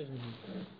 Doesn't he?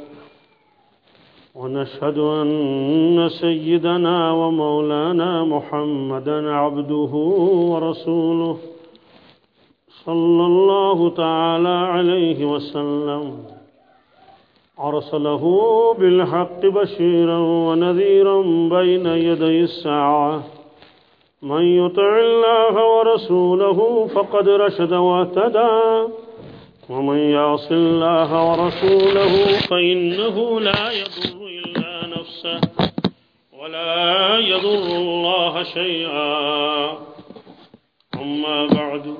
ونشهد أن سيدنا ومولانا محمدا عبده ورسوله صلى الله تعالى عليه وسلم. أرسله بالحق بشيرا ونذيرا بين يدي الساعة. من يطع الله ورسوله فقد رشد واهتدى. ومن يعص الله ورسوله فإنه لا يضر. ولا يضر الله شيئا. أما بعد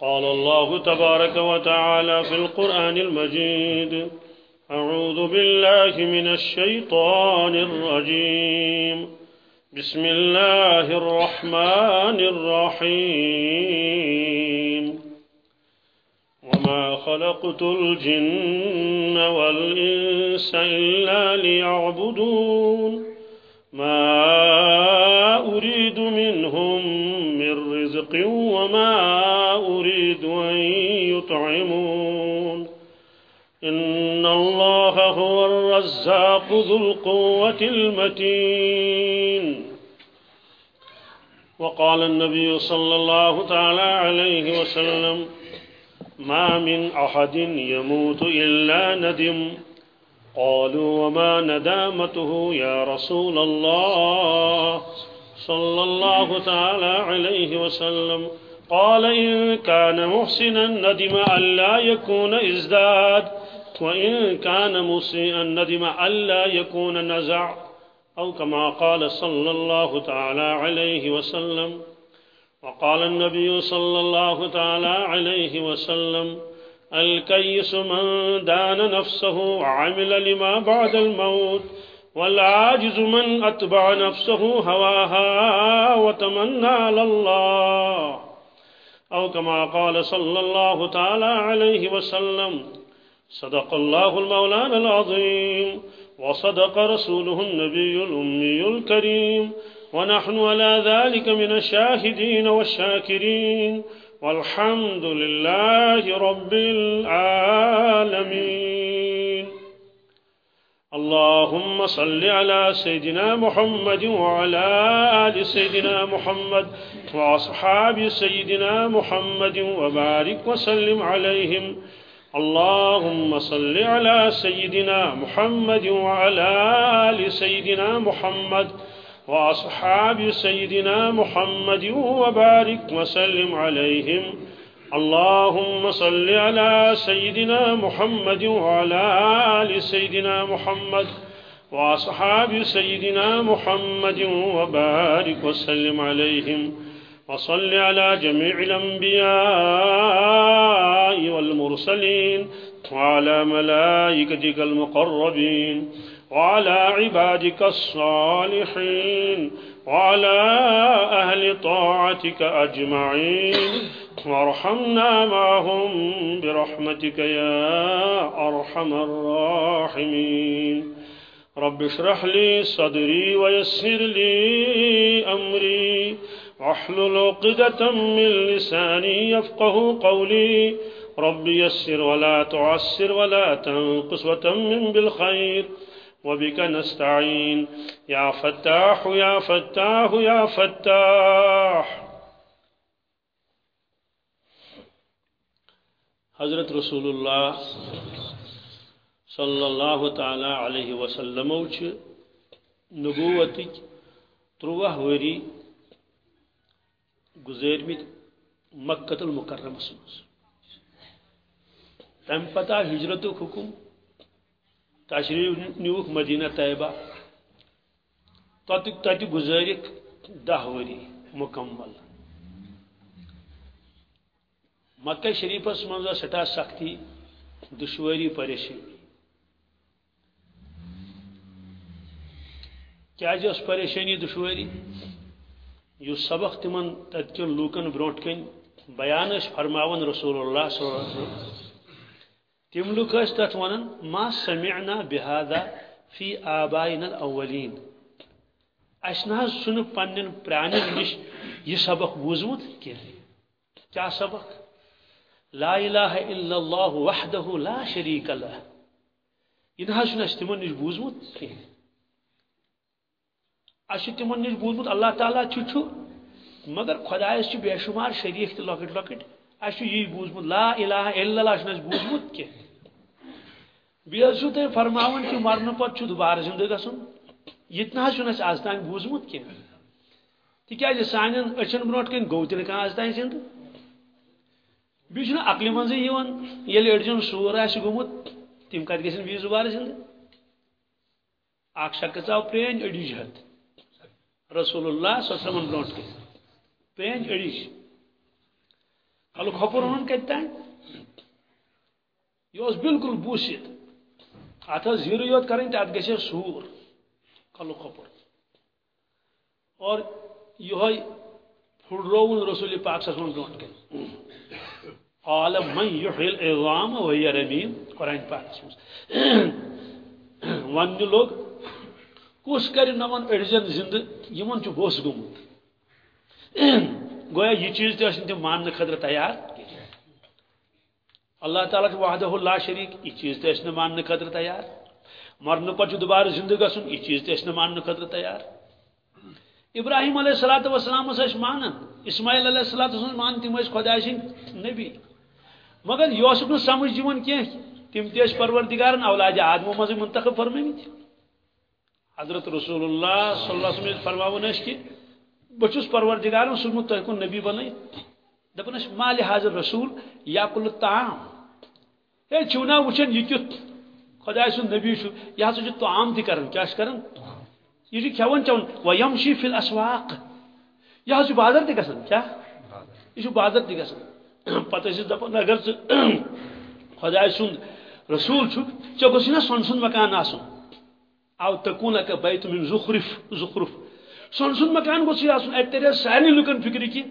قال الله تبارك وتعالى في القرآن المجيد أعوذ بالله من الشيطان الرجيم. بسم الله الرحمن الرحيم. وما خلقت الجن والإنس إلا ليعبدون. ما أريد منهم من رزق وما أريد أن يطعمون. إن الله هو الرزاق ذو القوة المتين. وقال النبي صلى الله تعالى عليه وسلم ما من أحد يموت إلا ندم. قالوا وما ندامته يا رسول الله صلى الله تعالى عليه وسلم. قال إن كان محسنا ندم ألا يكون إزداد وإن كان مسيئا ندم ألا يكون نزع أو كما قال صلى الله تعالى عليه وسلم. وقال النبي صلى الله تعالى عليه وسلم الكيس من دان نفسه وعمل لما بعد الموت والعاجز من أتبع نفسه هواها وتمنى على الله أو كما قال صلى الله تعالى عليه وسلم صدق الله المولان العظيم وصدق رسوله النبي الأمي الكريم. ونحن على ذلك من الشاهدين والشاكرين. والحمد لله رب العالمين. اللهم صل على سيدنا محمد وعلى آل سيدنا محمد وأصحاب سيدنا محمد وبارك وسلم عليهم. اللهم صل على سيدنا محمد وعلى آل سيدنا محمد وأصحاب سيدنا محمد وبارك وسلم عليهم. اللهم صل على سيدنا محمد وعلى آل سيدنا محمد وأصحاب سيدنا محمد وبارك وسلم عليهم. وصل على جميع الأنبياء والمرسلين وعلى ملائكتك المقربين. وعلى عبادك الصالحين وعلى أهل طاعتك أجمعين. وارحمنا معهم برحمتك يا أرحم الراحمين. رب اشرح لي صدري ويسر لي أمري. واحلل عقدة من لساني يفقه قولي. رب يسر ولا تعسر ولا تنقص وتمم بالخير. وبك نستعين. يا فتاح يا فتاح يا فتاح. حضرت رسول اللہ صلی اللہ تعالی علیہ وسلم نبوت تروہ وری گزر مت مکت المکرمس مز تم پتہ ہجرت حکم تشریف نیوک مدینہ طیبہ۔ تت گزارک دہ وری مکمل۔ مکہ شریفس مز سٹھا سختی، دشواری پریشانی۔ کیازِ اس پریشانی، دشواری؟ یہ سبق تمن تت لوکن بروٹ کن بیان اس فرماون رسول اللہ صلی اللہ علیہ وسلم۔ تم لوک اس تت ونن ما سمعنا بهذا فی آبائنا الاولین اس نہ سن پنن پرانن نش یہ سبق بوزمت کیا سبق؟ لا الہ الا اللہ وحدہ لا شریک لہ. یہ نہ اس تمن نش بوزمت اس تمن نش بوزمت اللہ تعالیٰ چھ مگر خدایس چھ بے شمار شریک تو لکٹ لکٹ اس یہ بوزمت لا الہ الا اللہ اس بوزمت کی بیس تھی فرماون کہ مرن پتہ دوبارہ زندہ گھن جی یہ نہ آز تین بوزمت کی تکیازِ سانٮ۪ن أچھن برونٛٹھ کَنۍ گوٚو تہِ نہٕ آز تانۍ زِندٕ بیٚیہِ چھُنہٕ عقلہِ منٛزٕے یِوان ییٚلہِ أڑجَن سوٗر آسہِ گوٚمُت تِم کَتہِ گژھن بیٚیہِ زُبارٕ زِندٕ اکھ شخص آو پرٛٲنۍ أڑِج ہَتھ رسول اللہ صلی اللہ علیہ وسلم برونٛٹھ کَنۍ پرٛٲنۍ أڑِج کَلہٕ کھۄپُر اوٚنُن کَتہِ تانۍ بوٗسِتھ اَتھ ٲس زیٖرٕے یوت کَرٕنۍ تہٕ اَتھ گژھِ ہے سوٗر کَلہٕ اور یِہوے پھُڑرووُن رسول پاک صلی اللہ علیہ وسلم قال من يحيي العظام وهي رميم قرآن پاک ون لوگ کس کر نمن اڑجن زندہ یمن چھ بوس گومت گویا یہ چیز تہ تم ماننے خطر تیار اللہ تعالیٰ وحدہ اللہ شریک، یہ چیز تہ ماننے خطر تیار۔ مرن پہ دوبارہ زندہ گھن یہ چیز تہ ماننے خطر تیار۔ ابراہیم علیہ السلات وسلام مان اسماعیل علیہ السلام مان تم خدا سند نبی۔ مگر یہ نا سمجھ دان کی تم تیس پروردگارن اولاد آدم مز منتخب فرمت حضرت رسول اللہ صلی اللہ علیہ وسلم فرماون کہ بہس پروردگارن سوزمت تہ کن نبی بن دپان مال حاضر رسول یا کل تعام ہے چھونا وچن یہ کت خدا سن نبی یہ ہسا تعام تہ کران کیا کران یہ کھون چون و یمشی فی الاسواق یہ بازر تہ گژھان کیا یہ بازر تہ گژھان پتہ دپان اگر خدا سند رسول ٹھیک گوس نا سن سن مکان آسن او تکون لک بیت من زخرف زخرف سن سن مکان گوس آسن ات تر سارے لکن فکر کی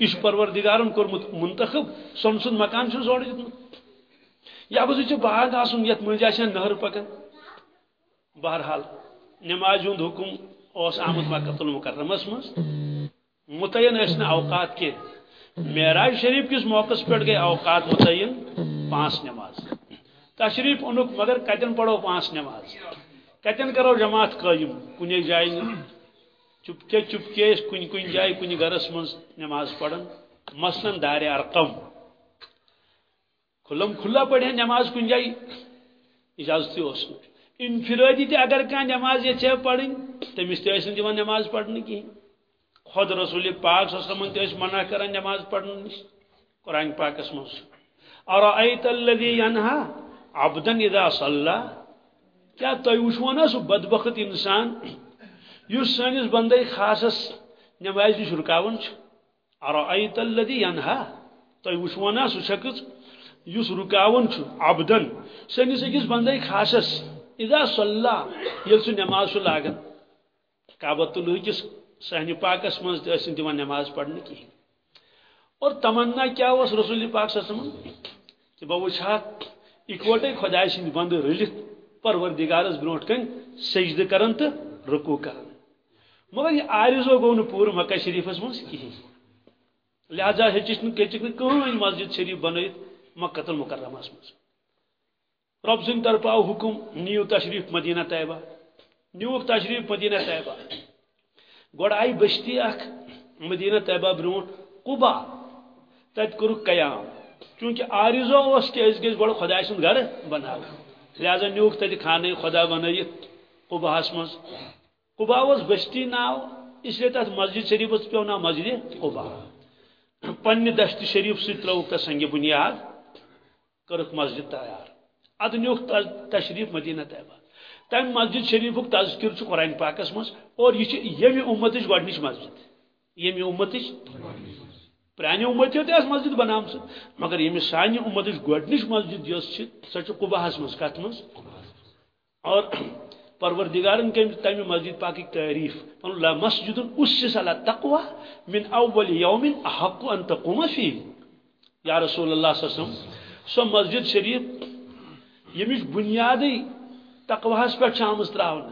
یہ پروردگارن کورمت منتخب سن سن مکان چھ زور یا گوس باغ آسن یت منج نہر پکن؟ بہرحال، نماز ہند حکم اس آمد مکہ المکرمس مز متعین ٲسۍ اوقات کینٛہہ معراج شریف کس موقع پہ گئی اوقات متعین پانچ نماز۔ تشریف اونک مگر کتن پڑھو پانچ نماز۔ کتن کرو، جماعت قائم۔ کن جائیں چپکے چپکے، کن کن جائے کن گرس من نماز پڑھن۔ مثلا دار ارقم۔ کھلم کھلا پڑھے نماز کن جائے اجازت اس انفرادی تہ اگر کان نماز یہ پڑھیں تمس تہ جی نماز پڑھنے کہیں خود رسول پاک صلی اللہ علیہ وسلم منع کران نماز پڑھنے نش قرآن پاکس مز ارأيت الذي ينهى عبدا اذا صلى کیا تھی وچھو نا سہ بدبخت انسان۔ اس سنس بندے خاصس نماز نش رکاون ارأيت الذي ينهى تھی وچھو نا سہ شخص اس رکاون عبدن. سنس اکس بندے خاصس اذا صلى یل سہ نماز چھ لاگان کعبۃ اللہ کس صحن پاکس مز تم دان نماز پڑھنے کی. اور تمنا کیا اس رسول پاک صلی اللہ علیہ وسلم؟ کہ بہ وچھا اکوٹے خدا سند بند رلت پروردگارس بروٹ کن، سجدہ کرن تو رکو کرن مگر یہ آرزو گو پور مکہ شریفس مز کہین لہذا ہچس نچک کہیں مسجد شریف بنائت مکہ المکرمہ مز رب سند طرف آو حکم، نیو تشریف مدینہ طیبہ۔ نیوک تشریف مدینہ طیبہ۔ گوڑ آئی بستی اخ مدینہ طیبہ بروٹ قبا۔ تت کور قیام۔ چونکہ آرزو اس کہ اس گز گوڑ خدا سن گھر بنا۔ لہذا نیوک تت خانہ خدا بنائت قباہس مز۔ قبا اس بستی ناو، اس لیے تک مسجد شریف پیو ناو مسجد قبا۔ پنہ دشت شریف سی تروک تس سنگ بنیاد۔ کرک مسجد تیار۔ اد نیوک تشریف مدینہ طیبہ تم مسجد شریف تذکر قرآن پاکس مز اور یہ یمہ امت گۄڈنِچ مسجد۔ یمہ امت پرانہ امتیو تہ مسجد بنام مگر یمہ سانہ امت گۄڈنِچ مسجد یس سہ قباہس مز کت مز اور پروردگارن کم تمہ مسجد پاک تعریف۔ لا مسجد اسس على التقوى من اول يوم احق ان تقوم فيه یا رسول اللہ صلی اللہ علیہ وسلم سو مسجد شریف یمچ بنیادی تقواہس پہ آمت تراؤن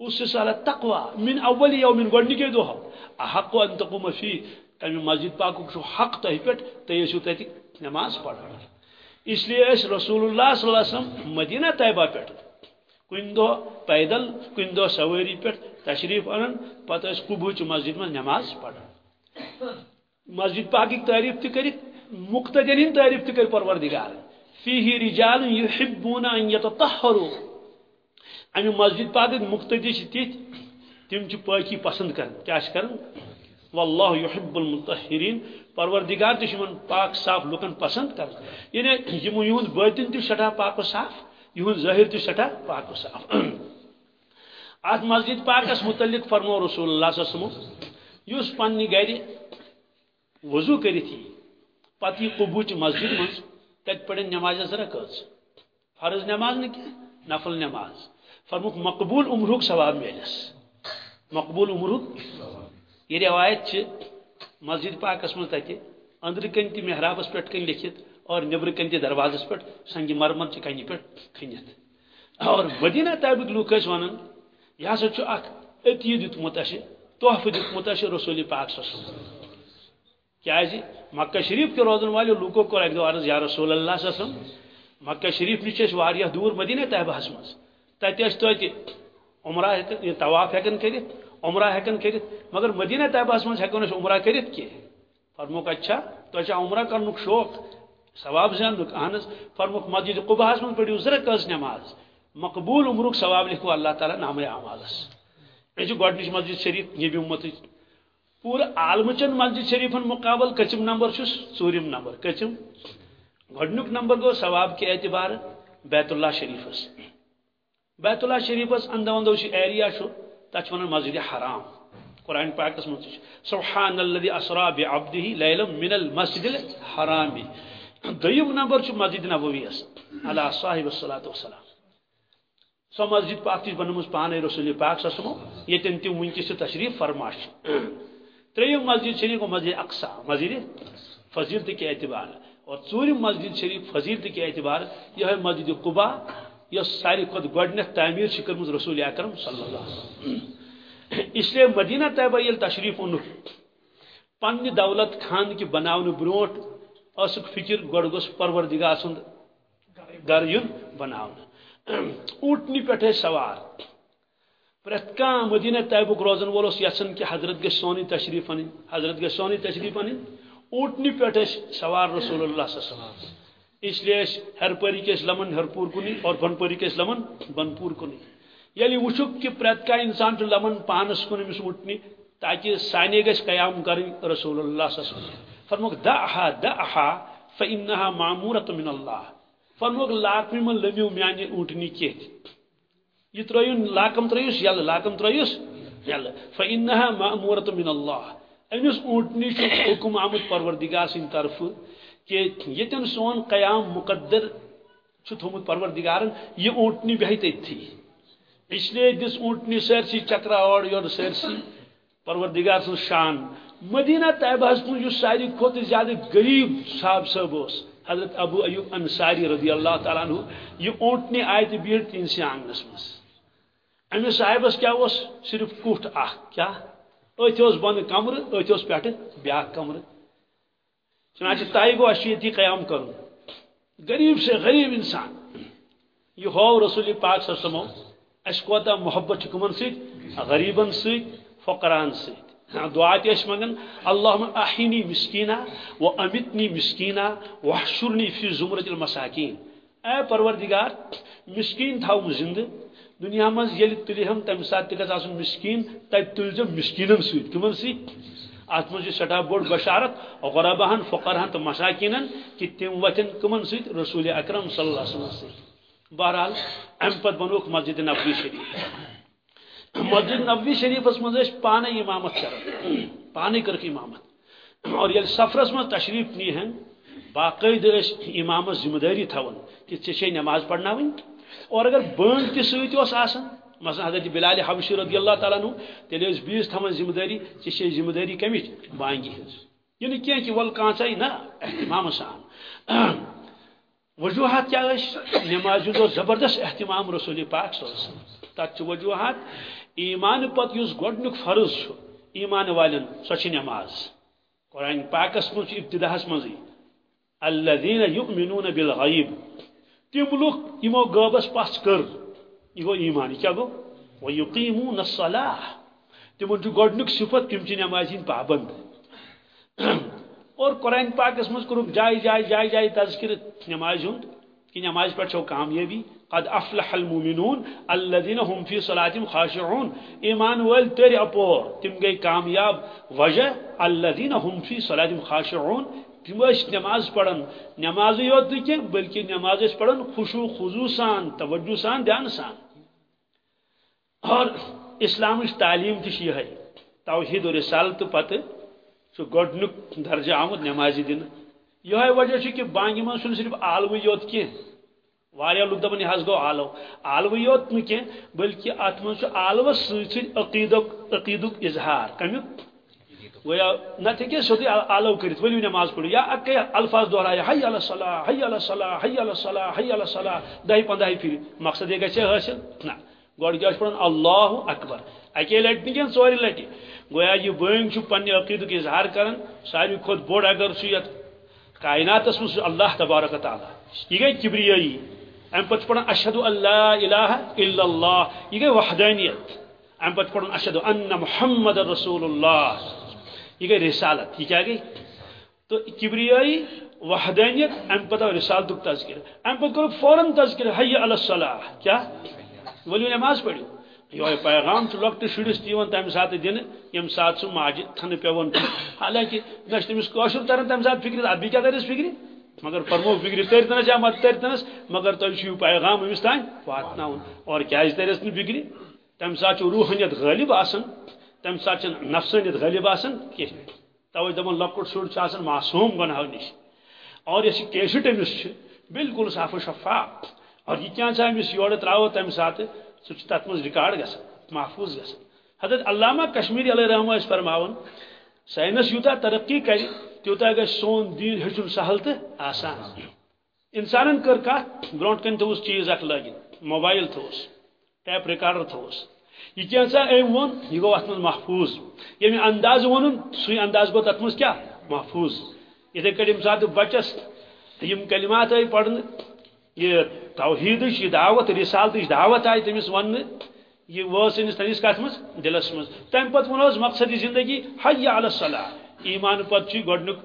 اسس على التقوى من اول يوم گۄڈنِکے دۄہ احق ان تقوم فيه تمہ مسجد پاک حق تہ پہ تیسو تتہ نماز پڑھان اس لیے اس رسول اللہ صلی اللہ علیہ وسلم مدینہ طیبہ پہ کن دہ پیدل کن دہ سواری پہ تشریف ان پتہ قبوچ مسجد من نماز پڑھان مسجد پاک تعریف تہ کر مقتدین ہند تعریف تہ کر پروردگار۔ فیہ رجال یحبون ان یتطہروا امہ مسجد پاک مقتدی چھ تت تم چھ پاکی پسند کرن۔ کیا چھ کرن؟ واللہ یحب المطہرین۔ پروردگار تہ چھ پاک صاف لکن پسند کرن۔ یعنی یم یہند باطن تہ سٹھا پاک و صاف یہند ظاہر تہ سٹھا پاک و صاف۔ ات مسجد پاکس متعلق فرمو رسول اللہ صلی اللہ علیہ وسلم۔ یس پنہ گھر وضو کرت پتہ یہ قبوچ مسجد من تت پڑھن نماز ذرا کز فرض نماز نہ کی نفل نماز۔ فرموک مقبول عمرک ثواب میلس مقبول عمرک؟ یہ روایت چھ، مسجد پاکس من تتہ اندر کن تہ محرابس پہ کن لکھت اور نبر کن تہ دروازس پہ سنگ مرمر چہ کنہ پہ کھنت اور مدینہ طیبک لوک ونان یہ ہسا اخ عطیہ دتمت تحفہ دتمت رسول پاک صلی اللہ علیہ وسلم۔ کیازِ جی؟ مکہ شریف کے روزن والے لوکو کو اک دو عرض، یا رسول اللہ صلی اللہ علیہ وسلم، مکہ شریف نش واریاہ دور مدینہ طیبہ ہس مز تتہ توتہ عمرہ ہکن طواف ہکن کرت عمرہ ہکن کرت مگر مدینہ طیبہ مز ہکن عمرہ کرت کی فرموک اچھا تو اچھا عمرہ کرنک شوق، ثواب زینک اہنس فرموک مسجد قباہس من پڑھیو زرہ کز نماز۔ مقبول عمرک ثواب لکھو، اللہ تعالیٰ نام اعمالس یہ گۄڈنِچ مسجد شریف، یہ بھی امت پورٕ عالمچن مسجد شریفن مقابل کچم نمبر چھس ژوٗرِم نمبر، کچم۔ گۄڈنیُک نمبر گوٚو ثواب کہِ اعتبار بیت اللہ شریفس بیت اللہ شریفس اندو اندو ایریا چھُ تتھ چھِ ونان مسجد حرام۔ قرآن پاکس منٛز تہِ چھُ سبحان الذي اسرا بعبده ليلا من المسجد الحرام۔ دوٚیِم نمبر چھُ مسجد نبویس علی صاحب الصلاۃ والسلام۔ سو مسجد پاک تہِ بنٲومٕژ پانے رسول پاک سسمو ییٚتٮ۪ن تِم وٕنکٮ۪س تشریف فرما چھِ تریم مسجد شریف مسجد اقسا مسجد فضیلت کے اعتبار. اور ژوٗرِم مسجد شریف فضیلت کے اعتبار یہ مسجد قبا یہ ساری کھت گۄڈنیتھ تعمیر چھِ کٔرمٕژ رسول اکرم صلی اللہ علیہ وسلم. اس لیے مدینہ طیبہ ییٚلہِ تشریف اوٚنُکھ پننہِ دولت خان کہِ بناونہٕ برونٛٹھ ٲسٕکھ فکر گۄڈٕ گوٚژھ پروردگار سُنٛد گرٕ یُن بناونہٕ اوٗٹنہِ پٮ۪ٹھ ٲسۍ سوار. پرٛٮ۪تھ کانٛہہ مدینہ طیبُک روزن وول اوس کہ حضرت گژھِ سونٕے تشریف انٕنۍ حضرت گژھِ سونٕے تشریف انٕنۍ اوٗٹنہِ پٮ۪ٹھ ٲسۍ سوار رسول اللہ صلی اللہ علیہ وسلم۔ اس لیے ہرپری کے لمن ہرپور کنی اور بنپری کے لمن بنپور کنی۔ یعنی وچھک کہ پرت کا انسان چھ لمن پانس کن امس وٹنی تاکہ سانے گھس قیام کریں رسول اللہ صلی اللہ علیہ وسلم۔ فرموک دعها دعها فإنها معمورة من الله۔ فرموک لاکمی من لمیو میانی اونٹنی کیت۔ یہ ترایون لاکم ترایوس یل لاکم ترایوس یل فإنها معمورة من الله امس اونٹنی چھ حکم آمد پروردگار سن طرف کہ یتن سون قیام مقدر چھ تھومت پروردگارن یہ اونٹنی بہت تھی اس لیے دس اونٹنی سرسی چکرا اور یور سرسی پروردگار سن شان مدینہ طیبہ من جو ساری کھت زیادہ غریب صاحب صاحب اس حضرت ابو ایوب انصاری رضی اللہ تعالیٰ عنہ یہ اونٹنی آئے تو بیٹ تین سے آنگنس مس امس صاحبس کیا اس صرف کٹ اخ کیا ات بند کمر ات پہ بیا کمر چنانچہ تائی گو اشیتی قیام کرن غریب سے غریب انسان یہ ہو رسول پاک صلی اللہ علیہ وسلم اس کوتا محبت کمن سیت غریبن سیت فقران سیت دعا تیس منگن اللہم احینی مسکینہ و امتنی مسکینہ و حشرنی فی زمرت المساکین اے پروردگار مسکین تھاو زند دنیا مز یل تلی ہم تم سات تک آسن مسکین، تب تلجم مسکینن سوید. کمن سی؟ ات مز جی سٹھا بوڑ بشارت غربہن فقرہن تو مساکینن کہ تم وطن کمن سوید؟ رسول اکرم صلی اللہ علیہ وسلم بہرحال ام پت بنوک مسجد نبوی شریف. مسجد نبوی شریفس مز پانے امامت کر پانے کرک امامت. اور یل سفرس مز تشریف نی ہن باقاعدہ امامس ذمہ داری تھون کہ ٹھیک نماز پڑھنا اور اگر بند تہ ست مثلا حضرت بلال حبشی رضی اللہ تعالیٰ نو تیل بیس تھوان ذمہ داری ٹھیک ذمہ داری کمچ بانگی ہز یہ یعنی کی کہ ول کانچ نا اہتمام سان۔ وجوہات کیا نماز زبردست اہتمام رسول پاک صلی اللہ علیہ وسلم۔ تک وجوہات، ایمان پت اس گڈنک فرض ایمان والن سو نماز۔ قرآن پاکس مجھ ابتداس مزی الذین یؤمنون بالغیب۔ تم لوگ یمو غابس پس کر یہ گو ایمان کیا گو ویقیمون الصلاح تمن چھ گڈنک صفت تم چھ نماز ہند پابند اور قرآن پاکس مز کورک جائے جائے جائے جائے تذکر نماز ہند کہ نماز پہ چھو کامیابی قد افلح المؤمنون الذين هم في صلاتهم خاشعون ایمان ول تیرے اپور تم گئی کامیاب وجہ الذين هم في صلاتهم خاشعون تم نماز پڑھن۔ نماز یوت کی بلکہ نماز اس پڑھن خشوع خضوع سان، توجہ سان، دھیان سان۔ اور اسلام تعلیم تش یہ ہے۔ توحید و رسالت پتہ سو گڈنک درجہ آمد نماز دن۔ یہ وجہ کہ بانگی من صرف آلو یوت کی واریاہ لوگ دپان یہ گو آلو۔ آلو یوت نی بلکہ ات من آلوس ست عقیدک عقیدک اظہار۔ کمیک گویا نت ہیکہ سیودے آلو کرت ولو نماز پڑھو یا اکے الفاظ دہرایا حی علی الصلاح حی علی الصلاح حی علی الصلاح حی علی الصلاح دہی پندہی پھر مقصد یہ گژھِ حاصل نہ۔ گۄڈٕ کیٛاہ چھُ پڑھان اللہ اکبر۔ اکے لٹہِ نہٕ کینٛہہ ژورِ لٹہِ گویا جی یہ بٲنگ چھُ پننہِ عقیدُک اظہار کران ساروی کھۄتہٕ بوٚڑ اگر سُہ یتھ کائناتس منٛز اللہ تبارک تعالیٰ یہ گئی کبریٲیی ام پتہ پڑھن، اشہد اللہ الہ الا اللہ۔ یہ گئی وحدانیت۔ ام پتہ پڑھن، اشہد ان محمد رسول اللہ۔ یہ گئی رسالت، یہ کیا گئی؟ تو کبریائی وحدانیت ام پتہ رسالت تذکر ام پتہ کرو، فوراً تذکر حی علی الصلاح، کیا؟ ولیو نماز پڑھو یہ پیغام چھ لوکٹ شرس دیون تم سات دن یم سات سو ماجد تھن پیون۔ حالانکہ نش تمس کوشر ترن تم سات فکر ابھی کیا کرس فکر مگر فرمو فکر ترتنس یا مت ترتنس مگر تھی چھو پیغام امس تان واتن اور کیا ترس نا فکر تم سات روحانیت غالب آسان تم سات نفسانیت غالب آسان کی توے دپان لکٹ شر معصوم گناہ نش۔ اور یہ کیسٹ امس بالکل صاف و شفاف۔ اور یہ کیا امس یور ترو تمہ سات سہ تر مز ریکارڈ گا محفوظ گا حضرت علامہ کشمیری علیہ رحمہ فرماون سائنس یوتا ترقی کر تیوتا گھر سون دین ہچن سہل تو آسان۔ انسانن کر کت برو کن تھوس چیز اخ لگن موبائل تھوس ٹیپ ریکارڈر تھوس یہ کیسا ام ون یہ گو ات من محفوظ. یم انداز ون سی انداز گو تت مز کیا محفوظ. اتھے کٹ یم سات بچس یم کلمات آئی پڑھن یہ توحید یہ دعوت رسالت دعوت آئی تمس ون یہ وہ سنس تنس کت مز دلس مز تم پتہ ون مقصد زندگی حی علی الصلاح ایمان پتہ گڈنک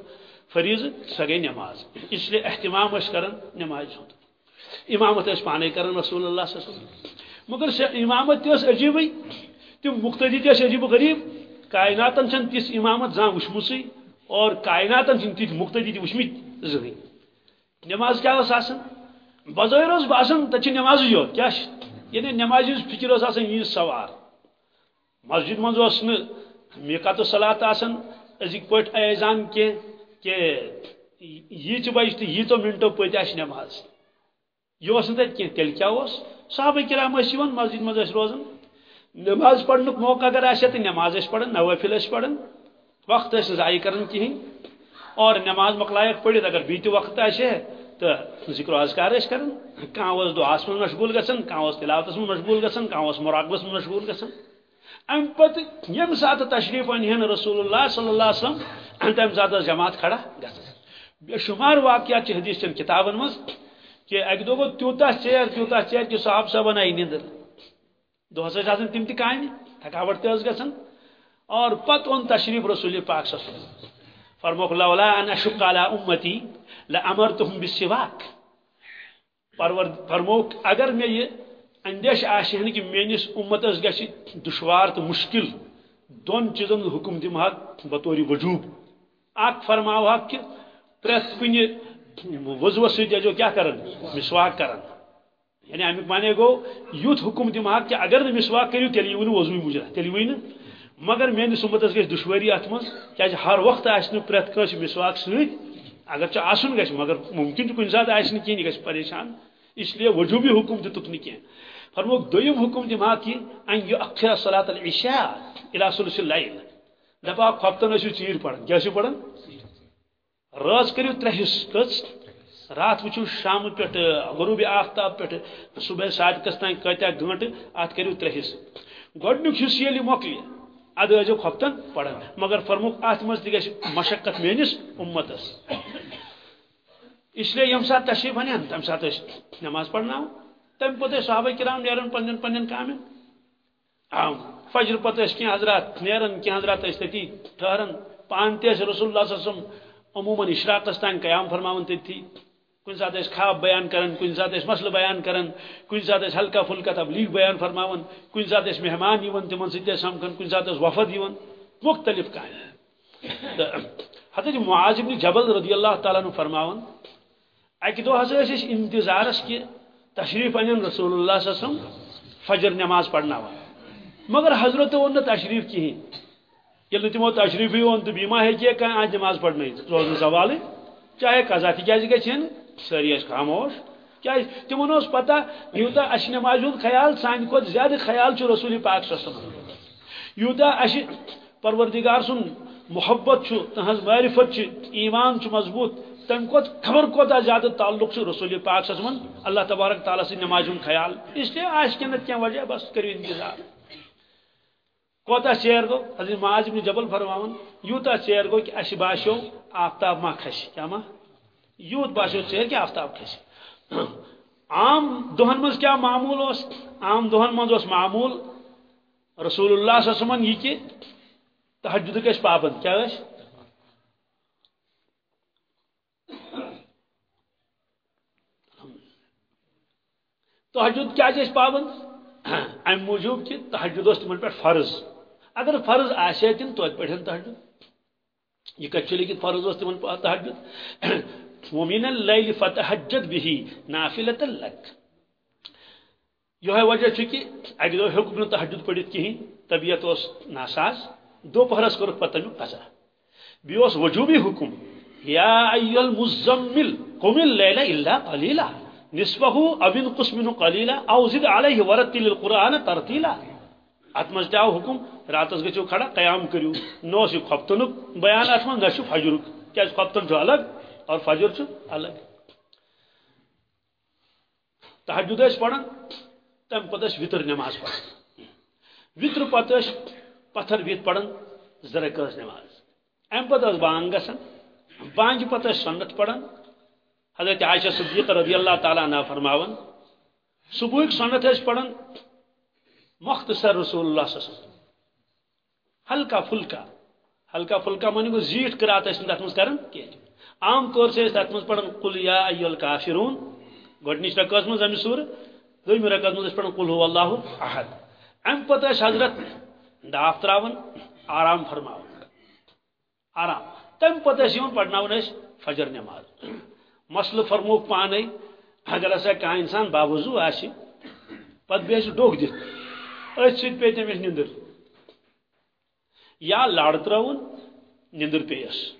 فریض سہ گئی نماز. اس لیے اہتمام کران نماز ہند امامت پانے کران رسول اللہ صلی اللہ علیہ وسلم. مگر امامت تس عجیب تم مختدی تس عجیب غریب کائناتن تس امامت زان وچمسی اور کائنات تھی مختدی تھی وچمت زہن نماز کیا آسان بظاہر اس باسان تچ نماز یوت کیا یعنی نماز فکر اس آسان یہ یعنی سوار۔ مسجد من اس میقات صلات آسان ازک پٹ ایزان کی کہ یہ بج تو یہ تو منٹو پت نماز۔ یہ اس تت کی تیل کیا اس صحابہ کرام اس مسجد مز روزان نماز پڑھن موقع اگر آسے تو نماز اس پڑھن نوافل اس پڑھن. وقت اس ضائع کرن کہیں اور نماز مکلائق پڑھت اگر بیت وقت آسے تو ذکر و اذکار اس کرن. کان اس دعاس من مشغول گسن کان اس تلاوتس من مشغول گسن کان اس مراقبس من مشغول گسن ام پت یم سات تشریف ان رسول اللہ صلی اللہ علیہ وسلم تم سات جماعت کھڑا گسن بے شمار واقعات حدیث چن کتابن مز. کہ اک دو گو تیوتا چیر تیوتا چیر کہ صاحب صاحب آئی نیندر دہس آسان تم تہ کامہ تھکاوٹ تہ گژھان اور پتہ اون تشریف رسول پاک صلی اللہ علیہ وسلم۔ فرموک لولا ان اشق علی امتی لامرتهم بالسواک پرور، فرموک، اگر میں یہ اندیش آشہن کہ میانس امتس گژھِ دشوار تو مشکل دون چیزن حکم دمہا بطور وجوب۔ اک فرماو کہ پرت کنہ وضو سۭتۍ ٲسۍزیو کیٛاہ کران مسواک کران یعنی امیُک معنی گوٚو یُتھ حکم دِمہاک کہِ اگر نہٕ مسواک کٔرِو تیٚلہِ یِیِو نہٕ وضوٗے مُجرا تیٚلہِ مگر میٲنِس اُمتس گژھِ دُشوٲری اتھ منٛز کیٛازِ جی ہر وقت آسہِ نہٕ پرٛٮ۪تھ کٲنٛسہِ مسواک سۭتۍ اگر ژےٚ آسُن گژھِ مگر ممکن چھُ کُنہِ ساتہٕ آسہِ نہٕ کِہیٖنۍ یہِ گژھِ پریشان۔ اسلیے وجوٗبی حکم دِتُکھ نہٕ کینٛہہ فرموک دوٚیِم حکم دِمہاک یہِ ان یہِ اکھرا صلات العشاء الى ثلث الليل۔ دپاک کھۄفتن ٲسِو ژیٖرۍ پران کیٛاہ چھِو پران رٲژ کٔرِو ترٛےٚ حصہٕ کٔژ رات وچو شام پہ غروب آفتاب پہ صبح صادقس تین کتیا گنٹہ ات کرو ترے حصہ گۄڈنیُک حصہ ییٚلہِ مۄکلہِ، ادٕ ٲسۍزیو کھۄفتن پران مگر فرموک اتھ منٛز تہِ گژھِ مشقت میٲنِس اُمتس۔ اسلیے ییٚمہِ ساتہٕ تشریف انن تمہِ ساتہٕ ٲسۍ نماز پرناوان تمہِ پتہٕ ٲسۍ صحابہ کرام نیران پننٮ۪ن پننٮ۪ن کامٮ۪ن۔ فجر پتہٕ ٲسۍ کینٛہہ حضرات نیران، کینٛہہ حضرات ٲسۍ تٔتی ٹھہران۔ پانہٕ تہِ ٲسۍ رسول اللہ صلی اللہ علیہ وسلم عموٗماً اشراقس تام قیام فرماوان تٔتھی کن سات خواب بیان کران کن سات مسئلہ بیان کران کن سات ہلکا پھلکا تبلیغ بیان فرماون کن سات مہمان یون تمن سی سمکھان کن سات وفد یون مختلف کامہ حضرت معاذ بن جبل رضی اللہ تعالیٰ عنہ فرماون اکہ دہ ہسا اس انتظارس کہ تشریف ان رسول اللہ صلی اللہ علیہ وسلم، فجر نماز پڑھنا مگر حضرت اون نہ تشریف کہین یل تمو تشریف اون تو بیما ہے کہ آج نماز پڑھنے روزن سوال چاہے قضا تکیازِ گژھِ ساری خاموش۔ کیا تمن اس پتہ یوتا اش نماز ہند خیال سان کھت زیادہ خیال چھ رسول پاک صلی اللہ علیہ وسلم۔ یوتا اش پروردگار سن، محبت چھ تہذ معرفت چھ ایمان چھ مضبوط تم کھت خبر کوتا زیادہ تعلق چھ رسول پاک صلی اللہ علیہ وسلم۔ اللہ تبارک تعالی سے نماز ہند خیال۔ اس لیے آش کی نت کیا وجہ بس کرو انتظار کوتا چیر گو حضرت معاذ بن جبل فرماون، یوتا چیر گو کہ اش باشو آفتاب ما کھش کیا ما؟ یوت باسو ٹھیک کہ آفتاب کھس عام دہن مز کیا معمول اس؟ عام دہن مز اس معمول۔ رسول اللہ صلی اللہ علیہ وسلم یہ کہ تحجد کش پابند کیا اس تحجد کیا جس پابند؟ ام موجود کہ تحجد اس تمن پر فرض۔ اگر فرض آسے تن تو پڑھن تحجد یہ کچھ لیکن فرض اس تمن تحجد ومن اللیل فتحجد به نافلة لك یہ وجہ چھ کہ اگہ دو حکم تحجد پڑھت کہیں، طبیعت اس ناساز، دو پہرس کر پتہ میں قضا بی اس وجوبی حکم، یا ایها المزمل، قم الليل الا قليلا نصفه او انقص منه قليلا او زد عليه ورتل القران ترتيلا اتمز حکم راتس گچو کھڑا، قیام کریو۔ نو سی خفتن بیان اتمن نشو فجر کیا خفتن جو الگ؟ اور فجر چھ الگ۔ تحجد اس پڑھن، تم پتہ وطر نماز پڑھن۔ وطر پتہ پتھر ویت پڑھن زرکس نماز۔ ام پتہ بانگ گسن بانگ پتہ سنت پڑھن۔ حضرت عائشہ صدیقہ رضی اللہ تعالی عنہ فرماون، صبح سنت اس پڑھن، مختصر رسول اللہ صلی اللہ علیہ وسلم۔ ہلکا پھلکا۔ ہلکا پھلکا مانی گو زیٹ کرات اس تک مز کرن کیٚنٛہہ عام طور سے تک مز پڑھن قل یا ایو الکافرون گۄڈنِچ رکعت مز امی سور دویمہِ رکعت مز پڑھن قل هو اللہ احد۔ ام پتہ حضرت داف تراون آرام فرماون آرام۔ تم پتہ پڑھنا فجر نماز۔ مسل فرموک پانے، اگر ہسا کان انسان باوضو آہ پہ بیس ڈوک دت ات سی پی تمس نندر۔ یا لڑ ترون نندر پیس۔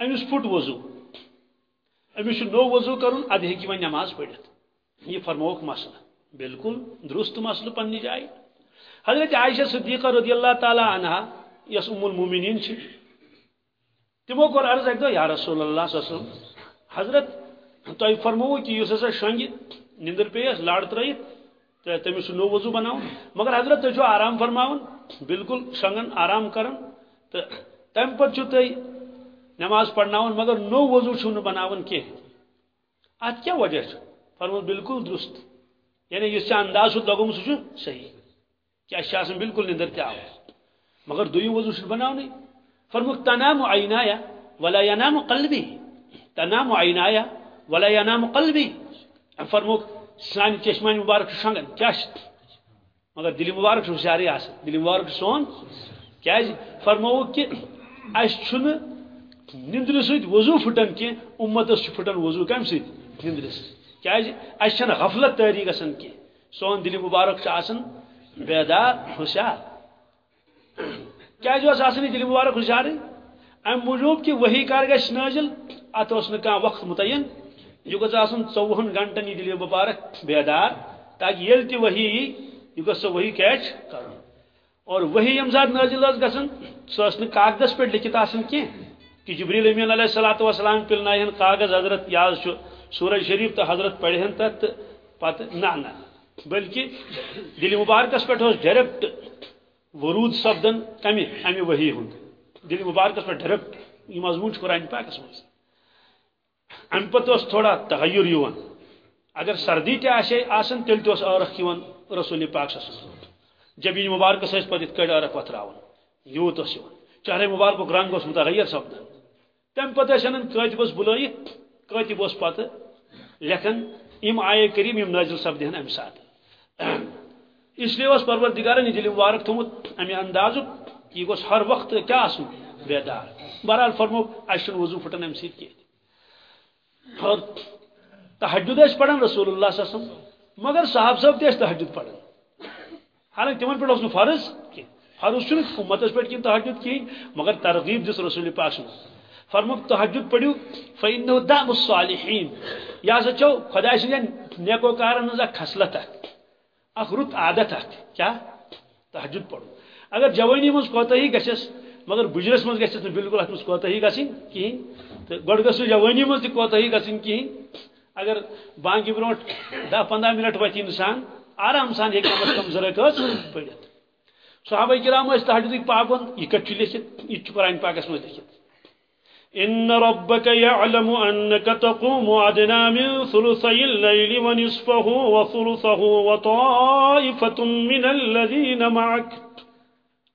امس پھٹ وضو۔ امس نو وضو کرن اد ہیکی وۄنۍ نماز پڑھت یہ فرموک مسئلہ۔ بالکل درست مسئلہ پنہ جائے۔ حضرت عائشہ صدیقہ رضی اللہ تعالی عنہ، یس ام المومنین چھ۔ تمو کور عرض ایک دو یا رسول اللہ صلی اللہ علیہ وسلم، حضرت تو فرمو کہ اس ہسا شنگ نندر پیس لاڑ ترائیت تو تمس نو وضو بناؤ مگر حضرت تھی آرام فرماؤن بالکل شنگن آرام کرن تو تم پتہ تھی نماز پڑھناون، مگر نو وضو چھو بناون کی ات کیا وجہ فرمو بالکل درست۔ یعنی اس سے انداز لگوم سہ صحیح کہ اس بالکل نندر تہ آو مگر دویم وضو چھ بناونی فرموک تنام عینایا ولا ینام قلبی۔ تنام عینایا ولا ینام قلبی۔ فرموک سانی چشمان مبارک شنگن، کیا مگر دلی مبارک ہوشیاری آس دلی مبارک سون کیا جی؟ فرموک کہ اس نندر سۭتۍ وضو پھٹن کی امتس پھٹن وضو کم سۭتۍ نندر کیا جی؟ اس غفلت تاری گژھان کی سون دلی مبارک آسان بیدار ہوشیار کیا جو آسانی دلی مبارک ہوشیار ام موجوب کہ وہی کار گھس نازل ات وقت متعین. یہ گھس آسن ژوہن گھنٹن یہ دلی مبارک بیدار تاکہ یل تہ وہی یہ گھس سو وہی کیچ کر اور وہی یم سات نازل گھن سہ کاغذس پہ لکھت آسن کی۔ کہ جبریل امین علیہ الصلوۃ والسلام پلنائن کاغذ حضرت یاز سورہ شریف تو حضرت پڑھن تت پتہ نہ نہ۔ بلکہ دلی مبارکس پہ ڈائریکٹ ورود سپدن کمی امی وحی ہند دل مبارکس پہ ڈائریکٹ یہ مضمون قرآن پاکس مز ام پتہ تھوڑا تغیر یوان۔ اگر سردی تہ آسن تیل تہ عرق یوان رسول پاک صلی جب یہ مبارکس اس پتہ کڑ عرق وتراون یوت اس یوان چہرے مبارک رنگ اس متغیر سپدن تم پتہ شنن کاتبس بلائت کاتب اس پتہ. لکھن یم آئے کریم یم نازل سپدہن ام سات اس لیے اس پروردگار نے دل مبارک تھومت امی انداز یہ گوس ہر وقت کیا آسن بیدار. بہرحال فرمو اشن وضو پھٹن ام سیت کی اور تحجد اس پڑھن رسول اللہ صلی اللہ علیہ وسلم مگر صاحب صاحب تیس تحجد پڑھن حالانکہ تمن پہ اس فرض کی۔ فرض چھن امتس پہ کی تحجد کی، مگر ترغیب دس رسول پاک فرموک تحجد پڑھو فإنه دام الصالحین یا سچو خدا سن یعنی نیکوکارن ہنز خصلت اخ رت عادت ات کیا؟ تحجد پڑھو۔ اگر جوانی مز کوتہی گھس مگر بجرس مز گھس بالکل ات مز کوتہی گھن کہین تو گۄڈٕ گٔژھ جوانی مز تہِ کوتہی گژھٕنۍ کہین اگر بانگہِ برونٛٹھ دہ پندہ منٹ وتہِ انسان، آرام سان ہیٚکہِ کم از کم زٕ رکٲژ پٔرِتھ صحابہ کرام ٲسۍ تحجدٕکۍ پابنٛد، یہِ کتہِ چھُ لیکھِتھ یہِ قرآن پاکس منٛز لیکھِتھ إن ربك يعلم أنك تقوم أدنى من ثلثي الليل ونصفه وثلثه وطائفة من الذين معك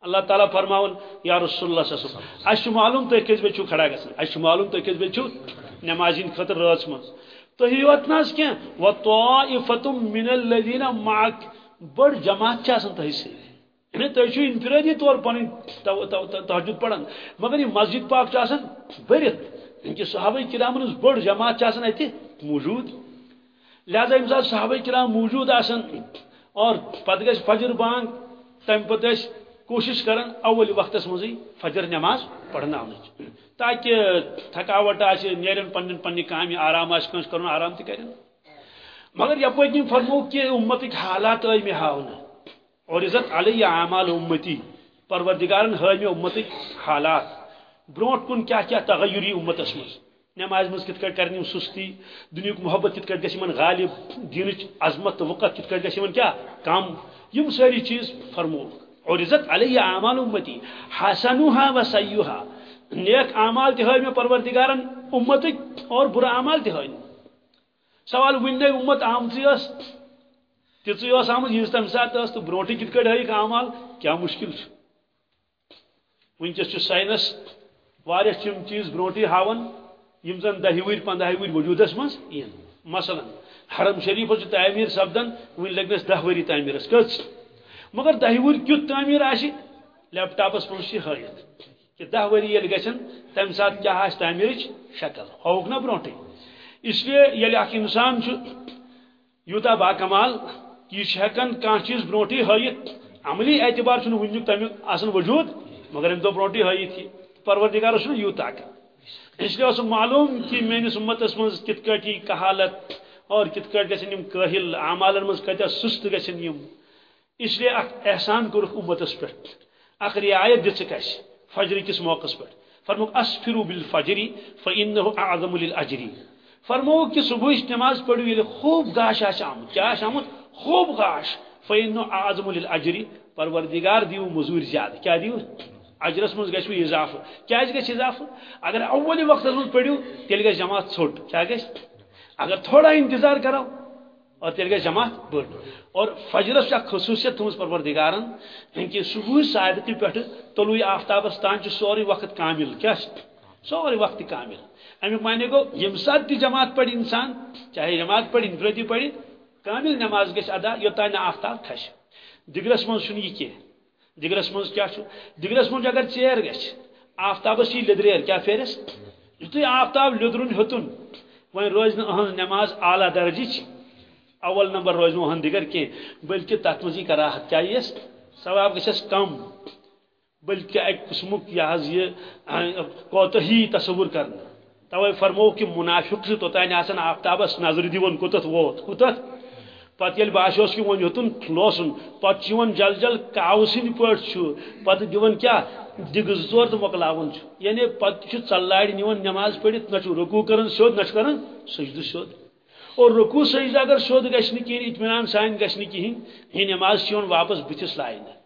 اللہ تعالیٰ فرماون، یا رسول اللہ صلی اللہ علیہ وسلم اس معلوم تو کس بچو کھڑا گژھن اس معلوم تو کس بچو؟ نمازین خطر رات مز تو یوت ناس کیا وطائفة من الذين معك بڑ جماعت چھ آسان تہی سۭتۍ یعنی تھی انفرادی طور پن تحجد پڑھان مگر یہ مسجد پاک برت کہ صحابہ کرام ہز بڑ جماعت اتہ موجود۔ لہذا یم صحابہ کرام موجود آسن اور پتہ گھر فجر بانگ تم پتہ کوشش کران اول وقت مزے فجر نماز پڑھنا تاکہ تھکاوٹ آ نیرن پن پنہ کامہ آرام آس کر آرام تہ مگر یپ فرمو کہ امتک حالات آئی مے ہاؤنہ اور عزت علی اعمال امتی۔ پروردگارن ہائی امت حالات۔ بروٹ کن کیا کیا تغیری امتس مز نماز مز کت کرنی سستی۔ دنیا محبت کت گھس غالب۔ دین عظمت، وقت کت گھس کیا؟ کم یم ساری چیز فرمو۔ اور عزت علی اعمال امتی. حسنوها و سیوها نیک اعمال تہ ہائی پروردگارن امت اور برا اعمال تہ سوال ون امت آمتی تیژی آمت یہ تمہ سات تو بروٹی کت کٹ ہائک اعمال؟ کیا مشکل ونکس سائنس واریاہ چم چیز بروٹی ہاون یم زن دہی وری پندہ وری وجودس مز مثلا حرم شریف تعمیر سپدن ون لگنس دہ وری تعمیرس کچ مگر دہی وری کیت تعمیر آشی لیپ ٹاپس مز ہائت کہ دہ وری یل گھن تمہ سات کیا تعمیر شکل. ہوک نا بروٹے اس لیے یل اخ انسان یوتا با کمال یہ ہکان کان چیز بروٹی ہائت عملی اعتبار ونیک تمیک آسان وجود، مگر ام دو بروٹی ہائت یہ پروردگار یوت طاقت اس لیے اس معلوم کہ میس امتس من کت کٹ کہالت اور کت کٹ گھن کاہل اعمالن من کتیا سست گھن اس لیے اخ احسان کورک امتس پہ اخ رعایت دک اس فجر کس موقع پہ فرموک اسفرو بالفجری فانه اعظم للاجری فرمو کہ صبح نماز پڑھو یہ خوب گاش آش آمد۔ کیا آش آمد؟ خوب گاش۔ فانه اعظم للاجری پروردگار دیو مزور زیاد۔ کیا دیو؟ اجرس مز گھو اضافہ۔ کیا گھس اضافہ؟ اگر اول وقت مز پڑھو تیل گھس جماعت ژھوٹ کیا گھس اگر تھوڑا انتظار کرو اور تیل گھس جماعت بڑ اور فجرس خصوصیت تمس پروردگارن کہ صبح صادقی پہ طلوع آفتابس تان سوری وقت کامل۔ کیا سوری وقت کامل۔ امیک معنی گو یم سات تہ جماعت پڑھ انسان، چاہے جماعت پڑھ انفرادی پڑھ کامل نماز گھس ادا یوتان آفتاب کھس دگرس من یہ کی؟ دگرس من کیا دگرس من اگر ژیر گھ آفتابس یہ لدریر، کیا پھیرس یتھے آفتاب لدرن ہتن وۄنۍ روز ہاں، نماز اعلیٰ درجٕچ اول نمبر روز نہٕ دِگر کینٛہہ بلکہِ تَتھ منٛز یی کراہت کیٛاہ ثواب گژھٮ۪س کم، بلکہِ اَکہِ قٕسمُک یہِ حظ یہِ کوتاہی تصوُر کرنہٕ توے فرمو کہ منافق چھُ توٚتانۍ آسان آفتابس نظرِ دِوان کوٚتَتھ ووت کوٚتَتھ پتہٕ ییٚلہِ باسیوس کہ وۄنۍ ہیوٚتُن لوسُن پتہٕ چھُ یِوان جل جل کاوٕ سٕنٛدۍ پٲٹھۍ چھُ پتہٕ دِوان کیٛاہ دِگہٕ زٕ ژور تہٕ مۄکلاوان یعنی پتہٕ چھُ ژلارِ نِوان نٮ۪ماز پٔرِتھ نہ چھُ رکوٗ کران سیوٚد نہ چھُ کران سجدٕ سیوٚد اور رکوع سجدہ اگر سیوٚد گژھِ نہٕ کِہیٖنۍ اطمینان سان گژھِ نہٕ کِہیٖنۍ یہِ نٮ۪ماز چھِ یِوان واپس بٕتھِس لاینہٕ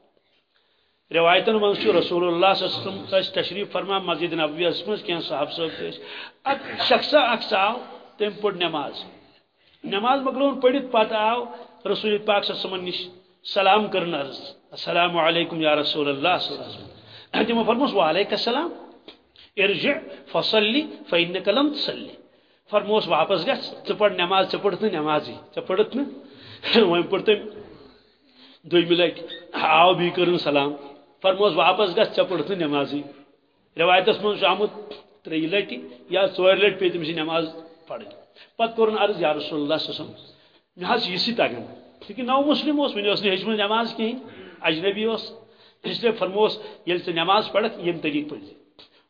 روایتن منٛز چھُ رسول اللہ صلی اللہ علیہ وسلم ٲسۍ تشریٖف فرما، مسجد نبویس منٛز کینٛہہ صاحب صٲب تہِ ٲسۍ اکھ شخصا اکھ ژاو تٔمۍ پوٚر نٮ۪ماز نٮ۪ماز مۄکلووُن آو رسول پاک صلی اللہ علیہ وسلم نِش سلام کرن عرض السلام علیکم یا رسول اللہ صلی اللہ علیہ وسلم۔ تِمو فرموس، وعلیکم السلام۔ ارجع، فصلی فإنك لم تصلی۔ فرموس واپس گژھ ژٕ پڑ نماز ژٕ پڑھ نہٕ نمازی ژٕ پڑھت نہٕ وۄنۍ پٔر تٔمۍ دوٚیمہِ لٹہِ آو بیٚیہِ کٔرٕن سلام۔ فرموس واپس گژھ ژٕ پڑھ نہٕ نمازی۔ روایتس منٛز چھُ آمُت ترٛیٚیہِ لٹہِ یا ژورِ لٹہِ پیٚیہِ تٔمِس یہِ نماز پڑھٕنۍ پتہٕ کوٚرُن عرض، یا رسول اللہ صلی مےٚ حظ یہِ سۭتۍ تگان چونکہِ نو مسلم اوس وۄنۍ اوس نہٕ ہیٚچھمٕژ نماز کِہیٖنۍ اجنبی اوس اس لیے فرموس ییٚلہِ ژٕ نماز پڑھکھ ییٚمہِ طریٖقہٕ پٔرزِ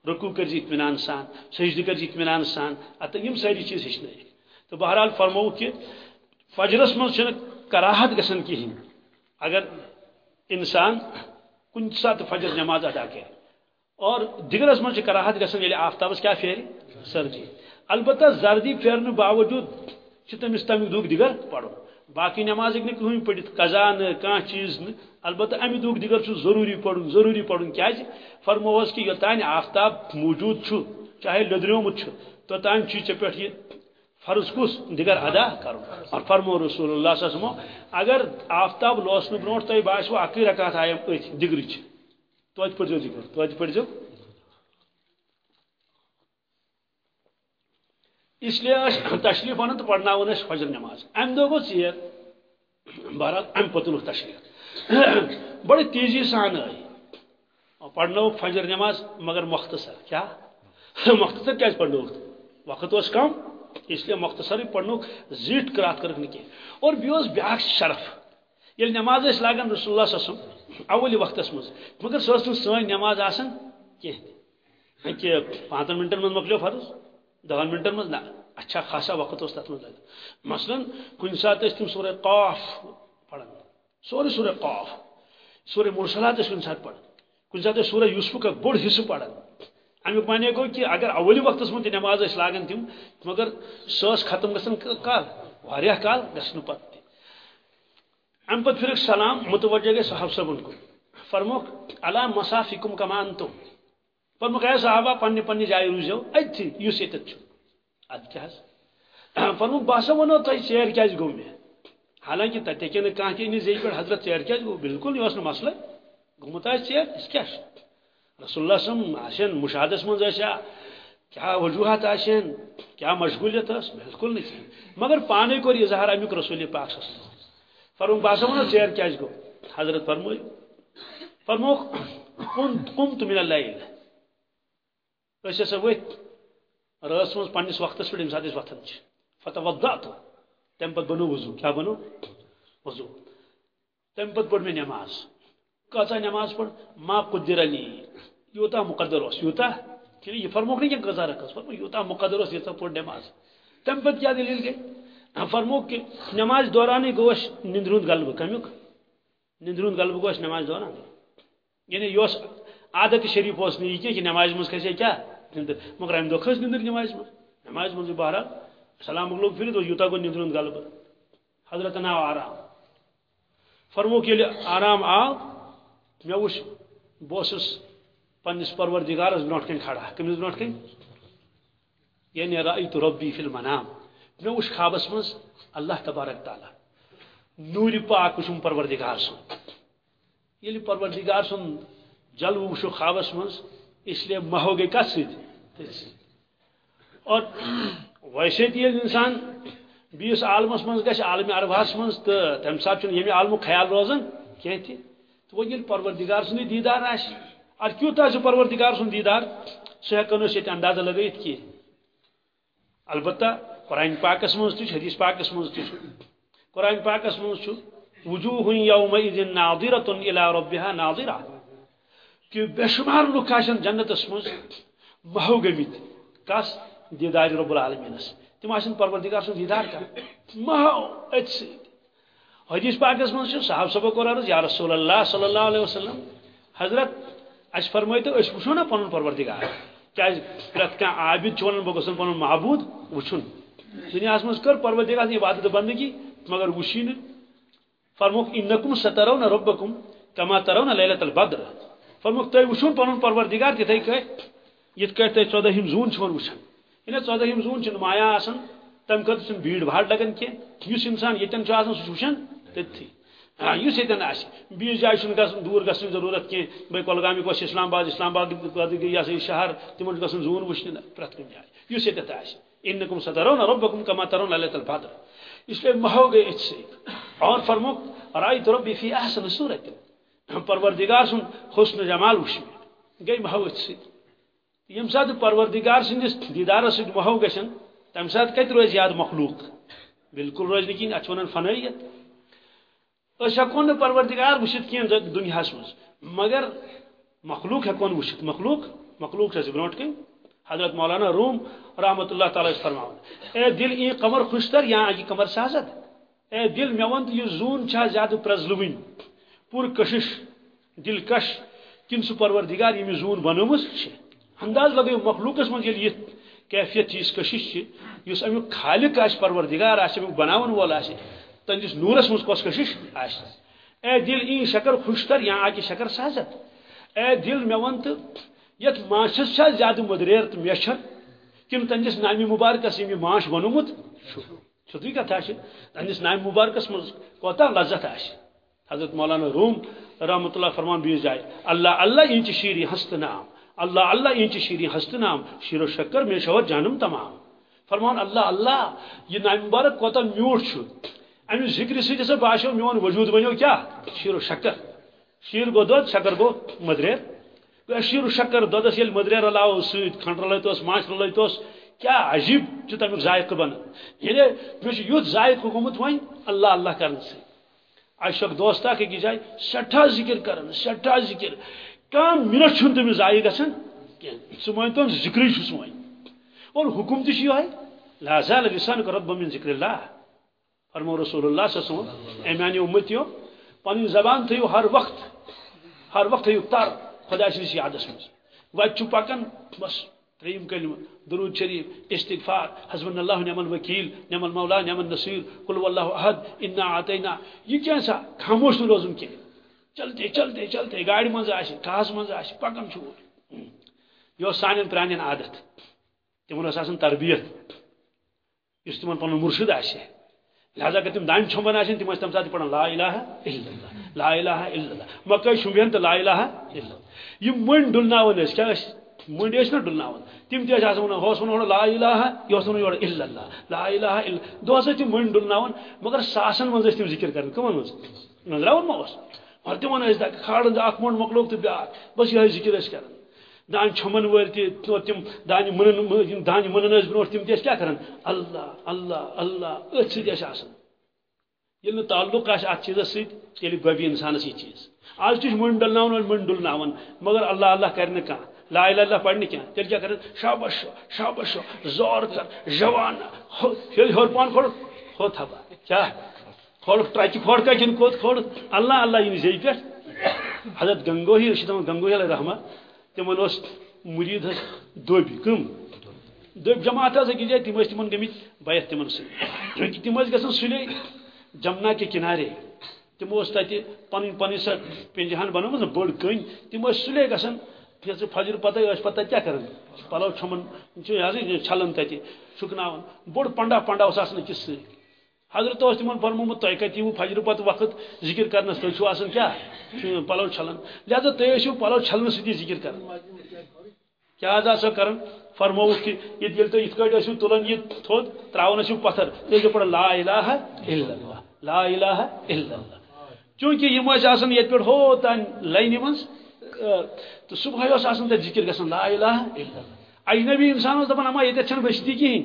رکوع کر جی اطمینان سان سجدہ کر جی اطمینان سان ات یم ساری چیز ہچن تو بہرحال فرمو کہ فجرس من کراہت گسن کہین اگر انسان کن سات فجر نماز ادا کرے۔ اور دگرس من کراہت گسن یعنی یل آفتابس کیا پھیر سردی جی۔ البتہ زردی پھیرنے باوجود تمس تمیک دک دگر پڑو باقی نماز ہوں کہیں پڑھت قزا کان چیز البتہ امہ دک دگر ضروری پڑھن ضروری پڑھن کیا کیاز فرموس کہ یوتان آفتاب موجود چھو چاہے لدریومت توتان چی ٹھیک پہ یہ فرض کس دگر ادا کرو۔ اور فرمو رسول اللہ صلی اللہ علیہ وسلم، اگر آفتاب لوسن برو تہ باسو اکی رکات آیا ات دگرچ توتہ پڑھو ذکر جی توتہ پڑھو اس لیے تشریف ون تو پڑھنا فجر نماز۔ ام دہ گو ٹھیک بہرحال ام پتن تشریف۔ بڑی تیزی سان آئی پڑھنو فجر نماز مگر مختصر۔ کیا؟ مختصر کیا پڑھنو وقت اس کم، اس لیے مختصر پڑھنو، زیٹ کرات کرک نکی اور بیوز بیاک شرف۔ یل نماز اس لاگن رسول اللہ صلی اللہ علیہ وسلم، اولی وقت اس مز مگر سوستن سوئی نماز آسن کی کہ ہاں پانچن منٹن من مکلیو فرض دہن منٹن من اچھا خاصا وقت اس تت من مثلا کن سات تم سورہ قاف سورہ سورہ قاف، سورہ مرسلات کن سات پڑھن کن سات سورہ یوسف کا بڑ حصہ پڑھن امیک معنی گو کہ اگر اولی وقت اس من نماز اس لاگن تم مگر سس ختم گسن کال واریاہ کال گسن پت ام پت پھر ایک سلام متوجہ گئے صحاب صبن کو۔ فرموک علا مسافکم کمان تم فرموک اے صحابہ پنہ پنہ جائے روزو اتھی یس یتت چھو اد کیا فرموک باسا ونو تہ ژیر کیا گو مے حالانکہ تتہ کہ کانٛہہ تہِ زی پہ حضرت ژیر کیا گو بالکل یہ مسئلہ گومت آس اس کیا رسول اللہ صلی آشن مشاہدس من آسیا کیا وجوہات آشن کیا مشغولیت اس بالکل نہیں مگر پانے کو اظہار امیک رسول پاک صلی اللہ علیہ وسلم۔ فرموک باسا ونو ژیر کیا گو حضرت فرموئی فرموک قمت من اللیل۔ اس ہسا ورت رس من پنس وقت پہ یم سات وتھان فتح ودا تم پتہ بنو وضو۔ کیا بنو؟ وضو۔ تم پتہ پڑ مے نماز۔ کچا نماز پڑ ما قدر علی۔ یوتا مقدر اس یوتا؟ کہ یہ فرموک نہیں کہ قضا رکھس فرمو، یوتا مقدر اس یہ پڑ نماز۔ تم پتہ کیا دلیل گئی؟ ہاں، فرموک کہ نماز دوران گوش نندرون غلب کمیک نندرون غلب گوش نماز دوران یعنی یوس عادت شریف اس نہیں۔ کہ نماز مز کھسے کیا؟ نندر۔ مگر ام دو کھس نندر نماز مز نماز مز بہرحال۔ سلام لوگ پھر تو یوتا کو نندرون غلب حضرت نا آرام۔ فرمو کہ آرام آو مے وش بوسس پنس پروردگارس برونٹ کن کھڑا۔ کمس برونٹ کن؟ یعنی رأیت ربی فی المنام۔ مے وش خوابس مز اللہ تبارک تعالی۔ نور پاک وشم پروردگار سن۔ یلی پروردگار سن جلو وشو خوابس مز اس لیے مہو گئی کت سی اور ویسے تھی انسان، بیس عالمس من گھس عالم عربہس من تو تمہ سات یم عالم خیال روزان کی تھی؟ تو وہ پروردگار سن دیدار آس اد کیوت آ پروردگار سن دیدار؟ سہ ہکن یہ اندازہ لگت کی۔ البتہ قرآن پاکس من حدیث پاکس من قرآن پاکس من وجوہ یوم ناظرۃ الی ربها ناظرہ۔ کہ بے شمار لوگ آن جنتس من مہو گمت کس؟ دیدار رب العالمینس تم آن پروردگار سن دیدار کر مہو ات حدیث پاکس من صاحب صبح کور عرض یا رسول اللہ صلی اللہ علیہ وسلم، حضرت اس فرمائی تو اس وچھو نا پنن پروردگار کیا پرت کان عابد چون بہ گسن پنن معبود وچھن دنیا مز کر پروردگار عبادت بندگی، مگر وشین. فرموک، انکم سترون ربکم کما ترون لیلۃ البدر. فرموک تھی وچھن پن پروردگار تتھے کٹ یت کٹ تھی ژۄدہم زون چھون وچھان یعنی ژۄدہم زون چھ مایا آسان تم خاطر چھن بھیڑ بھاڑ لگان کی یس انسان یتن چھ آسان سہ وچھان تتھی ہاں یس یتن آس بیس جائے چھن گژھن دور گژھن ضرورت کی بھائی کۄلگامہِ گوٚژھ اسلام آباد اسلام آباد یہ سا شہر تمن گژھن زون وچھنہِ پرٛٮ۪تھ کُنہِ جایہِ یُس ییٚتٮ۪تھ آسہِ انکم سترون ربکم کما ترون لیلۃ البدر اس لیے مہو گئے اتھ سے اور فرموک رایت ربی فی احسن صورت پروردگار سن حسن جمال وش گئی محو یم سات پروردگار سندس دیدار ست محو گھن تم سات کت روز یاد مخلوق؟ بالکل روز نکین اچھا اتھ ونان فنائیت۔ اس ہکون پروردگار وشت کین دنیا مز؟ مگر مخلوق ہکون وشت؟ مخلوق؟ مخلوق سے برونٹ کن حضرت مولانا روم رحمت اللہ تعالی فرماون اے دل ای قمر خوشتر یا اگی قمر سازد۔ اے دل میون یہ زون چھا زیادہ پرزلوین۔ پور کشش دلکش کن سہ پروردگار یم زون بنومس انداز لگو مخلوقس من یہ کیفیت چیز کشش اس امیک خالق آس پروردگار آس امیک بناون وول آس تہندس نورس من کس کشش آس اے دل این شکر خوشتر یا آکہ شکر سازت اے دل مے ون تو یت ماچس چھا زیادہ مدریر تو میچھر کن تہندس نامی مبارکس یم ماچ بنومت چھتوی کتھا تہندس نامی مبارکس من کوتا لذت آس حضرت مولانا روم رحمۃ اللہ فرمان بیس جائے اللہ اللہ انچ شیری ہست نام. اللہ اللہ انچ شیری ہست نام شیر و شکر میں شور جانم تمام۔ فرمان اللہ اللہ، یہ نام مبارک کوتا میوٹ امی ذکر سی جیسے باشو میون وجود بنیو کیا؟ شیر و شکر۔ شیر گو دود، شکر گو مدریر شیر و شکر دودس یل مدریر علاو سید کھنڈ رلائتوس ماچ رلائتوس کیا عجیب چھ تمیک ذائقہ بن۔ یعنی مجھے یوت ذائقہ گومت وائن اللہ اللہ کرنے سے۔ عشق دوستا کہ جائے، سٹھا ذکر کرن، سٹھا ذکر۔ کم منٹ چھن تمس ضائع گژھان سہ تم ذکر سہ اور حکم تہ یہ لا زال لسان رب من ذکر اللہ۔ فرمو رسول اللہ صلی اللہ علیہ وسلم امتیو پن زبان تھیو ہر وقت ہر وقت تھیو تر خدا سنس یادس مز وتہ پکان بس، تریم کلمہ درود شریف، استغفار، حسبنا اللہ نعم الوکیل نعم المولا نعم النصیر قل واللہ احد، انا اعطینا۔ یہ کیا سا؟ خاموش نہ روزن کی چلتے چلتے چلتے، گاڑی منز آسی ٹھاس منز آسی پکن چھوٹ یہ سان پرانین عادت۔ تمن آسان تربیت۔ اس تمن پن مرشد آسے لہذا اگر تم دان چھمبن آسن تم تم ساتھ پڑھن، لا الہ الا اللہ، لا الہ الا اللہ۔ مکہ شمبین تو لا الہ الا اللہ۔ یہ من ڈلناون اس، کیا منڈی نا ڈلناون تم تہ ہوس ون لا الہ یہ ون یور الا اللہ، لا الہ الا دہس تم من ڈلناون مگر ساسن من تم ذکر کرن۔ کمن من نظراون ما اس۔ اور تم ون کھاڑن اخ منڈ مکلوک تو بیاکھ، بس یہ ذکر اس کرن دان چھمن ول تم دان من دان منن برو تم تیس کیا کرن اللہ اللہ اللہ ات سی آسان۔ یل تعلق آس ات چیز ست تیل گوبی انسانس یہ چیز۔ آج تھی من ڈلنا من ڈلنا مگر اللہ اللہ کرنے کھانا لا الہ اللہ پڑھنے کیا تیل کیا کرن؟ شابش شابش زور کر، جوان ہور پان کھوڑ ہو تھپا کیا کھوڑ ٹرچ کھوڑ کا کن کوت کھوڑ اللہ اللہ یہ زی پہ حضرت گنگوہی رشید گنگوہی علیہ رحمہ تمن اس مرید دب کم. دب جماعت اکس جائے تم تمن گمت بیت تمن سی تم گھن سلے جمنا کے کنارے. تمو تتہ پن پن سا پنجہان بنومت نا بڑ کن. تم سلے گھن فجر پتہ پتہ کیا کران پلو چھمن چھلان تتہ شکنا، بوڑ پنڈا پنڈا اس أکس سی حضرت اس تمن فرمومت تہ کتو فجر پتہ وقت ذکر کرنس تھی چھو آسان کیا پلو چھلان۔ لہذا تھی ٲسِو پلو چھلنہ سۭتی ذکر کران۔ کیا حظ آسو کران؟ فرمووُکھ کہ یہ ییٚلہِ تُہۍ یِتھ کٲٹھۍ ٲسِو تُلان یہِ تھوٚد ترٛاوان ٲسِو پتھر۔ تیٚلہِ پڑھان لا الہ الا اللہ۔ لا الہ الا اللہ۔ چوٗنٛکہِ یِم ٲسۍ آسان ییٚتہِ پٮ۪ٹھ ہو تانۍ لاینہِ منٛز تہٕ صبحٲے اوس آسان تَتہِ ذِکر گژھان لا الہ الا اللہ۔ اجنبی انسان اوس دپان، اما ییٚتٮ۪تھ چھنہٕ بٔستی کِہیٖنۍ۔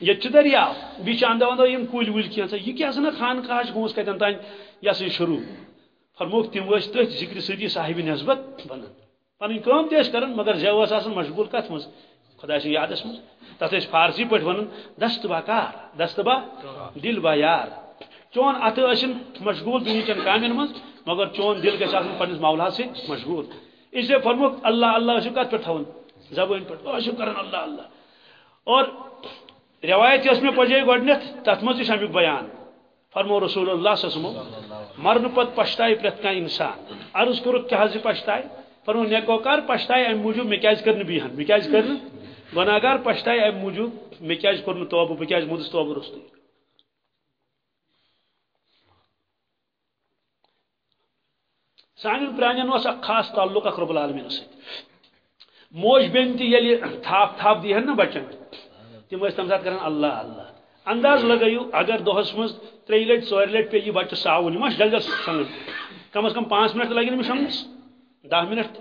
یہ دریاو بیچ اندو اندو یم کل ول کی یہ کیا سنا خان کاش گوس کتن تان یہ سا شروع۔ فرموک تم ورس تھی ذکر ستی صاحب نسبت بنان پن کام تیس کران مگر زو آسان مشغول کت مز۔ خدا سے یادس مز۔ تت فارسی پہ ون دست با کار، دست با دل با یار۔ چون ات اشن مشغول دنچن کامن مز، مگر چون دل گھس آن پنس مولا سے مشغول۔ اس لیے فرموک اللہ اللہ کت پہ تھون زبان پہ کران اللہ اللہ۔ اور روایت اس میں پجے گڈنت تت مز امیک بیان۔ فرمو رسول اللہ صلی مرن پت پشتائے پرت کا انسان۔ عرض کرو کیا حض پشتائے فرمو نیکوکار پشتائے ام موجود میں کیاز کرن بیہن میں کیاز کرن؟ گناہگار پشتائے ام موجود میں کیاز کرن توبہ بہ کیاز مودس توبہ رستو سان پرانین اس خاص تعلق اخرب العالمین سے۔ موج بین یلی تھاپ تھاپ دی نا بچن۔ تم تم سات کران اللہ اللہ۔ انداز لگیو اگر دہس مز تری لٹ ژور لٹ پہ یہ بچہ ساون، یہ جل جل سنگ کم از کم پانچ منٹ لگن امس سمجھس۔ دہ منٹ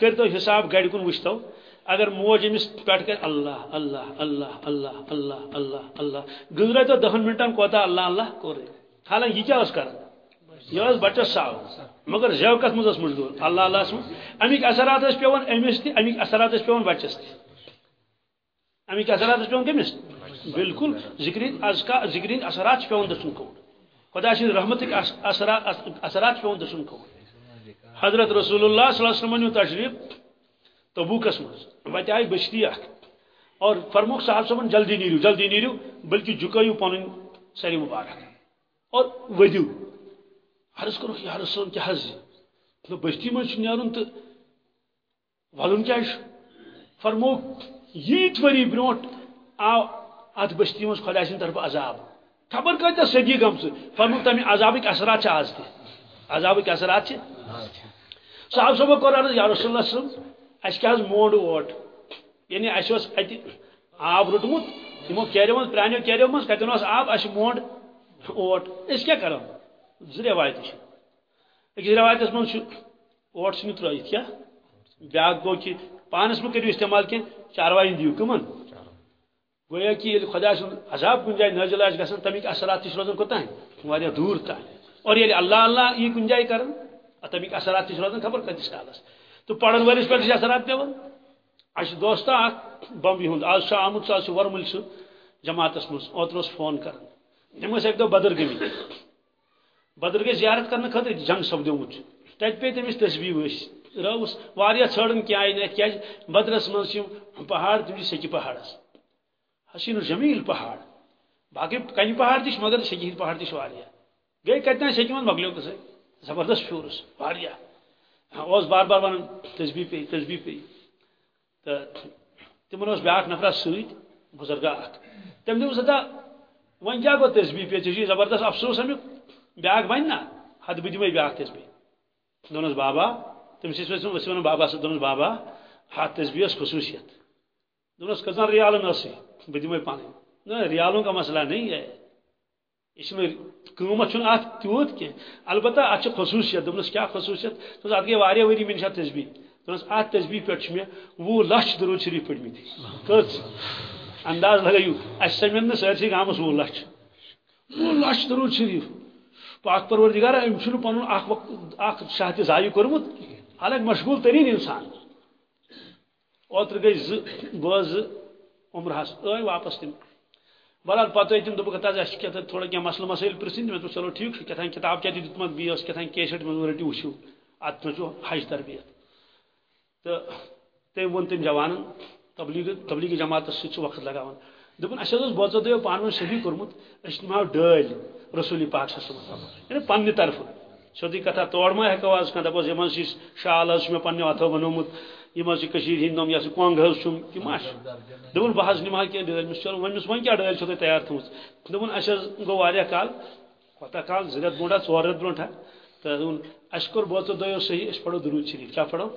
کر تو حساب گڑ کن وچتو اگر موج امس پہ کر اللہ اللہ اللہ اللہ اللہ اللہ اللہ۔ گزرے تو دہن منٹن کوتا اللہ اللہ کور حالانکہ یہ کیا کر یہ بچہ ساو مگر زیو مز مشغول اللہ اللہ امیک اثرات پیون امس تہ امیک اثرات پیون بچس تہ۔ امیک اثرات پیون کمس بالکل ذکر ذکرین ذکرین اثرات پیون دسن کو خدا سن رحمت اثرات پیون دسن کو حضرت رسول اللہ صلی اللہ علیہ وسلم تشریف تبوکس مز وتہ آئی بستی اخ اور فرموک صاحب صاحب جلدی نیرو جلدی نیرو بلکہ جھکو پن سری مبارک۔ اور ودیو۔ عرض کرو یا رسول کیا حض۔ بستی من نیرن تو ولن کیا فرموک یت وری بروٹ آو ات بستی مز خدا سن طرف عذاب۔ خبر کتہ صدی گمس فرمو تمہ عذابک اثرات آز تہ۔ عذابک اثرات صاحب صاحب کور عرض، یا رسول اللہ صلی اس کیا موڈ اوٹ یعنی اس اس ات آب رٹمت تمو کیریو من پرانیو کیریو من کتن اس آب اس موڈ اوٹ اس کیا کرو؟ ز روایت چھ۔ ایک روایت اس من اوٹ سن ترایت کیا بیاکھ گو کہ پانس مہ استعمال کی چاروائن دیو کمن گویا کہ خدا سن عذاب کن جائے نازل آج گژھان تمیک اثرات تش روزان کوتاہ واریاہ دور تام اور ییٚلہِ اللہ اللہ یہ کن جائے کران تمیک اثرات تش روزان خبر کتس کالس تو پرن ولس پہ اثرات پیوان اس دوستا اخ بمبی ہند، آج سہ آمت سہ آج ورمل سہ جماعتس مز اوتر فون کران تم اک دہ بدر گمت بدر گئی زیارت کرنے خاطر جنگ سپدومت تت پہ تمس تصویر ورس روس واریاہ ژھرن کی آئی نت کیاز بدرس مز پہاڑ تم جی سکی پہاڑس حسین جمیل پہاڑ۔ باقی کنہ پہاڑ تش مگر سکی ہند پہاڑ تش گئی کتنا سکی من مکلیو تو زبردست پھیورس واریاہ ہاں، اوس بار بار ونان تسبیح پی تسبیح پی۔ تو تمن اس بیاکھ نفر ست بزرگا اخ تم دس دا ون کیا گو تسبیح پی ژے زبردست افسوس امیک بیاکھ ون نا، حد بہ دمے بیاکھ تسبیح دونس بابا، تم سے ورس ون بابا سے دونس بابا۔ ہاتھ تسبیح خصوصیت۔ دونس کتنا ریال نسی بہ دمے پانے نہ، ریالوں کا مسئلہ نہیں ہے۔ اس میں قیمت ات تیوت کی البتہ ات خصوصیت دس کیا خصوصیت؟ ات گئی واریاہ وری من شاہ تسبیح ات تسبیح پہ مے وہ لچھ درود شریف پڑھ مت کت انداز لگائیو۔ اس سمجھ نا سرسی گامس وہ لچھ وہ لچھ درود شریف پاک پروردگار ام چھ پن اخ وقت اخ شاہ تہ ضائع کورمت حالانکہ مشغول ترین انسان۔ اوتر گئی ز بز عمرہس آئی واپس تم بہرحال پتہ تم دپک تاز اس کیا تھوڑا کیا مسئلہ مسائل پرسن میں تو چلو ٹھیک کتان کتاب کیا دتمت بیس کتان کیسٹ من رٹی وچھو ات چھو حج تربیت تو تم ون تم جوان تبلیغ تبلیغ جماعت ست وقت لگاوان دپن اس اس بوزو دیو پان ون صحیح کرمت اس نماو ڈل رسول پاک صلی اللہ علیہ وسلم یعنی پنہ طرف سیودی کتھا تور ما ہیکو آز کھانا دپس یمن سی شال اس میں پنہ اتھو بنومت یم سے کشیر ہند نم یا کونگ چھم تم آش دپن بہ حظ نما کی ڈل مس چلو ون مس ون کیا ڈل چھو تیار تھوس دپن اس گو واریاہ کال پتہ کال زرت بونڈا ژور رت برونٹھا تو دپن اس کور بوتو دیو صحیح اس پڑھو درود شریف کیا پڑھو؟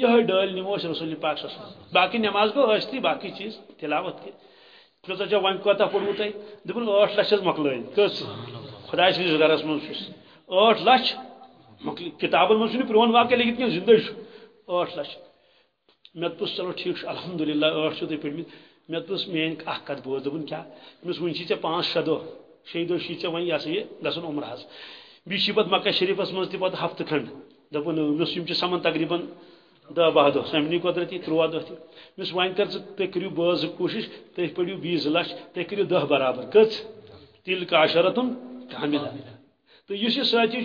یہ ڈل نمو رسول پاک صلی باقی نماز گو اشتی باقی چیز تلاوت کی کیوتا چا ون کوتا پڑھو تھی دپن 8 لچھ مکلٲین کس؟ خدا سٕنٛدِس گرس منٛز چھُس ٲٹھ لچھ کتابن منٛز چھُنہٕ پرٛون واقعہ لیکھِتھ کینٛہہ زِندٕ چھُ ٲٹھ لچھ. مےٚ دوٚپُس، چلو ٹھیٖک چھُ، الحمدُاللہ، ٲٹھ چھِو تُہۍ پٔرمٕتۍ مےٚ دوٚپُس، میٲنۍ اکھ کتھ بوز. دوٚپُن، کیٛاہ؟ دوٚپمَس وٕنہِ چھِ ژےٚ پانٛژھ شےٚ دۄہ. شیٚیہِ دۄہ چھی ژےٚ وۄنۍ یہِ ہسا یہِ گژھُن عمرہ حظ۔ بیٚیہِ چھی پتہٕ مکہ شریفس منٛز تہِ پتہٕ ہفتہٕ کھنٛڈ۔ دوٚپُن مےٚ یِم چھِ سمان تقریٖباً دہ باہ دۄہ، سمنی قدرتی ترٛواہ دۄہ تہِ۔ مےٚ وۄنۍ کر ژٕ، تُہۍ کٔرِو بٲژ زٕ کوٗشِش، تُہۍ پٔرِو بیٚیہِ زٕ لچھ، تُہۍ کٔرِو دہ برابر۔ کٔژ؟ تیٖل کاشرتُن کامِلا تو اس یہ ساتھی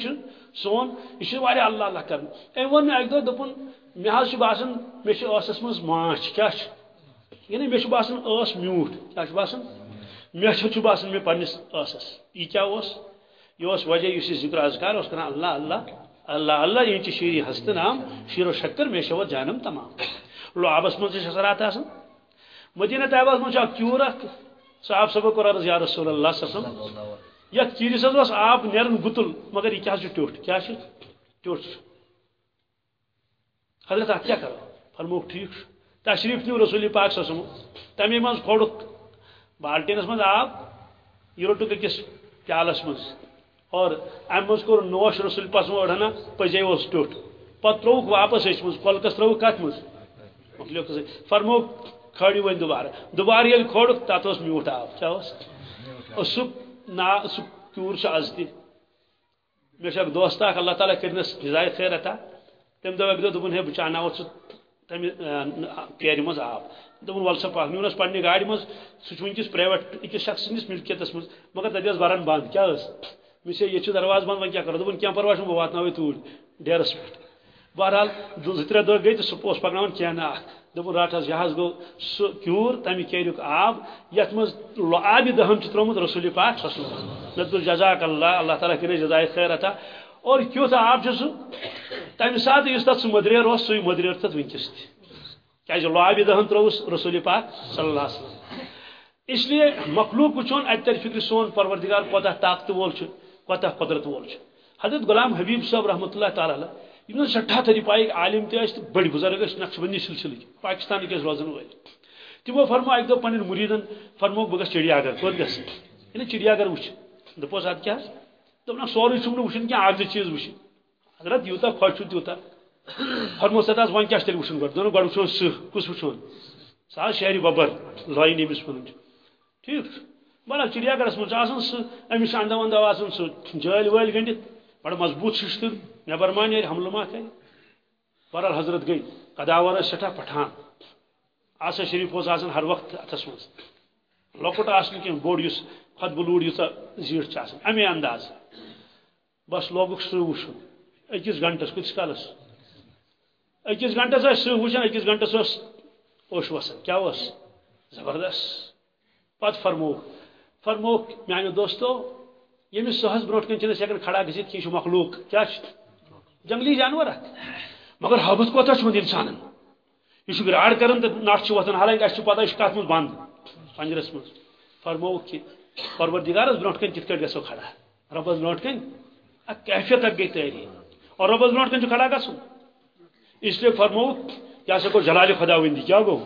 سون یہ اللہ اللہ کر ام ون اک دہ دپن، مے حظ باسان مے ٲسس مز ماچھ کیا یعنی مے باسان ٲس میوٗٹھ کیا باسان میچھ باسان مے پنس ٲسس یہ کیا اس یہ اس وجہ اس ذکر اذکار اس کران اللہ اللہ اللہ اللہ یعنی یہ شیری ہست نام، شیر و شکر مے شو جانم تمام۔ لو آبس من شسرات آسان مدینہ طیبہ من اک کیور اک صاحب صبح کو عرض یا رسول اللہ صلی اللہ علیہ وسلم۔ یت چیرس حض آب نیرن گتل مگر یہ کیا ٹوٹ کیا ٹوٹ حضرت ات کیا کرو فرموک ٹھیک تشریف نیو رسول پاک سسم تمے من کھوڑک بالٹینس من آب، یہ روٹک أکس پیالس من اور ام مز کور نوش رسول پاس اڑنا پزے اس ٹوٹ پتہ تروک واپس اس من کولکس تروک کت من مکلیو فرموک کھڑی ون دوبارہ دوبارہ یل کھوڑک تات میوٹ آب۔ کیا اس نا سہ کور آز تہ مے دوست اخ اللہ تعالیٰ کرنس ہدایت خیر عطا تم دہ اک ہے بہ چانو سہ تمہ کیرِ مز آب۔ دپن ول سا پاک میونس پنہ گاڑی مز سہ ونکس پرائیویٹ أکس شخص سندس ملکیتس مز۔ مگر تتہ بران بند کیا مس یہ دروازہ بند وۄنۍ کیا کرو دپن کینٛہہ پرواے چھُنہٕ بہٕ واتناوے توٗرۍ ڈیرس پٮ۪ٹھ بہرحال زٕ ترٛےٚ دۄہ گٔے تہٕ سُہ اوس پکناوان کینٛہہ نہٕ اکھ دوٚپُن رٹ حظ یہِ حظ گوٚو سُہ کیوٗر، تمہِ کیریُک آب، یتھ منٛز آبہِ دہن چھُ ترومُت رسول پاک سسل مےٚ دوٚپ جزاک اللہ اللہ تعالیٰ کٔرِو جزاے خیر عطا۔ اور کیُتھ آب چھُ سُہ؟ تمہِ ساتہٕ یُس تتھ سُہ مٔدریر اوس، سُے مٔدریر تتھ ونکیٚس تہِ۔ کیازِ لابہِ دہن ترووُس رسول پاک صلی اللہ علیہ وسلم۔ اس لیے مخلوق وٕچھون اتہِ تر فکر سون پروردگار کوتاہ طاقتہٕ وول چھُ، کوتاہ قدرت وول چھُ۔ حضرت غلام حبیب صٲب رحمۃ اللہ تعالیٰ یم سٹھا تھری پائک عالم تہ بڑ بزرگ نقش بندی سلسلہ پاکستان کس روزن ول تمو فرمو اک دہ پن مریدن فرمو بہ گھس چڑیا گھر کوت گھس یعنی چڑیا گھر وچ دپوس اد کیا؟ دپنا سورے چھم نہ وچن کیا اکھ چیز وچن حضرت یوتا خوش چھو تیوتا فرمو سداس ون کیا تیل وچن گۄڈٕ دونوں گۄڈٕ وچھو سہ کس وچھون سہ شہری ببر لٲنۍ أمِس پنُن ٹھیک۔ بہرحال چڑیا گھرس منٛز آسان سہ أمِس اندو اندو آسان سہ جٲلۍ وٲلۍ گٔنڈِتھ بڑٕ مضبوٗط ششتر۔ نبر ما نیرِ حملہٕ ما کرِ بہرحال حضرت گئی قداور سٹھا پٹھان، آسا شریف اوس آسان ہر وقت اتھس مز لۄکُٹ آسنہٕ کینٛہہ بوٚڑ یُس خۄدبہٕ لوٗر یوٗتاہ زیٖٹھ چھِ آسان اَمے انداز۔ بس لوگُکھ سُہ وٕچھُن أکِس گنٹس کۭتِس کالس۔ أکِس گنٹس ٲسۍ سُہ وٕچھان أکِس گنٹس اوس اوٚش وسان کیٛاہ اوس زبردست۔ پتہٕ فرمووُکھ فرمووُکھ میانیو دوستو ییٚمِس سہس برونٛٹھ کَنۍ چھِنہٕ أسۍ ہٮ۪کان کھڑا گٔژھِتھ کینٛہہ یہِ چھُ مخلوق۔ کیٛاہ چھُ جنگلی جانور مگر حٲبت کوتاہ چھُ انسانن یہ گراڑ کران تو نٹ وتھان حالانکہ اس پتہ یہ کت مز بند پنجرس مز فرموک کہ پروردگارس برونٹ کن کت کٹ کھڑا ربس برونٹ کن کیفیت گئی تیاری اور ربس برونٹ کن کھڑا گسو۔ اس لیے فرموک کیا سکو جلال خدا وندی کیا گو؟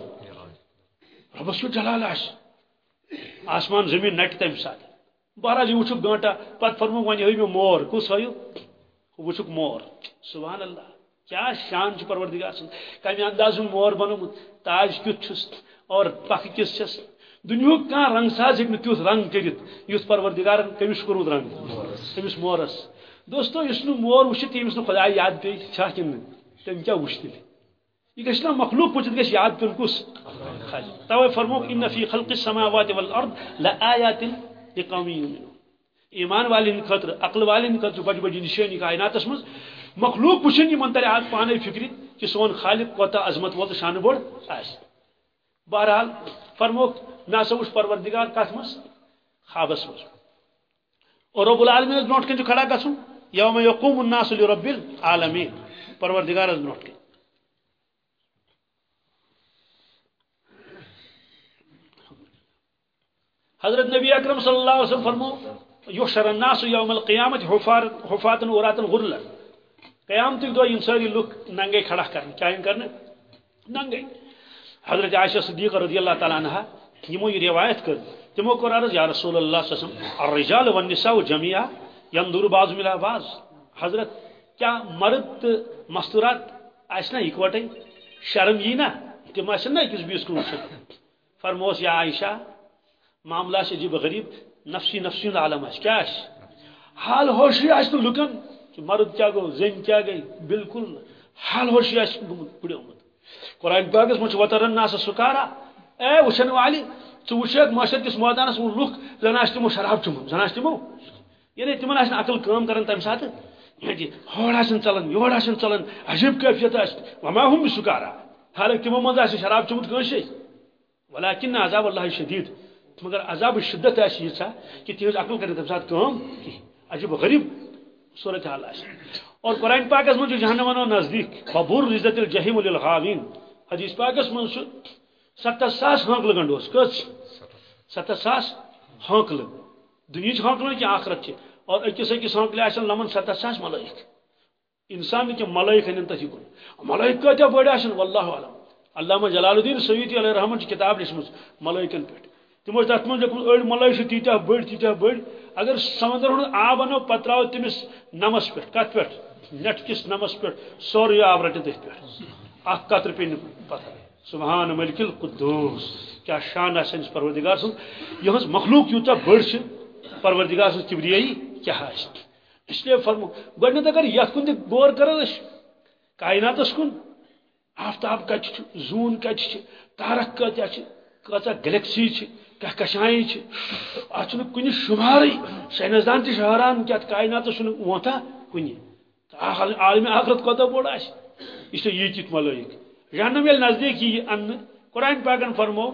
ربس چھو جلال آس آسمان زمین نٹ تم سات بہرحال یہ جی وچھک گانٹا پتہ فرموک ون مور، کس ہو وچھک مور۔ سبحان اللہ، کیا شان چھ پروردگار سن۔ کمی انداز مور بنومت تاج کیت چھس اور پک کس چھس۔ دنیا کان رنگ ساز ہیک تیت رنگ کرت یس پروردگار کمس کورمت رنگ۔ تمس مورس۔ دوستو، اس نو مور وچھ تمس نو خدا یاد پی چھا کن۔ تم کیا وچھ تیل یہ گھس مخلوق وچھت گھس یاد پیون کس؟ توے فرموک ان فی خلق السماوات والارض لآیات لقوم یؤمنون۔ ایمان والن خطر، عقل والن خطر بڑ بڑ نشانی کائنات مز مخلوق وچن یہ منتر آج پانے فکری کہ سون خالق کوتا عظمت وول شان بوڑ آس۔ بہرحال فرموک نا سا وچ پروردگار کت مز خوابس مز اور رب العالمین برونٹ کن کھڑا گسن یوم یقوم الناس لرب العالمین۔ پروردگار برونٹ کن۔ حضرت نبی اکرم صلی اللہ علیہ وسلم فرمو یحشر الناس یوم القیامت حفات ورات غرلا. قیامت دو ان ساری لوگ ننگے کھڑا کرن. کیا کرنے؟ ننگے. حضرت عائشہ صدیقہ رضی اللہ تعالی عنہ یمو یہ روایت کر تمو کو عرض، یا رسول اللہ صلی اللہ علیہ وسلم، الرجال والنساء جميعا ينظر بعض الى بعض. حضرت، کیا مرد مستورات؟ آسنا اکوٹے شرم یہ نا تم آسن نا بیس کو فرموس، یا عائشہ، معاملہ سے جب غریب نفسی نفسی عالم آس کیا حال ہوشی آس تو لکن کہ مرد کیا گو زن کیا گئی؟ بالکل حال ہوشی آس پڑیومت قرآن پاکس مجھ وطرن ناس سکارا۔ اے وچھن والی ژٕ وٕچھکھ معاشر کس مٲدانس منٛز لُکھ زن آسہِ تِمو شراب چوٚمُت زن آسہِ تِمو یعنی تِمن آسہِ نہٕ عقل کٲم کران تمہِ ساتہٕ یعنی جی، ہور آسن ژلان یور آسن ژلان عجیب کیفیت آسہِ وما ہُم سُکارا۔ حالانکہِ تِمو منٛز آسہِ شراب چوٚمُت کٲنٛسے ولكن عذاب الله شدید۔ مگر عذاب شدت ایسی یہ کہ تیز عقل کرے تم ساتھ کام کی عجیب غریب صورت حال ہے۔ اور قرآن پاک اس جہنم و نزدیک۔ ببور رزت الجحیم للغاوین۔ حدیث پاک اس میں ستہ ساس ہانکل گنڈوس کس؟ ستہ ساس ہانکل دنیا ہانکل کی آخرت چھ۔ اور اکس اکس ہانکل آسن لمن ستہ ساس ملائک۔ انسان کی ملائک ہن تھی کن ملائک کتیا بڑی آسن واللہ عالم علامہ جلال الدین سیوطی علیہ رحمت کتاب لچمت ملائکن پہ تمو تر من اڑ ملائش تیتہ بڑ تیتہ بڑ اگر سمندر ہند آب انو پتہ ترو تمس نمس پہ کت پہ نیٹ کس نمس پہ سوری آب رٹ تھی پہ اخ قطر پہ پتہ۔ سبحان ملک القدوس۔ کیا شان آس پروردگار سن یہ مخلوق یوتہ بڑ پروردگار سن کبریائی کیا اس لیے فرمو گۄڈنیٚتھ اگر یتھ کن تہ غور کرو أسۍ، کائناتس کن، آفتاب کتہ زون کتہ تارک کتہ کۭژاہ گلیکسی کہکشائیں ات کن شمار سائنسدان تہ حیران کہ ات کائنات ووتا کن عالم آخرت کوتا بوڑ آس اس لیے یہ ملائک۔ جہنم یل نزدیک یہ ان قرآن پاکن فرمو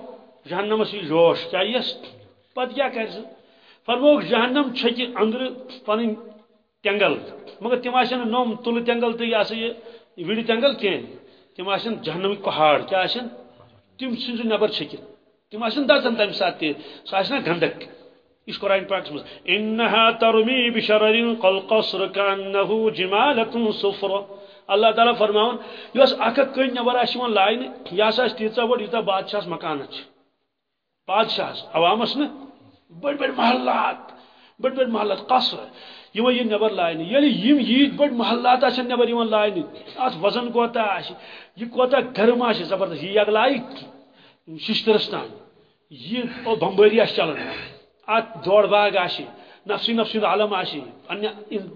جہنمس یہ جوش چاہیے۔ پتہ کیا کر فرمو جہنم چھکہ اندر پن تینگل مگر تم آن نوم تل تینگل تو یہ سا یہ وڑ تینگل کی تم آن جہنمک پہاڑ کیا تم سن نبر چھکت تم آسن دزان تمہ سات تہ سہ گندک اس قرآن پاک مز انها ترمی بشرر قلقصر كانه جمالة صفر۔ اللہ تعالیٰ فرماون یس اکھ کن نبر آس لائن یہ سا تیژا بڑ یوتہ بادشاہ مکانت بادشاہ عوامس نا بڑ بڑ محلات، بڑ بڑ محلات، قصر۔ یہ یہ نبر لائن۔ یلی یم بڑ محلات آسن نبر لائن۔ ات وزن کوتا آس یہ کوتا گرم آس زبردست۔ یہ اگلائی ششترس تان یہ بمبری آس چلان ات دوڑ باغ آ نفسی نفسی عالم آ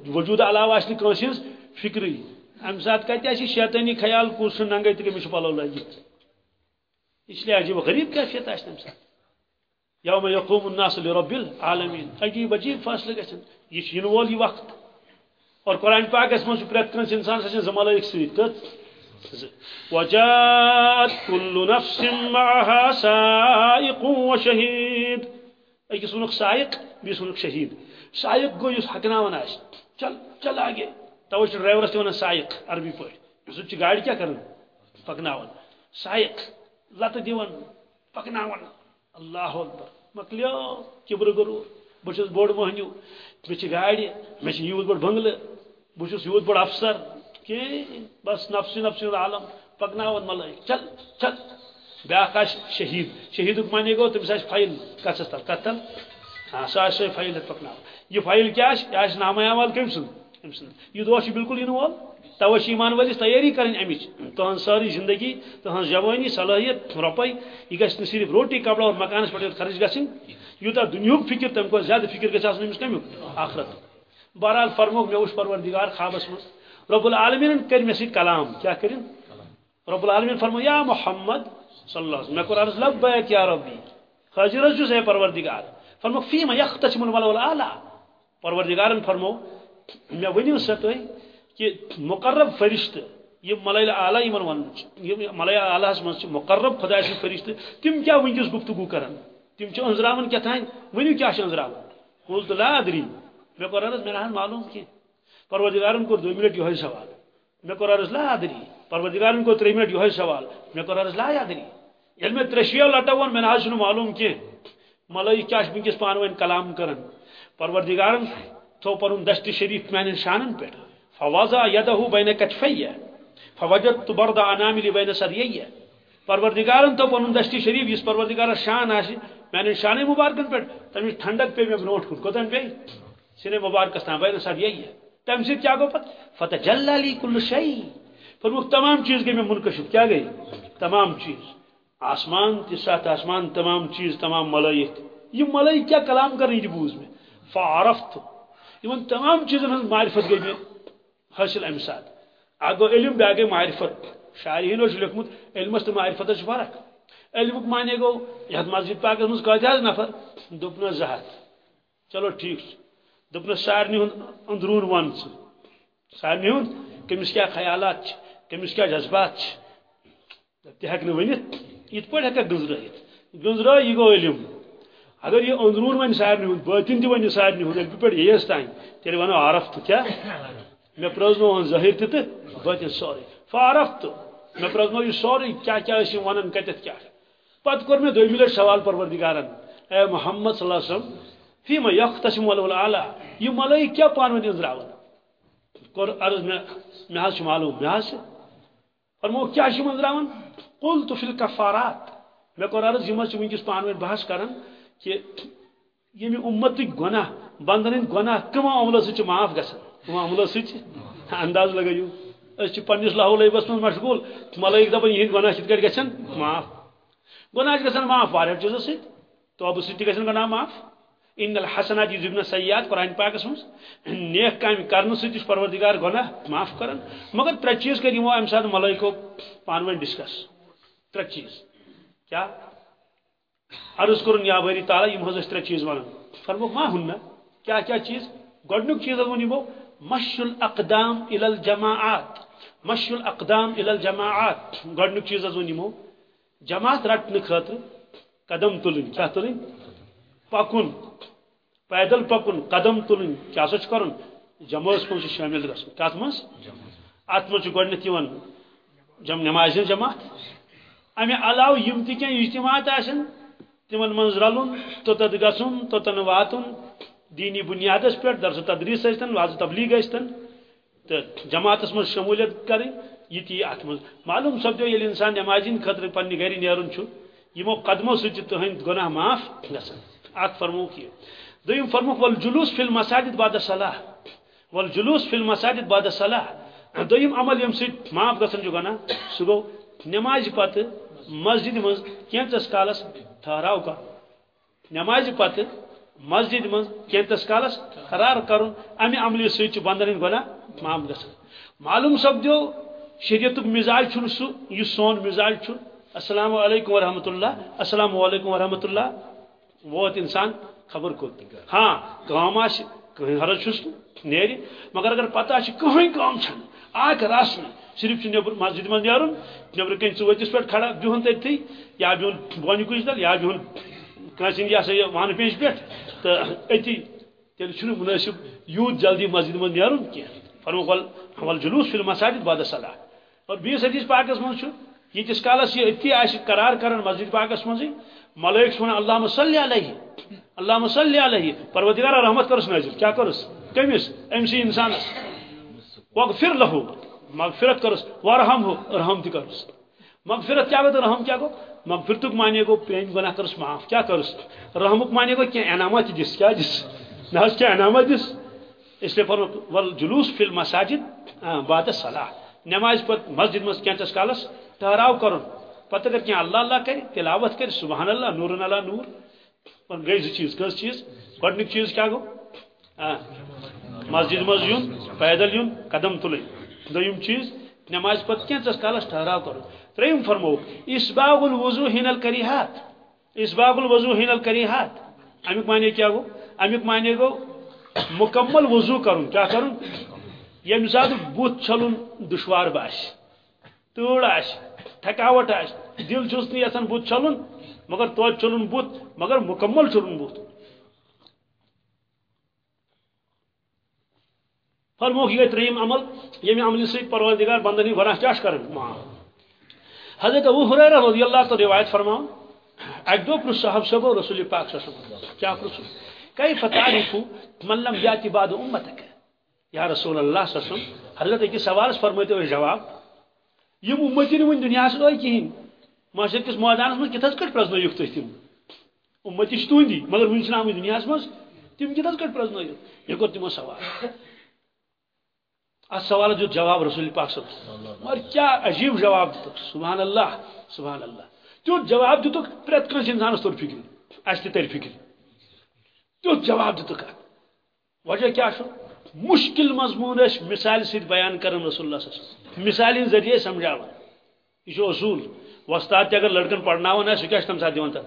وجود علاوہ آس کنس ہز فکری ام سات کت آ شیطانی خیال کس ننگے تو کمس پلو لگت اس لیے عجیب غریب کیفیت آس تم سات یوم یقوم الناس لرب العالمین عجیب عجیب فاصلہ گھن یہ ین وول یہ وقت اور قرآن پاکس من پریت کنس انسان سن زمالک ست وجاءت كل نفس معها سائق وشهيد. اي سنك سائق بي سنك شهيد. سائق گو يس حکناون آس چل چل آگے. تو ڈرائیورس تہ ونان سائق، عربی پٲٹھۍ سُہ چھُ گاڑِ کیٛاہ کران پکناوان سائق لتہٕ دِوان پکناوان اللہ اکبر. مکلیو، کبر غروٗر بہٕ چھُس بوٚڑ مٔہنیوٗ. مےٚ چھِ گاڑِ مےٚ چھِ یوٗت بوٚڑ بنگلہٕ بہٕ چھُس یوٗت بوٚڑ افسر. بس نفسی نفسی عالم پکناون ملائک، چل چل۔ بیاکھ شہید شہید معنی گو تمس فائل کچس تل کتل ہاں سہ آس فائل پکنا یہ فائل کیا یہ نام عمل کم سن؟ أمس یہ دۄہ چھُ بالکل ینہٕ وول توے ایمان وٲلِس تیٲری کرٕنۍ امِچ تُہنٛز ہاں سٲری زندگی تُہنٛز ہاں جوٲنی صلٲحیت رۄپے یہ گژھِ نہٕ صرف روٹی، کپڑا اور مکانس پٮ۪ٹھ خرچ گژھٕنۍ یوٗتاہ دُنیہُک فکر تمہِ کھۄتہٕ زیادٕ فکر گژھِ آسُن أمِس آخرت۔ بہرحال فرموک مےٚ وٕچھ پروردگار خوابس منٛز رب العالمیٖنن کٔرۍ مےٚ سۭتۍ کلام. کیٛاہ کٔرِن رب العالمیٖن فرمو یا محمد صلی اللہ علیہ وسلم مےٚ کوٚر عرض لبیک یا ربی. حٲضر حظ چھُس ہے پروردگار. فرمو فیٖما یختسم الملأ الاعلى پروردگارن فرمو مےٚ ؤنِو سا تُہۍ کہ مقرب فرشتہ، یہ ملائل اعلیٰ یمن ون یہ ملائل اعلیٰ من مقرب خدا سن فرشتہ، تم کیا ونکس گفتگو کران تم انزراون کیا تھان ونیو کیا انزراون قلت لا ادری۔ مے کور عرض مے معلوم کی پروردگارن کور دو منٹ یہ سوال مے کور عرض لا ادری پروردگارن کور تری منٹ یہ سوال۔ مے کور عرض لا ادری یل یعنی میں ترشیو لٹاون مے حض معلوم کی ملائی کیا ونکس پان پانوین کلام کران پروردگارن تھو پن دشت شریف میان شانن پہ فوضع يده بين كتفي فوجدت برد انامل بين سريي پروردگارن تو پنن دشتی شریف، اس پروردگار شان آشی، میں شان مبارکن پہ تم ٹھنڈک پہ میں برونٹ کن۔ کوتن پہ سنے مبارک استان بین سريي تم سے کیا گو پت؟ فتجلى لي كل شيء فرمو تمام چیز گئی میں منکشف کیا گئی؟ تمام چیز. آسمان کے ساتھ آسمان، تمام چیز، تمام ملائک یہ ملائک کیا کلام کر رہی بوز میں؟ فعرفت. یہ تمام چیزن ہز معرفت گئی میں حاصل امہ سات اک گو علم بیا گئی معرفت. شارحین لکھمت علمس تو معرفت فرق علمک مانے گو، یہ مسجد پاکس مز کت نفر دپن زہت چلو ٹھیک. دپن سارنی ہند اندرون ون سارنی ہند کمس کیا خیالات کمس کیا جذبات تہ ہیک ونت یت پہ ہیک گنزرت گنزر یہ گو علم۔ اگر یہ اندرون ون سارنی ہند باطن تہ ون سارنی ہند ایک پہ یس تین تیل ونو عرف تو کیا؟ مے پرزنو ظاہر تہ بتن سورے فارفت مے پرزنو یہ سورے کیا کیا اس ونن کتت کیا۔ پت کور مے دوی ملٹ سوال پروردگارن۔ اے محمد صلی اللہ علیہ وسلم فیما یختصم ولو الاعلى یہ ملائک کیا پانو دین زراون کور عرض مے مے ہاس معلوم مے ہاس فرمو کیا چھ منزراون قلت فی الکفارات مے کور عرض یمس چھ ونکس پانو بحث کرن کہ یمی امتک گناہ بندن گناہ کما عملہ سے معاف گژھن معاملہ سی انداز لگیو اس پنس لاہو لبس من مشغول ملائک دپان یہ گناہ شت کت گھن معاف گناہ گھن معاف واریاہ چیزو سی توبہ سی گھن گناہ معاف ان الحسنات یذبن سیئات قرآن پاکس مز نیک کام کرنے سی پروردگار گناہ معاف کرن. مگر ترے چیز کر یمو ام سات ملائکو پانوین ڈسکس ترے چیز. کیا؟ عرض کرن یا باری تعالی، یم حضرت ترے چیز ونن فرمو، ما ہن کیا کیا چیز؟ گڈنک چیز ون یمو مش الاقدام الى الجماعات. مش الاقدام الى الجماعات. گۄڈنیُک چیز حظ ونمو جماعت رٹنہٕ خٲطرٕ قدم تُلٕنۍ کیٛاہ تُلٕنۍ پکُن، پیدل پکُن، قدم تُلٕنۍ کیٛاہ سا چھُ کرُن جمٲژ منٛز چھُ شٲمِل گژھُن کتھ منٛز اتھ جم نمازِ ہٕنٛز جماعت. امہِ علاوٕ یِم تہِ کینٛہہ اجتماعات آسن تِمن منٛز رلُن توٚتتھ گژھُن توٚتن دینی بنیادس پہ درس تدریس ثن واضح تبلیغ ثن تو جماعتس من شمولیت کریں، یہ ات من معلوم سپدو یل انسان نماز خطر پنہ گھر نیرن یمو قدمو سی تہند گناہ معاف گسن اخ فرموک یہ دویم فرموک والجلوس فی المساجد بعد صلاح والجلوس فی المساجد بعد صلاح دویم عمل یم سی معاف گسن جو گناہ سہ گو نماز پتہ مسجد مز کینتس کالس ٹھہراو کا۔ نماز پتہ مسجد من کینتس کالس قرار کرن امی عملی سی بندن گنا معام گھن معلوم سپدو شریعت مزاج چھ سہ یہ سون مزاج چھ السلام علیکم ورحمۃ اللہ۔ السلام علیکم ورحمۃ اللہ۔ ووت انسان خبر کت ہاں کام آ حرض چھس نیر مگر اگر پتہ کہیں کام چھ آک رس صرف نبر مسجد من نیرن نبر کن ثوتس پہ کھڑا بہن تھی، یا بہن بونہ کچھ دل یا بہن کنس یہ سا یہ وان پیش پہ تو اتی تیل مناسب یوت جلدی مسجد من نیرن کی فرمو ول جلوس فی المساجد بعد الصلاة اور بیس حدیث پاکس من چھو یہ جس کالس یہ اتی آش قرار کرن مسجد پاکس من ملائک سن اللہم صلی علیہ. اللہم صلی علیہ. پروردگار رحمت کرس نازل. کیا کرس؟ کمس امسی انسانس. وغفر له مغفرت کرس. ورحم ہو رحم تہ کرس. مغفرت کیا گو رحم کیا گو مغفرتک مانے گو پرین گناہ کرس، معاف کیا کرس؟ رحمک مانے گو کیا انعامات دس کیا دس نہ کیا انعامات دس اس لیے فرمو ول جلوس فل مساجد بات صلاح نماز پت مسجد مز کینچس کالس ٹہراو کرن۔ پتہ اگر کیا اللہ اللہ کرے، تلاوت کرے، سبحان اللہ، نور اللہ نور۔ پر گئی زٕ چیز کس چیز۔ گۄڈنیُک چیز کیا گو؟ مسجد مز یون پیدل یون، قدم تلن دویم چیز، نماز پت کینچس کالس ٹھہراو کرن تریم فرمو اسباغ الوضو حین الکریحات۔ اسباغ الوضو حین الکریحات۔ امیک معنی کیا گو؟ امیک معنی گو، مکمل وضو کرن۔ کیا کرن؟ یم سات بت چھلن، دشوار باش۔ تڑ آش تھکاوٹ آش دل چھس نی یسان بت چھلن مگر توت چھلن بت مگر مکمل چھلن بت فرموک یہ تریم عمل یم عمل سے پروردگار بندنی گناہ چاش کرن حضرت ابو ہریرہ رضی اللہ تعالی روایت فرماؤ اک دو پرس صاحب صاحب رسول پاک صلی اللہ علیہ وسلم۔ کیا پرسو کیف تعرف من لم یاتی بعد امتک؟ یا رسول اللہ صلی اللہ علیہ وسلم، حضرت ایک سوال فرمائتے ہوئے جواب یم امتی نے دنیا ہوئی کہین معاشر کس میدانس من کت کٹ پرزن یوک تم امتی تہندی مگر ون آمت دنیا من تم کت کٹ پرزن یہ کور تمو سوال. ات سوال جو جواب رسول پاک صلی مگر کیا عجیب جواب دیتک سبحان اللہ سبحان اللہ تیت جواب دیتک پریت کنس انسانس تر فکر. اس تر فکر. تیت جواب دیتک وجہ کیا شو؟ مشکل مضمون اس مثال سید بیان کرن رسول اللہ صلی اللہ علیہ وسلم۔ مثال ان ذریعے سمجھا یہ جو اصول وستاد تے اگر لڑکن پڑھناون ہے سکہ تم ساتھ دیون تا۔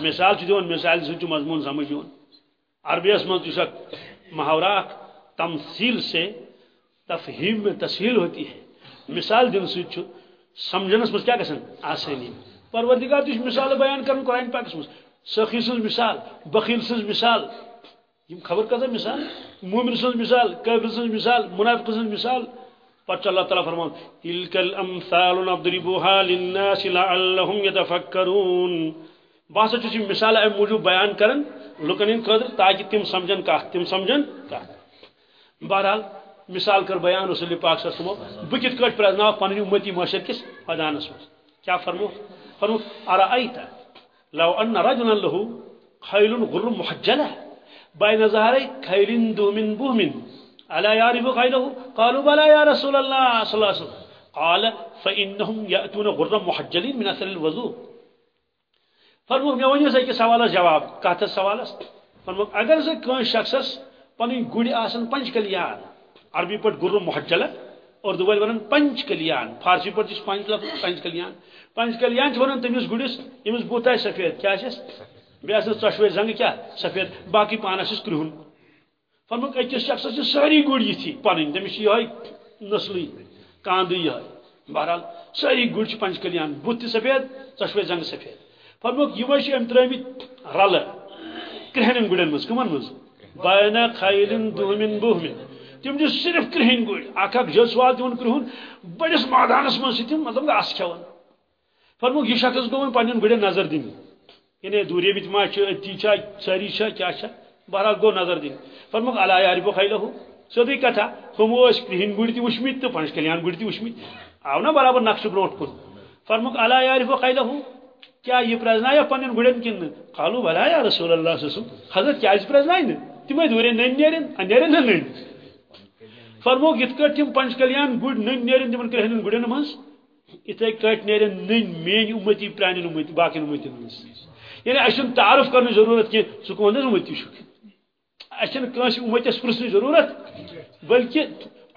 مثال چھ دیون، مثال سید مضمون سمجھ دیون۔ عربی اس میں چھ محاورہ تمثیل سے تفہیم میں تسہیل ہوتی ہے۔ مثال دن سید چھ سمجھنس مس کیا گژھن آسانی۔ پروردگار تش مثال بیان کرن، قرآن پاکس مس سخی سز مثال، بخیل سز مثال۔ یم خبر کتر مثال مومن سن مثال کافر سن مثال منافق سن مثال پتہ اللہ تعالیٰ فرمان تلك الامثال نضربها للناس لعلهم يتفكرون باسا چھس یہ مثال ام موجود بیان کرن لکن ان قدر تاکہ تم سمجھن کا تم سمجھن کا بہرحال مثال کر بیان رسول پاک صلی اللہ علیہ وسلم بہ کت کٹ پرزنا پنن امتی معاشر کس ادانس مز کیا فرمو فرمو ارائیت لو ان رجلا له خیل غر محجله بين ظهري خيل دوم بهم ألا يعرف خيله قالوا بلى يا رسول الله صلى الله عليه وسلم۔ قال فإنهم يأتون غرا محجلين من أثر الوضوء۔ فرموک مے ؤنِو سا أکِس سوالس جواب کتھ سوالس فرموک اگر سا کٲنٛسہِ شخصس پنٕنۍ گُرۍ آسان پنج کلیان۔ عربی پٲٹھۍ گُرٕ محجلہ اردو وٲلۍ ونان پنج کلیان۔ فارسی پٲٹھۍ چھِ پنج لفظ پنج کلیان۔ پنج کلیان چھِ ونان تٔمِس گُرِس ییٚمِس بُتھ آسہِ سفید۔ کیٛاہ چھس بیس ژشوے زنگ کیا؟ سفید باقی پانس کرہن۔ فرمک اکس شخص ساری گر یہ پن تمس یہ نسل کاند یہ بہرحال ساری گر پنچ کلیان۔ بت سفید، ژشوے زنگ سفید۔ فرمک یہ ام ترمت رل کرہن گڑن مز کمن مز؟ بین خیلن دہمن بہمن تم چھ صرف کرہن گر اخ اخ جسوال دون کرہن، بڑس مادانس مز تم مطلب اس کھون فرمک یہ شخص گو پنن گڑن نظر دن یعنی دوری بیت ما چھ اتی چھ ساری چھ کیا چھ بہرحال گو نظر دین. فرمک علا یارب خیلہ سیدھی کتھا ہم اس کرہن گڑ تی وشمت تو پنج کلیان گڑ تی وشمت آو نا برابر نقش برونٹ کن. فرمک علا یارب خیلہ کیا یہ پرزنا یا پنن گڑن کن؟ قالو بلا یا رسول اللہ صلی اللہ علیہ وسلم. حضرت کیا اس پرزنا تمے دوری نن نیرن اندرن نن فرموک یت کٹ تم پنج کلیان گڑ نن نیرن تمن کرہن گڑن منز اتھے کٹ نیرن نن مین امتی پرانی امتی باقی امتی منز یعنی اچھا تعارف کرنے ضرورت کی سکون امتی شک اچھا کنس امتس پرسن ضرورت، بلکہ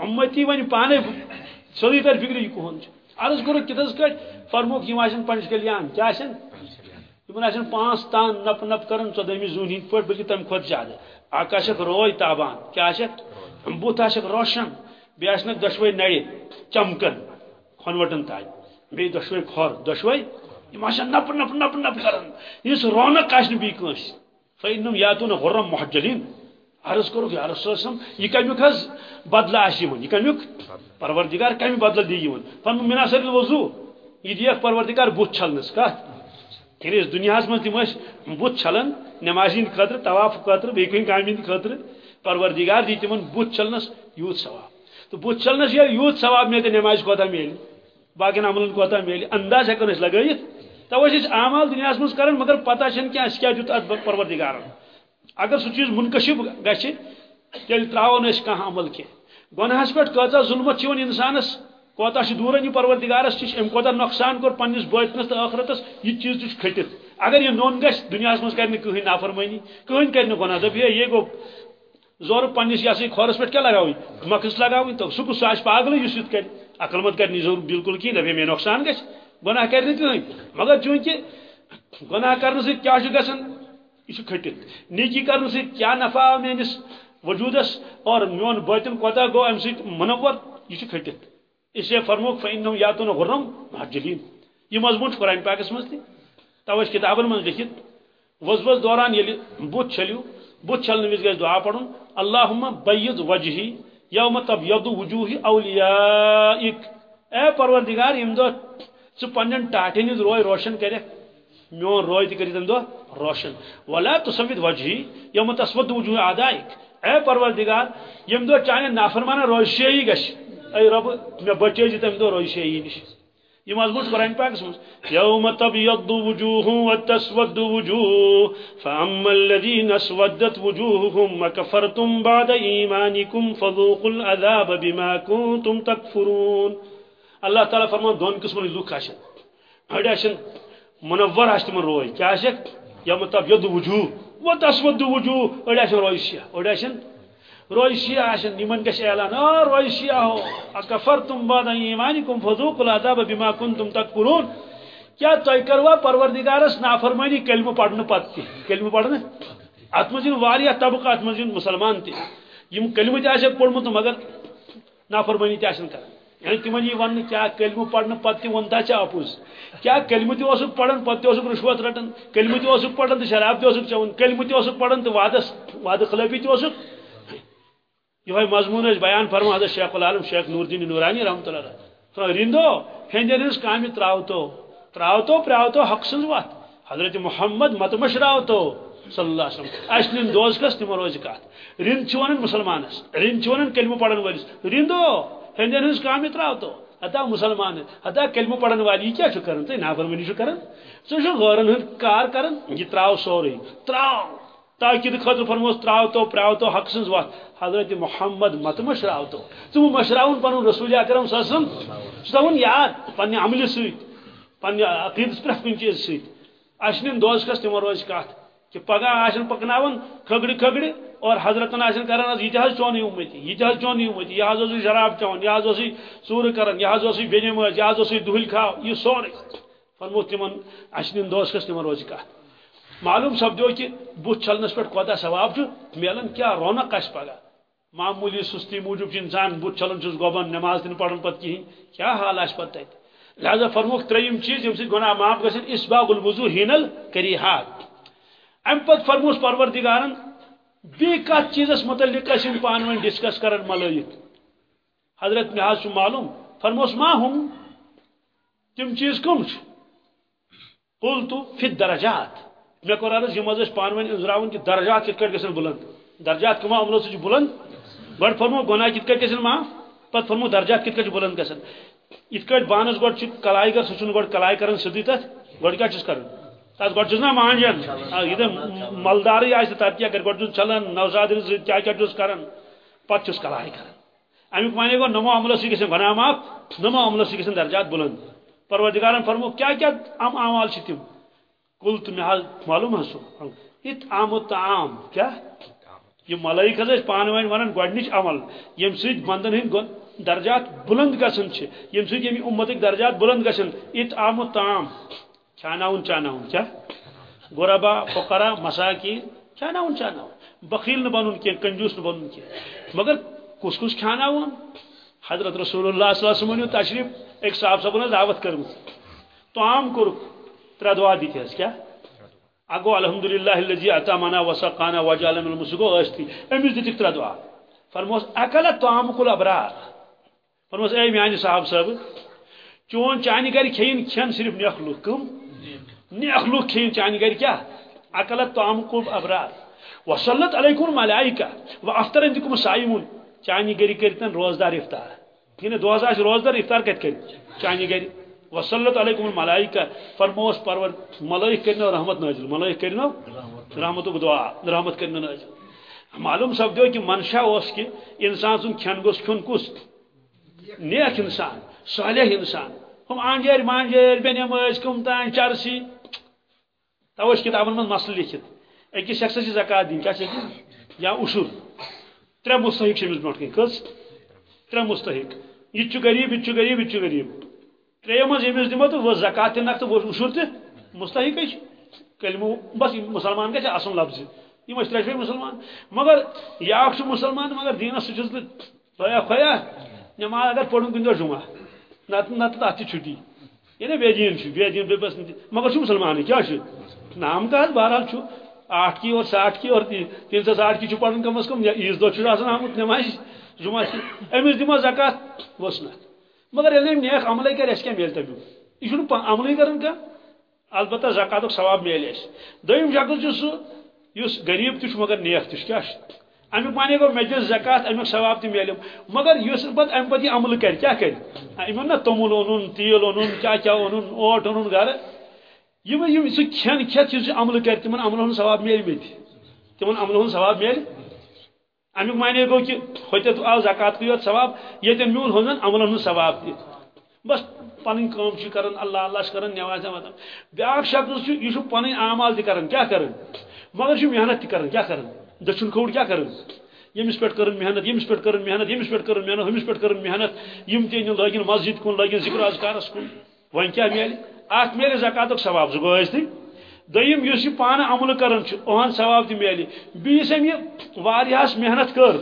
امتی ون پانے سیدھی تر فکر یہ کہن عرض کرو کتس کٹ فرموک یم آسن پنج کلیان، کیا آسن یمن آسن پانچ تان نپ نپ کرن ژۄدہمہِ زوٗنہِ ہٕنٛدۍ پٲٹھۍ بلکہ تمہِ کھۄتہٕ زیادٕ اکھ آسٮ۪کھ روے تابان کیٛاہ آسٮ۪کھ بُتھ آسٮ۪کھ روشن بیٚیہِ آسنکھ دۄشوے نرِ چمکن کھۄنوٹن تانۍ بیٚیہِ دۄشوے کھۄر دۄشوے نپ نپ نپ نپ کران اس رونق آس بی کنس فینم یاتون غرم محجلین عرض کرو یا رسول اللہ یہ کمیک حظ بدلہ آس یہ کمیک پروردگار کمی بدلہ دی پن مناسر الوضو یہ دیکھ پروردگار بت چھلنس کت یعنی اس دنیا من تم بت چھلن نمازی خاطر، طواف خاطر بیٚیہِ کُنہِ کامہِ ہِنٛدِ پروردگار دی تمن بت چھلنس یوت ثواب۔ تو بت چھلنس یہ یوت ثواب میلہِ نماز کوتاہ میلہِ باقین عملن کوتاہ میلہِ انداز ہیٚکو أسۍ توے اعمال دنیا مز کر مگر پتہ چھ کیا اس کیا دیت ات پروردگار اگر سہ چیز منکشف گھِ تیل تراو نس کھانا عمل کی گناہس پہ کتا ظلمت چون انسانس کوتا دورن یہ پروردگارس نش ام کوتا نقصان کور پنس بوتنس تو آخرتس، یہ چیز تہ کھٹت۔ اگر یہ نون گھ دنیا مز کر کہیں نافرمانی کہیں کر گناہ دپ یہ گو زور پنس یہ سا کھورس پہ کیا لگاوی؟ مکس لگاوی، تو سہ کس آج پاگل اس کر عقل مت کر ضرور، بالکل کہیں دپے مے نقصان گھ گناہ کر کہیں مگر چونکہ گناہ کرنے سے کیا گھن یہ کھٹت نیکی کرنے سے کیا نفع آو میس وجودس اور میون باطن کوتا گو ام سیت منور یہ کھٹت اس لیے فرموک فإنهم یاتون غرم محجلین یہ مضمون قرآن پاکس مز تھی توش کتابن من لکھت وز وز دوران یلی بت چھلیو بت چھلنے وز گژھِ دعا پڑھن اللہم بید وجہی یوم تبید وجوہ اولیائک۔ اے پروردگار یم دو ژٕ پنن ٹاٹھن ہٕنٛز روے روشن کرکھ میون روے تہِ کٔرِتھ تمہِ دۄہ روشن۔ ولا تصوید وجہی یوم تسود وجوہ اعدائک اے پروردگار، یم دو چانہ نافرمانہ روشیئی گش۔ اے رب مے بچے جی تم دو روشیئی نش۔ یہ مضمون قرآن پاک سمجھ یوم تبیض وجوه وتسود وجوه فاما الذين اسودت وجوههم وكفرتم بعد ایمانکم فذوقوا العذاب بما كنتم تکفرون اللہ تعالیٰ فرمان دون قسمن لوک آشن اڑ آشن منور آش تمن روی کیا آشک؟ یوم مطلب تبیض وجوه وتسود وجوه اڑ آشن رویشیا اڑ آشن؟ رویشیا آشن. یمن گش اعلان. ا رویشیا ہو. اکفرتم بعد ایمانکم فذوقوا العذاب بما كنتم تکفرون. کیا تہ کروا پروردگارس نافرمانی کلمہ پڑھنے پتہ کلمہ پڑھنے؟ ات مزین واریہ طبقہ ات مزین مسلمان تہ یم کلمہ تہ آسک پڑھمت مگر نافرمانی تہ آسن کران یعنی تمن یہ ون کیا کلمہ پڑھنے پتہ ونتا چھ اپوز کیا کلمہ تہ اوسک پڑھن پتہ اوسک رشوت رٹن کلمہ تہ اوسک پڑھن تہ شراب تہ اوسک چون کلمہ تہ اوسک پڑھن تہ وعدس وعدہ خلافی تہ اوسک یہ مضمون بیان فرما حضرت شیخ العالم شیخ نور الدین نورانی رحمۃ اللہ رندو ہندین ہز کام تراو تو تراو تو پراو تو حق سن وات حضرت محمد مت مشراو تو صلی اللہ علیہ وسلم اس نن دوز کس تم روز کات رند چھ ونن مسلمانس رند چھ ونن کلمہ پڑھن ولس رندو ہندین ہز کام تراو تو۔ ادا مسلمان ادا کلمہ پڑھن والی، کیا چھ کرن؟ تے نافرمانی چھ کرن؟ ژٕ چھُ غورن ہُنٛد کار کران یہ تراو سورُے تراو تاکید خطر فرموس تراو تو پراو تو، حق سنز وقت حضرت محمد مت مشراو تو۔ ثم مشراون پنن رسول اکرم صلی اللہ علیہ وسلم۔ ستون یاد پنہ عمل سیت پنہ عقیدس پرت کن چیز سیت اشنن دوس کس تمو روز کات، کہ پگہ آشن پکناون، کھگڑی کھگڑی اور حضرتن آشن کران از یہ جہاز چون امتی یہ جہاز چون امتی یہ حضرت شراب چون، یہ حضرت سور کرن، یہ حضرت بینی مج یہ حضرت دہل کھاو یہ سورے فرمو تمن اشنن دوس کس روز کات معلوم سپدو کہ بت چھلنس پہ کوتا ثواب ملان کیا رونق اس پگہ معمولی سستی موجود جی انسان بت چھلن چس گوبن نماز تین پڑھن پتہ کہین کیا حال آس پتہ لہذا فرموک تریم چیز یم سی گناہ معاف گژھن اسباغ الوضو ہینل کری ہاتھ ام پت فرموس پروردگارن بی کت چیزس متعلق یم پان ون ڈسکس کرن ملائت حضرت مے حض معلوم، فرموس ما ہم؟ تم چیز کم قلت فی الدرجات۔ مے کور عرض یم حظ پان ون انزراون کہ درجات کت گژھن بلند۔ درجات کما عملو سے بلند؟ گۄڈ فرمو گناہ کت کٹ گژھن معاف پتہ فرمو درجات کت کٹ بلند گژھن یت کٹ بانس گۄڈ چھ، کلائی کر سہ گۄڈ کلائی کرن سیدھی تت گۄڈ کیا چھس کرن؟ تس چھس نا مانجن یہ مالداری آس تت کیا کر چھلن نوزادن سۭتۍ کیا کیا چھس کرن. پتہ چھس کلائی کرن. امیک معنی گو نمو عملو سے گژھن گناہ معاف نمو عملو سے گژھن درجات بلند. پروردگارن فرمو کیا کیا ام اعمال چھ تم کل تو مے معلوم حس ات عام. و تعام کیا؟ یہ ملائک حض پان ون ونان گۄڈنِچ عمل. یم سۭتۍ بندن ہٕنٛدۍ درجات بلند گژھان چھِ یم سۭتۍ ییٚمہِ اُمتٕکۍ درجات بلند گژھان ات عام و تعام کھیاناوُن چاناوُن کیا غربا فقرا، مساکین کھیاناوُن چاناوُن بخیل نہٕ بنُن کینٛہہ کنجوٗس نہٕ بنُن کینٛہہ مگر کُس کُس کھیاناوُن حضرت رسول اللہ صلی اللہ علیہ وسلم تشریف أکۍ صاحب صٲبن دعوت کٔرمٕژ تعام کوٚرُکھ ترٛےٚ دعا دِتہِ حظ کیٛاہ اگو الحمدللہ الذي اتمنا وسقانا وجعل من المسقو استی امس دتک تر دعا. فرموس اکل طعام کل ابرار. فرموس اے میانی جی صاحب صاحب، چون چانی گری کھین کھین صرف نیخلو کم. نیخلو کھین چانی گری کیا اکل طعام کل ابرار وصلت علیکم ملائکہ وافطر عندكم صائمون چانی گری کرتن روزدار افطار کینہ دوز آس روزدار افطار کت کر چانی گری وصلت علیکم الملائکہ فرموس پرور ملائک کرنو رحمت نازل ملائک کرنو رحمت دعا رحمت کرنو نازل معلوم سپدو کہ منشا اس کہ انسان سن کھین گوس کھن کس نیک انسان صالح انسان ہم آنجر مانجر بے نماز کم تان چرسی تو کتابن من مسل لکھت اکس شخص زکات دین کیا یا اشر ترے مستحق امس برو کن کس ترے مستحق یہ غریب یہ غریب یہ غریب تریو مز امس دمو تو وہ زکات تہ نکھ وہ اشر تہ مستحق کلمہ بس مسلمان گھر اصل لفظ یہ ترے مسلمان مگر یا مسلمان مگر دینس سچس خیا خیا نماز اگر پڑھن کن دہ جمعہ نت نت تک چھٹی۔ یعنی یہ بے دین بے دین بے بس مگر مسلمان کیا نام کا بہرحال آٹھ کی اور ساٹھ کی اور تین سو ساٹھ کی پڑھن کم از کم، یا عیز دہ آمت نمائش جمعہ امس دمو زکات وسنت مگر یل نیک عمل کر، اس کیا مل تب یہ عمل کرن کا؟ البتہ زکات ثواب مل اس۔ دم شکل سہ اس غریب تہ مگر نیک تہ کیا امیک مانے گو مجھ زکات امیک ثواب تہ ملم مگر اس پتہ ام پتہ عمل کر، کیا کر؟ امن نا تومل اونن تیل اونن کیا کیا اونن اوٹ اونن گھر۔ یم یم سہ کھین کھیت یس عمل کر تمن عمل ہن ثواب مل مت تمن عمل ہن ثواب مل امیک معنی گو کہ ہوتے تو آو زکات کو ثواب یتن میول ہن عمل ہن ثواب تہ بس پن کام کران اللہ اللہ کران نماز واتان بیاکھ شخص یہ پن اعمال تہ کران کیا کران مگر محنت تہ کران کیا کران دچن کھوڑ کیا کران یمس پہ کر محنت یمس پہ کر محنت یمس پہ کر محنت ہمس پہ کر محنت، یم تین لگن، مسجد کن لگن، ذکر اذکارس کن۔ ون کیا میل؟ ات میل زکات ثواب زگوس تھی دیم یس یہ پانہ عمل کران اہن ثواب تہ میل بیس ام یہ واریاس محنت کر۔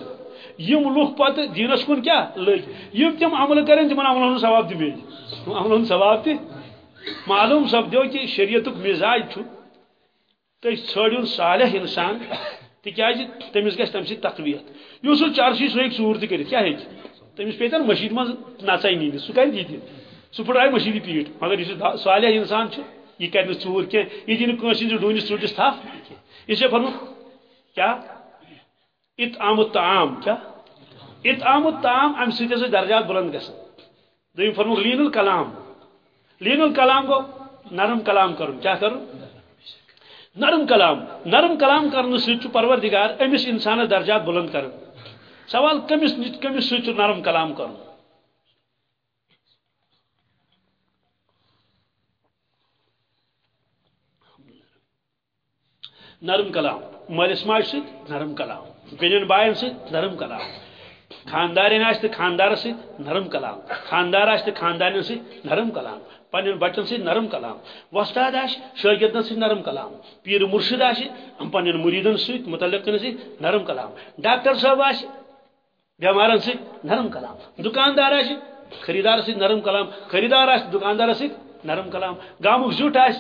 یم لوک پتہ دینس کن کیا؟ لگ یم تم عمل کرن تمن عمل ہن ثواب تہ میل عمل ہن ثواب تہ معلوم سپدو کہ شریعتک مزاج چھ۔ تھی ژھڑن صالح انسان۔ تکیاز تمس گھس تم سی تقویت۔ اس چرسی سہ ہیٚکہِ ژوٗر تہِ کٔرِتھ، کیٛاہ ہیٚکہِ؟ تٔمِس پیٚیہِ تَن مٔشیٖد منٛز نژاے نیٖرِتھ سُہ کَرِ یہِ تہِ سُہ پھٕٹرایہِ مٔشیٖدِ پیٖٹ مگر یُس صالح اِنسان چھُ، یہِ کَرِ نہٕ ژوٗر کینٛہہ۔ یہِ دِی نہٕ کٲنٛسہِ ہِنٛدِس ڈوٗنِس ژوٗنٛٹِس تھپھ یہِ چھےٚ فرمُت کیٛاہ؟ اِت آمُت تام کیٛاہ؟ اِت آمُت تام اَمہِ سۭتۍ ہسا درجات بُلنٛد گژھان دوٚیِم فرمُت لیٖن الکلام۔ لیٖن الکلام گوٚو نرم کلام کرُن۔ کیٛاہ کرُن؟ نرم کلام نرم کلام کرنے ست پروردگار امس انسانس درجات بلند کر سوال کمس کمس ست نرم کلام کر نرم کلام مالس ماج ست نرم کلام بین بائن ست نرم کلام۔ خاندارین آس خاندار ست نرم کلام، خاندار آس خاندان ست نرم کلام۔ پن بچن سی نرم کلام، وستاد آش، شاگردن سی نرم کلام، پیر مرشد آش پن مریدن سی، متعلق سی نرم کلام۔ ڈاکٹر صاحب آش، بیمارن سی نرم کلام۔ دکاندار آش، خریدار سی نرم کلام۔ خریدار آش، دکاندار سی نرم کلام۔ گامک زیوٹ آس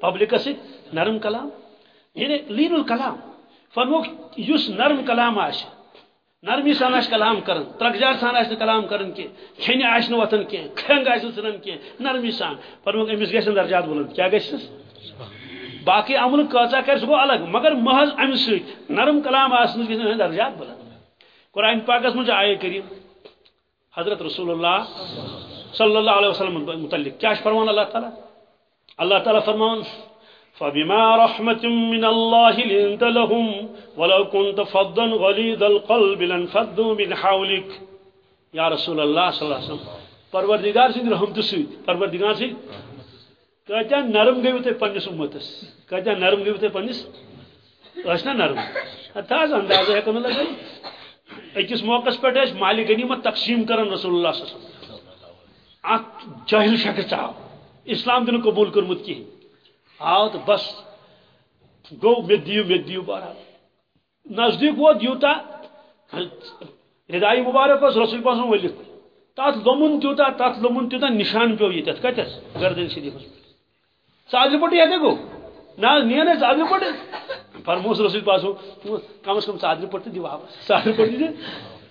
پبلک سی نرم کلام۔ یعنی لین الکلام۔ فرموک یس نرم کلام آش۔ نرمی سان آس کلام کرن، ترکجار سان آس کلام کرن کی کھین آس وتن کی کھنگ آس ژھنن کی نرمی سان۔ فرموک امس گژھن درجات بلند۔ کیا گژھس باقی عمل کاژا کر سو الگ، مگر محض ام سۭتۍ نرم کلام آسن گژھن درجات بلند۔ قرآن پاکس منٛز آیے کریم۔ حضرت رسول اللہ صلی اللہ علیہ وسلم متعلق۔ کیا فرمان اللہ تعالیٰ؟ اللہ تعالیٰ فرمان فبما رحمة من الله لنت لهم ولو كنت فضا غليظ القلب لانفضوا من حولك. يا رسول الله صلى الله عليه وسلم، پروردگار سند رحمت سید پروردگار سید کتیا نرم گیو تے پنس امتس. کتیا نرم گیو تے پنس نا نرم. تاز انداز ہے کن لگائی. اکس موقع پہ مال غنیمت تقسیم کرن رسول اللہ صلی اللہ علیہ وسلم. اک جاہل شخص آو اسلام دن قبول کرمت کہین آو تو بس، گو مے دیو مے دیو بارہ۔ نزدیک ووت یوتا ہدائی مبارک اس رسول پاس ولت تات لمن تیوتا تات لمن تیوتا نشان پیو یہ تت کتس گردن شریف ژادر پٹی ہتے گو نا نیا نے ژادر پٹ فرموس رسول پاس کم از کم ژادر پٹ دی واپس۔ ژادر پٹ دی۔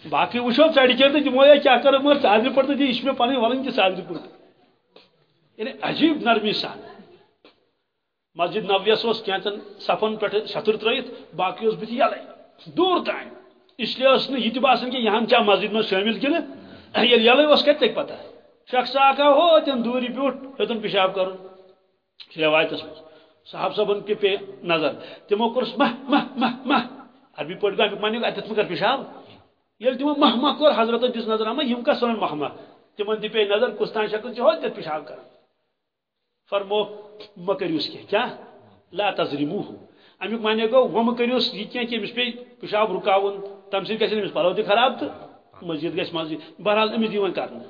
باقی وچھو ژڑی کر دمو یا کیا کر مگر ژادر پٹ دی، اس میں پانی ولن کہ ژادر پٹ یعنی عجیب نرمی سان مسجد نبیس کینچن صفن پہ شتر ترت باقی اس بت یل دور تین اس لیے اس یہ باسان کہ یہاں کیا مسجد میں شامل کن یل یل کت لگ پتہ شخص اکا ہو تین دوری بیوٹ ہتن پیشاب کر روایتس مز صاحب صبن پہ پہ نظر۔ تمو کورس مہ مہ مہ مہ۔ عربی پٲٹھۍ گوٚو امیُک معنی گوٚو مہ کر پیشاب۔ ییٚلہِ تِمو مہما کوٚر حضرتن دِژ نظر اما یِم کس سنن مہما تِمن تہِ پیٚیہِ نظر کُس تام شکل چھِ ہوٚتہِ تتھ پیشاب کران فرمو مہ کٔرِوس کینٛہہ کیٛاہ لا تظرموه امیُک معنی گوٚو وۄنۍ مہ کٔرِوس یہِ کینٛہہ کہِ أمِس پیٚیہِ پیشاب رُکاوُن تمہِ سۭتۍ گژھن أمِس پلو تہِ خراب تہٕ مزید گژھِ مزید بہرحال أمِس دی وۄنۍ کرنہٕ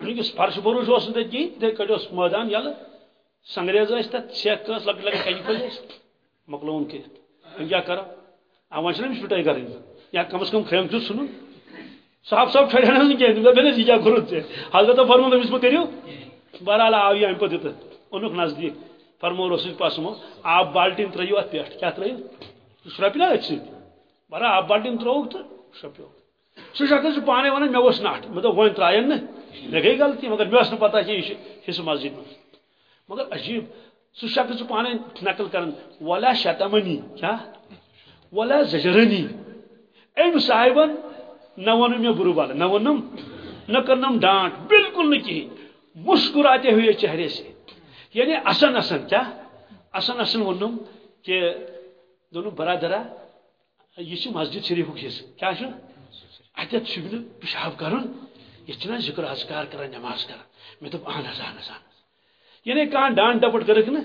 وٕنکیٚس فرش بروش اوس نہٕ تِتھٕے کٔٹھۍ اوس مٲدان یَلہٕ سنگریز تتھ سیٚکھ ٲس لۄکٕٹۍ لۄکٕٹۍ کنہِ پھٔلۍ ٲسۍ مۄکلووُن کٔرِتھ وۄنۍ کیٛاہ کرو وۄنۍ چھِنہ أمِس پِٹٲے کَرٕنۍ یا کم از کم خیم چھُس ژھٕنُن صاحب صاحب ٹھہرن نہٕ کینٛہہ تٔمۍ دوٚپ مےٚ یہِ کیٛاہ کوٚرُتھ ژےٚ حضرت فرمون أمِس مہ کٔرِو بہرحال آو یہِ اَمہِ پتہٕ دِتہٕ اوٚنُکھ نزدیٖک. فرمو رسول پاسمو، آب بالٹیٖن ترٲیِو اَتھ پٮ۪ٹھ کیٛاہ ترٲیِو شرٛپہِ نا أتھۍ سۭتۍ بہرحال آب بالٹیٖن ترٛووُکھ تہٕ شرٛپیو سُہ شخص پانے ونان مےٚ اوس نٹھ مےٚ دوٚپ وۄنۍ ترٛاین نہٕ مےٚ گٔے غلطی، مگر مےٚ ٲس نہٕ پتہ کینٛہہ یہِ چھِ مسجد منٛز مگر عجیب. سُہ شخص پانے نقل کران ولا شتمنی. کیٛاہ ولا زجرنی. أمۍ صاحبن نہ ووٚنُم مےٚ بُرٕ بل نہ ووٚنُم نہ کٔرنم ڈانٹ. بالکل نہٕ کِہیٖنۍ مسکراتے ہوئے چہرے سے. یعنی اصن اصن کیا؟ اصن اصن ونم کہ دونوں برادرہ یہ مسجد شریفک حصہ کیا اتت شبن پیشاب کرن یہ ذکر اذکار کران نماز کران مے دپ اہن حظ اہن حظ اہن یعنی کان ڈان ڈپٹ کرک نا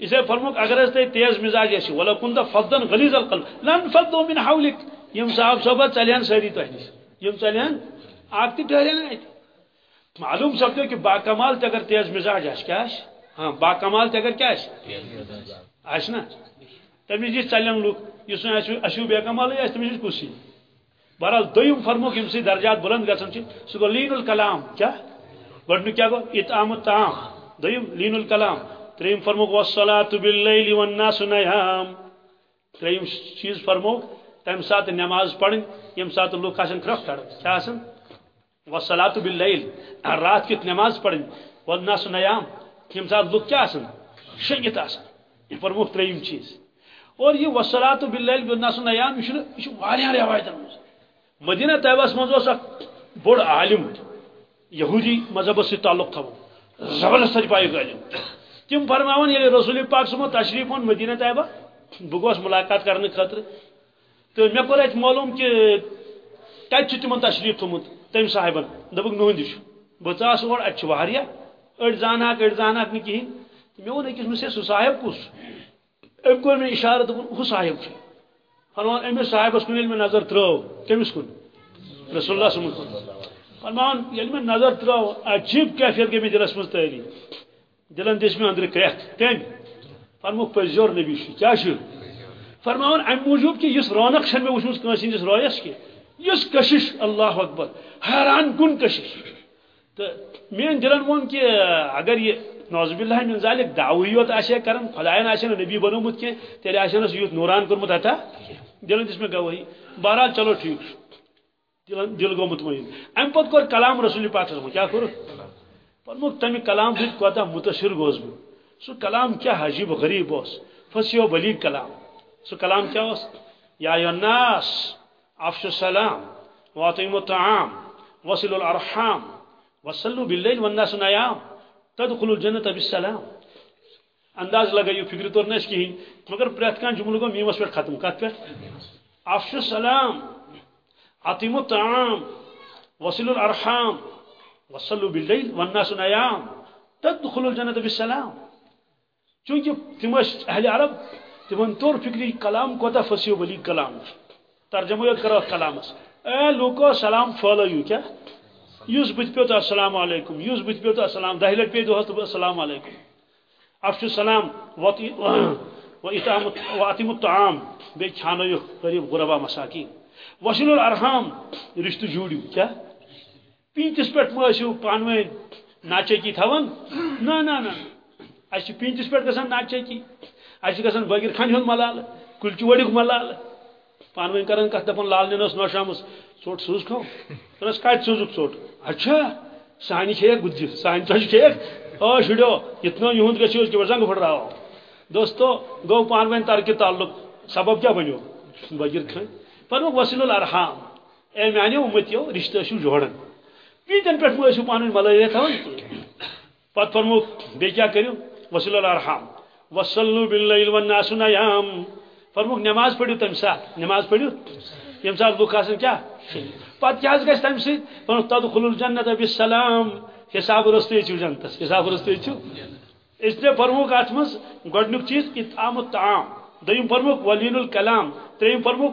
اسے فرموک اگر اس تیز مزاج اسی ولا كنت فضا غلیظ القلب۔ لن فضوا من حولك یم صاحب صحبت چلیان ساری تہ نش یم چلیان آپ تہ ٹھہرن اتہ معلوم سپدو کہ با کمال تہ اگر تیز مزاج آس کیا ہاں با کمال تہ اگر کیا آس نا؟ تمس دس چلن لوک اس اشو بے کمال آس تمس کسی؟ بہرحال دویم فرموک یم سی درجات بلند گژھن سہ گو لین الکلام، کیا؟ گۄڈنیُک کیا گو؟ اطعام الطعام۔ دویم لین الکلام۔ تریم فرموک، والصلاة باللیل والناس نیام تریم چیز فرموک تمہ سات نماز پڑھن یم سات لوگ آسن کرخ کڑ کیا آسن والصلاة باللیل۔ رات کت نماز پڑھن والناس نیام یم سات لوگ کیا آسن؟ شنگت آسن۔ یہ تریم چیز۔ اور یہ وصلاۃ باللیل والناس نیام یہ واریاہ روایتن منز مدینہ طیبس مز بوڑ عالم یہودی مذہب سے تعلق تھو زبردست پائے عالم تم فرماون یل رسول پاک سمو تشریف اون مدینہ طیبہ۔ بہ ملاقات کرنے خاطر۔ تو مے کور ات معلوم کہ کت تمن تشریف تھومت تم صاحبن دپک نہند بہ ژاس اور ات واریاہ اڑ زاناک اڑ زاناک نہ کہین مے ون أکِس مس سُہ صاحب کُس أمۍ کوٚر مےٚ اِشارٕ دوٚپُن ہُہ صاحب چھُ فرمان أمِس صاحبس کُن نظر ترٛٲو کٔمِس کُن رسول اللہ صلی اللہ علیہ وسلم۔ فرمان ییٚلہِ مےٚ نظر ترٛٲو عجیب کیفیت گٔے مےٚ دِلس منٛز دلن دِژ مےٚ أنٛدرٕ کرٛٮ۪کھ کٔمۍ فرموکھ پٔزۍ نبی چھُ کیٛاہ چھُ فرماوان امہِ موٗجوٗب رونق چھَنہٕ مےٚ وٕچھمٕژ کٲنٛسہِ ہٕنٛدِس رویس کہِ یُس کشش، اللہ اکبر۔ حیران کُن کشش۔ تہٕ میٲنۍ دلن ووٚن کہِ اگر یہِ نوزب اللہ من ذالک دعوی یوت آسے کرن خدایان آسے نبی بنومت کی تیرے آسے نس یوت نوران کرمت اتا دلن دس میں گواہی۔ بہرحال چلو ٹھیک۔ دل دل گو مطمئن ام پت کور کلام رسول پاک صلی اللہ علیہ وسلم، کیا کور فرموک تمی کلام سۭتۍ کوتاہ متاثر گوس بہٕ سُہ کلام کیٛاہ عجیب غریب اوس فصیح بلیغ کلام۔ سُہ کلام کیٛاہ اوس یا الناس افشوا السلام واطعموا الطعام وصلوا الارحام۔ وصلوا بالليل والناس نيام تدخل الجنت بالسلام انداز لگائیو فکر تور نس کہین، مگر پریت کان جملہ گو میمس پہ ختم کت پہ افش السلام عطیم الطعام، وصل الارحام وصلوا باللیل والناس نیام تدخل الجنت بالسلام چونکہ تم اہل عرب، تمن طور فکری کلام کوتا فصیح ولی کلام، ترجمہ کرو کلامس۔ اے لوکو، سلام پھلو کیا؟ یس بت پیوت السلام علیکم یس بت پیوت السلام دہ لٹ پی دہس السلام علیکم۔ افشو السلام واتم الطعام بی کھانو غریب غربا مساکین۔ وسیل الارحام رشتہ جوڑیو، کیا؟ پینتس پہ مو پانوین ناچکی تھوان نا نا نا اس اچھا، پینتس پہ گھان ناچکی اس اچھا، گھان بغیر خان ہند ملال کلچہ وڑک ملال پانوین کران کت دپان لال نینس نوشامس۔ ژوٹ سوز کھو۔ دس کت سوزک ژوٹ۔ اچھا سانی کھیک گدی سانی ژوچ کھیک او شڑو اتنا یہند گھو کہ زنگ پھٹراو دوستو گو پانوین ترک تعلق سبب کیا بنو بغیر کھان فرموک وسیل الارحام۔ اے میانیو امتیو رشتہ ٲسِو جوڑان پیتن پہ ٲسِو پانوین ملٲیے تھاوان پتہٕ فرموک بیٚیہِ کیٛاہ کٔرِو وسیل الارحام۔ وصلوا باللیل والناس نیام۔ فرموک نماز پڑھو تم سات نماز پڑھو یم سات لوگ آسان کیا پتہ کیا گھس تم سی فرموک تدخل الجنت بالسلام، حساب رستے چھو جنتس، حساب رستے چھو اس لیے فرموک ات مز گۄڈنیُک چیز، اطعام الطعام۔ دوٚیِم فرموک، ولین الکلام ترٛیٚیِم فرموک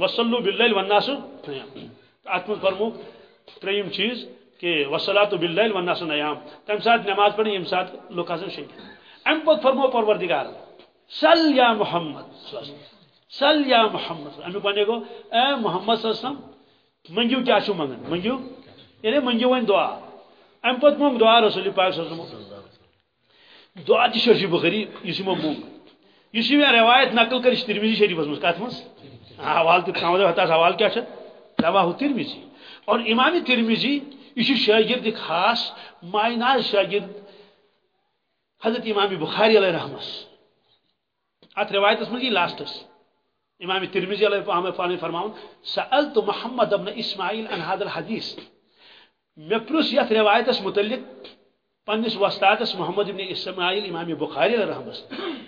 وصلو باللیل والناس۔ ات مز فرموک، ترٛیٚیِم چیز کہ وصلات باللیل والناس نیام۔ تمہِ ساتہٕ نماز پڑھن ییٚمہِ ساتہٕ لُکھ آسان شٔنگِتھ امہِ پتہٕ فرمو پروردگار سل یا محمد سل یا محمد امیُک ونے گو اے محمد صلی اللہ علیہ وسلم منگیو کیا چھو منگن؟ منگیو یعنی منگیو وۄنۍ دعا. امہِ پتہٕ مونگ دعا رسول پاک صلی اللہ علیہ وسلم. دعا تہِ شرشی بخاری یُس یِمو مونگ. یُس یہِ مےٚ روایت نقل کر یہِ چھِ ترمذی شریفس منٛز کتھ منٛز ہاں، حوال تہِ تھاوو تتھ حوال کیٛاہ چھِ رواہ ترمذی. اور امام ترمذی یہ شاگرد خاص مایناز شاگرد حضرت امام بخاری علیہ رحمس ات روایتس من لاسٹس امام ترمزی علیہ فانی فرماؤن سألت محمد ابن اسماعیل عن هذا الحدیث. میں پرس یت روایتس متعلق پنس وستادس محمد ابن اسماعیل، امام بخاری علیہ رحمس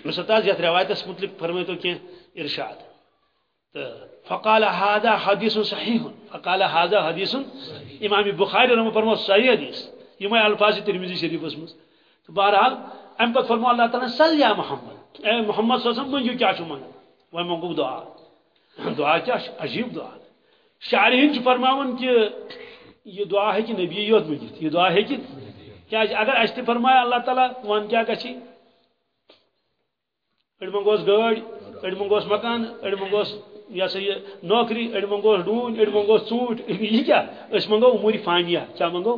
مسطاز یت روایتس متعلق فرمائیتو کی ارشاد. فقال هذا حديث صحيح فقال هذا حديث امام بخاری رحمه فرمو صحیح حدیث. یہ الفاظ ترمذی شریف اس تو بہرحال ام پتہ فرمو اللہ تعالیٰ صلی یا محمد. اے محمد صلی اللہ علیہ وسلم منگو کیا چھو منگو؟ وہ منگو دعا۔ دعا کیا؟ عجیب دعا شارحین چھ فرماون کہ یہ دعا ہے کہ نبی یوت منگت یہ دعا ہے کہ کیا جی؟ اگر اشتی فرمایا اللہ تعالیٰ، وان کیا کچھ اڑ منگوس گاڑی اڑ منگوس مکان، اڑ منگوس یہ سا یہ نوکری، اڑ منگوس ڈون، اڑ منگوس ژوٗنٛٹھۍ یہ کیا؟ اس منگو اموری فانیہ، کیا منگو؟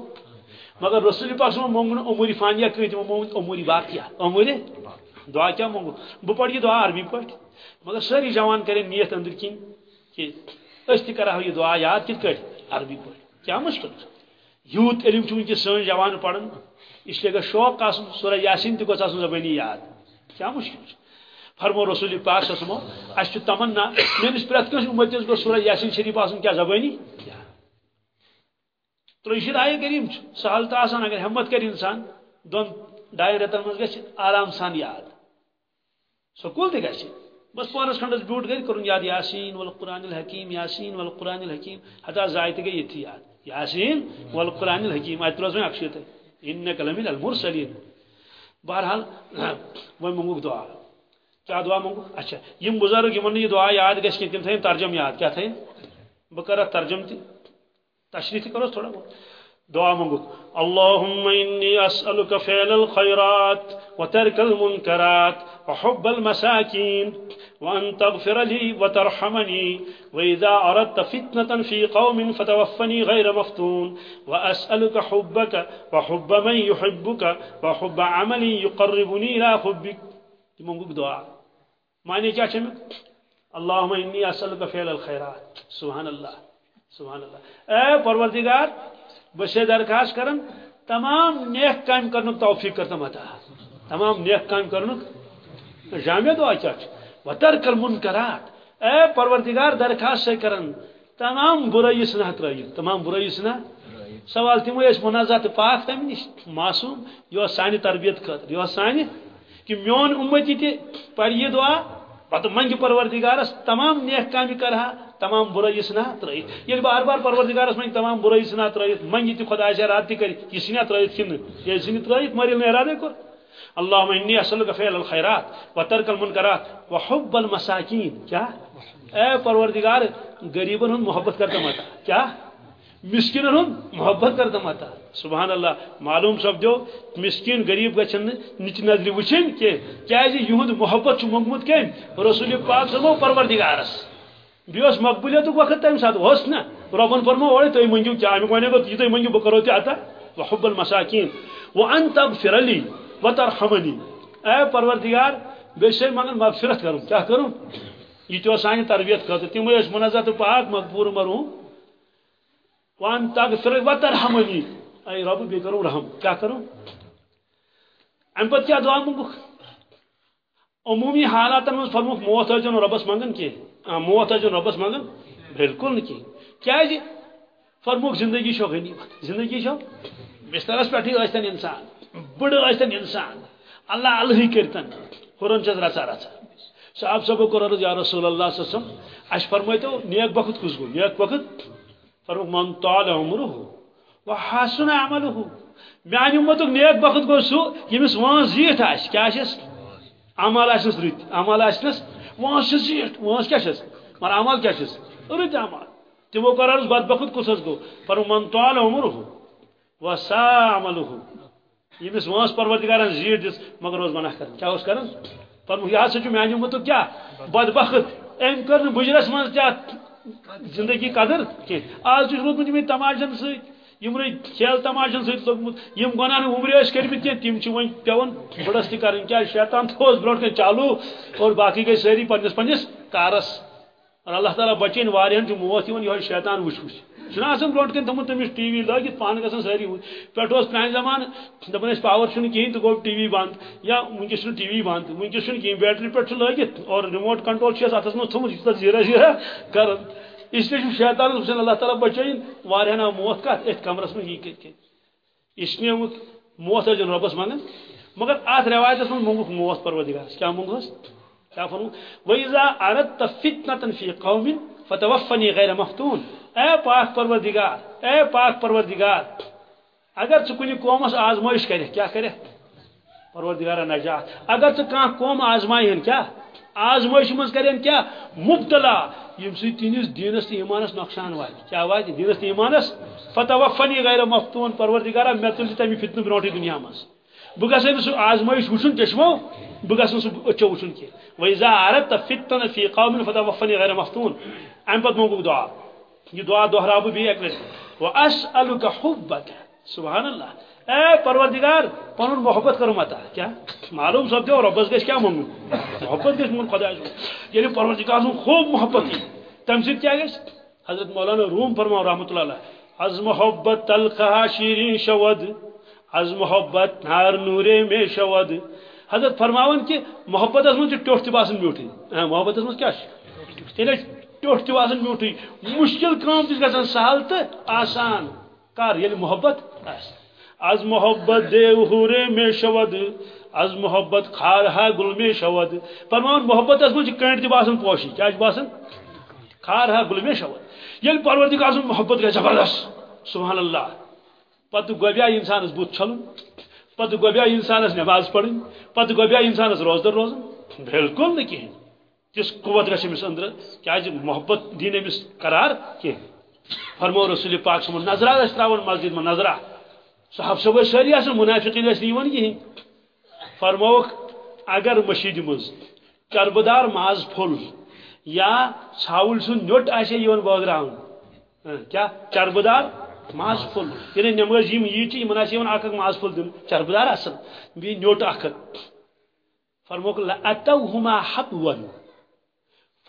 مگر رسول پاک صلی اللہ علیہ وسلم اموری فانیہ کہتے ہیں اموری باقیہ اموری دعا کیا منگو بہ پڑھ یہ دعا عربی پٹ مگر ساری جوان کریں نیت اندر کن کہ اس تہ کرہو یہ دعا یاد کت کٹ عربی پٹ کیا مشکل یوت علم چھ ونکس سن جوان پڑھن، اس لیے گا شوق آسن سورہ یاسین تہ گوس آسن زبانی یاد۔ کیا مشکل فرمو رسول پاک صلی اللہ علیہ وسلم اس تمنا میس پرت کنس امتس گو سورہ یاسین شریف آسن کیا زبانی؟ ترشید آئے کریم سہل تو آسان اگر ہمت کر انسان، دون ڈائی رتن مز گھ آرام سان یاد۔ سکول تہ گھ بس پانس کھنڈس بیوٹ گئی کرن یاد یاسین والقرآن الحکیم، یاسین والقرآن الحکیم۔ حتا زائے تہ گئی یہ یاد۔ یاسین والقرآن الحکیم، آیت روز میں اکشیت ہے۔ ان کلمین المرسلین۔ بہرحال وہ منگوک دعا۔ کیا دعا منگو؟ اچھا یم بزرگ یمن یہ دعا یاد گھس تم تھین ترجم یاد۔ کیا تھین بہ کر ترجم تہ تشریح تہ تھوڑا بہت۔ دعا منگو۔ اللهم إني أسألك فعل الخيرات وترك المنكرات وحب المساكين وأن تغفر لي وترحمني وإذا أردت فتنة في قوم فتوفني غير مفتون وأسألك حبك وحب من يحبك وحب عمل يقربني إلى حبك منگو دعا. معنی کیا چھے اللهم إني أسألك فعل الخيرات. سبحان الله سبحان الله اے پروردگار بس درخواست کرن، تمام نیک کام کرن توفیق کرتا عطا۔ تمام نیک کام کرن جامع دعا کیا وتر کل منکرات اے پروردگار، درخواست سے کرن، تمام برائی سنا ترائی تمام برائی سنا سوال تمو اس منازات پاک تم نش معصوم۔ یہ سانی تربیت خاطر یہ سانی کہ میون امتی تہ پر یہ دعا پتہ منگ پروردگارس تمام نیک کام کرہا۔ تمام برائی سنا ترائیت۔ یل بار بار پروردگارس من تمام برائی سنا ترائیت۔ منگی تی خدا سے رات کر یہ سنا ترائیت کن یہ سنی ترائیت، مریل نے ارادے کر اللهم انی اسالک فعل الخيرات وترك المنکرات وحب المساکین۔ کیا؟ اے پروردگار غریبن ہن محبت کرتا متا کیا؟ مسکینن ہن محبت کرتا متا سبحان اللہ معلوم سب جو، مسکین غریب گچن نچ نظر وچن کہ کیا جی یہود محبت چھ مگمت کین؟ رسول پاک صلی اللہ پروردگارس۔ بیس مقبولیت وقت تمہ سات اس نا ربن فرمو اور تھی منگو کیا امیک ون گو یہ تھی منگو بہ کرو تہ عطا وحب المساکین وان تغفر لی وترحمنی اے پروردگار، بے سے منگن مغفرت کروں۔ کیا کروں؟ یہ تو سانی تربیت خاطر تم اس منزت پاک مغفور مروں وان تغفر وترحمنی اے رب، بے کروں رحم۔ کیا کروں؟ ام پت کیا دعا منگو عمومی حالات من فرموک موت ہے ٲسۍزیٚو رۄبس منگان کینٛہہ موت ٲسۍزیٚو رۄبس منگان بالکل نہٕ کینٛہہ کیازِ جی؟ فرموک زندگی چھو غنیمت جی۔ زندگی چھو بسترس پٮ۪ٹھٕے ٲسۍتن انسان۔ بٔڑٕ ٲسۍتن انسان۔ اللہ الہی کٔرتن۔ ہُرن چھس رژا رژا صاحب صاحب کو عرض یا رسول اللہ صلی اللہ علیہ وسلم نیک وقت کس گو؟ نیک وقت؟ فرمو من طال عمره و حسن عمله میان امتک نیک وقت گو سو یمس وان زیٹ آس کیا آسس عمل آسس رت عمل آسنس وان چھ زیٹ وان کیا چھس مگر عمل. کیا چھس رت عمل تمو کر عرض بد وقت کس گو فرمو من طال عمره و سا عمله یمس وانس پروردگارن زیٹ دس، مگر روز منع کرن. کیا اس کرن؟ فرمو یہ ہسا میانہ امتک مطلب کیا؟ بد وقت ام کر بجرس من کیا؟ زندگی قدر؟ کی؟ آج چھ روزمت یمن تماشن ست یم رہی کھیل تماشن ست لوگمت یم گناہ عمر اس کرمت کی تم چھ ون پیون بڑس تہ کرن کیا شیطان تھوس برونٹ کن چالو اور باقی گئی ساری پنس پنس کارس۔ اور اللہ تعالیٰ بچین واریاں چھ موت یون یہ شیطان وچ وچ چھنا آسان برونٹ کن تمن تمس ٹی وی لگت پان گژھان ساری پٮ۪ٹھ اوس پرانہِ زمان دپان ٲسۍ پاور چھُنہٕ کِہیٖنۍ تہٕ گوٚو ٹی وی بند، یا وٕنکٮ۪س چھُنہٕ ٹی وی بند وٕنکٮ۪س چھُنہٕ کِہیٖنۍ، بیٹری پٮ۪ٹھ چھُ لٲگِتھ اور رِموٹ کنٹرول چھُ اتھس منٛز تھوٚمُت یہِ چھُ تتھ زیٖرا زیٖرا کران اس لیے شیطان حسین اللہ تعالیٰ بچٲیِن واریاہن موت کتھ اتھ کمرس منٛز یی کٔرۍ کٔرۍ یہ چھُ آمُت موت ٲسۍ رۄبس منگان مگر اتھ روایتس منٛز موٚنگُکھ موت پروردگارس کیٛاہ موٚنگُس کیا فرمو وَإِذَا أَرَدْتَ فِتْنَةً فِي قَوْمٍ فَتَوَفَّنِي غَيْرَ مَفْتُونٍ۔ اے پاک پروردگار، اے پاک پروردگار، اگر ژٕ کُنہِ قومس آزمٲیش کرکھ کیا کرکھ پروردگار نجات۔ اگر ژٕ کانٛہہ قوم آزمایہن کیا؟ آزمائش مز کرن کیا؟ مبتلا. یم سی تینس دینس تو ایمانس نقصان وات کیا وات دینس تو ایمانس؟ فتوفنی غیر مفتون پروردگارا میں تل تمی فتن برونٹی دنیا مز بہ گژھے سہ آزمائش وچھن چشمو بہ گژھ سہ اچھو وچھن کی ویزا عرفت فتن فی قوم فتوفنی غیر مفتون. ام پت مونگو دعا. یہ دعا دہرا بہ بھی ایک لٹ واسالک حبک. سبحان اللہ. اے پروردگار پن محبت کرو متا کیا؟ معلوم سب ربس گش کیا منگو محبت گش من خدا یعنی پروردگار سن خوب محبت کی۔ تم سے کیا گش حضرت مولانا روم فرما رحمت اللہ علیہ۔ از محبت تلقہ شیرین شود، از محبت نار نورے میں شود۔ حضرت فرماون کہ محبت اس من ٹوٹ تہ باسن میوٹھی محبت اس من کیا تیلے یعنی ٹوٹ تہ باسن میوٹھی مشکل کام تہ گژھان سہل تہ آسان کار یعنی محبت آسان۔ از محبت دیو میں شود، از محبت خارہا گل میں شود۔ فرمان، محبت اس مجھ کنٹ دی باسن پوشی۔ کیا باسن؟ خارہا گل میں شود۔ یل پروردگار سن محبت گئی زبردست۔ سبحان اللہ۔ پتہ گوبیا انسانس بت چھلن۔ پتہ گوبیا انسانس نماز پڑھن۔ پتہ گوبیا انسانس روزدر روزن۔ بالکل نہ کہین تس قوت گھس امس اندر، کیا محبت دین امس قرار کی فرمو رسول پاک سمن نظرہ تراون مسجد میں نظرہ۔ صحاب صبح ساری آسان منافقین اس نیون کہیں فرموک اگر مشید مز چربدار ماز پھل یا چھاول سن نوٹ آسے یون بٲگراون کیا؟ چربدار ماز پھل. یعنی نماز یم یہ چھ یمن آسے یون اکھ ماز پھل دن. چربدار اصل بی نوٹ اکھ فرموک لاتوهما حقون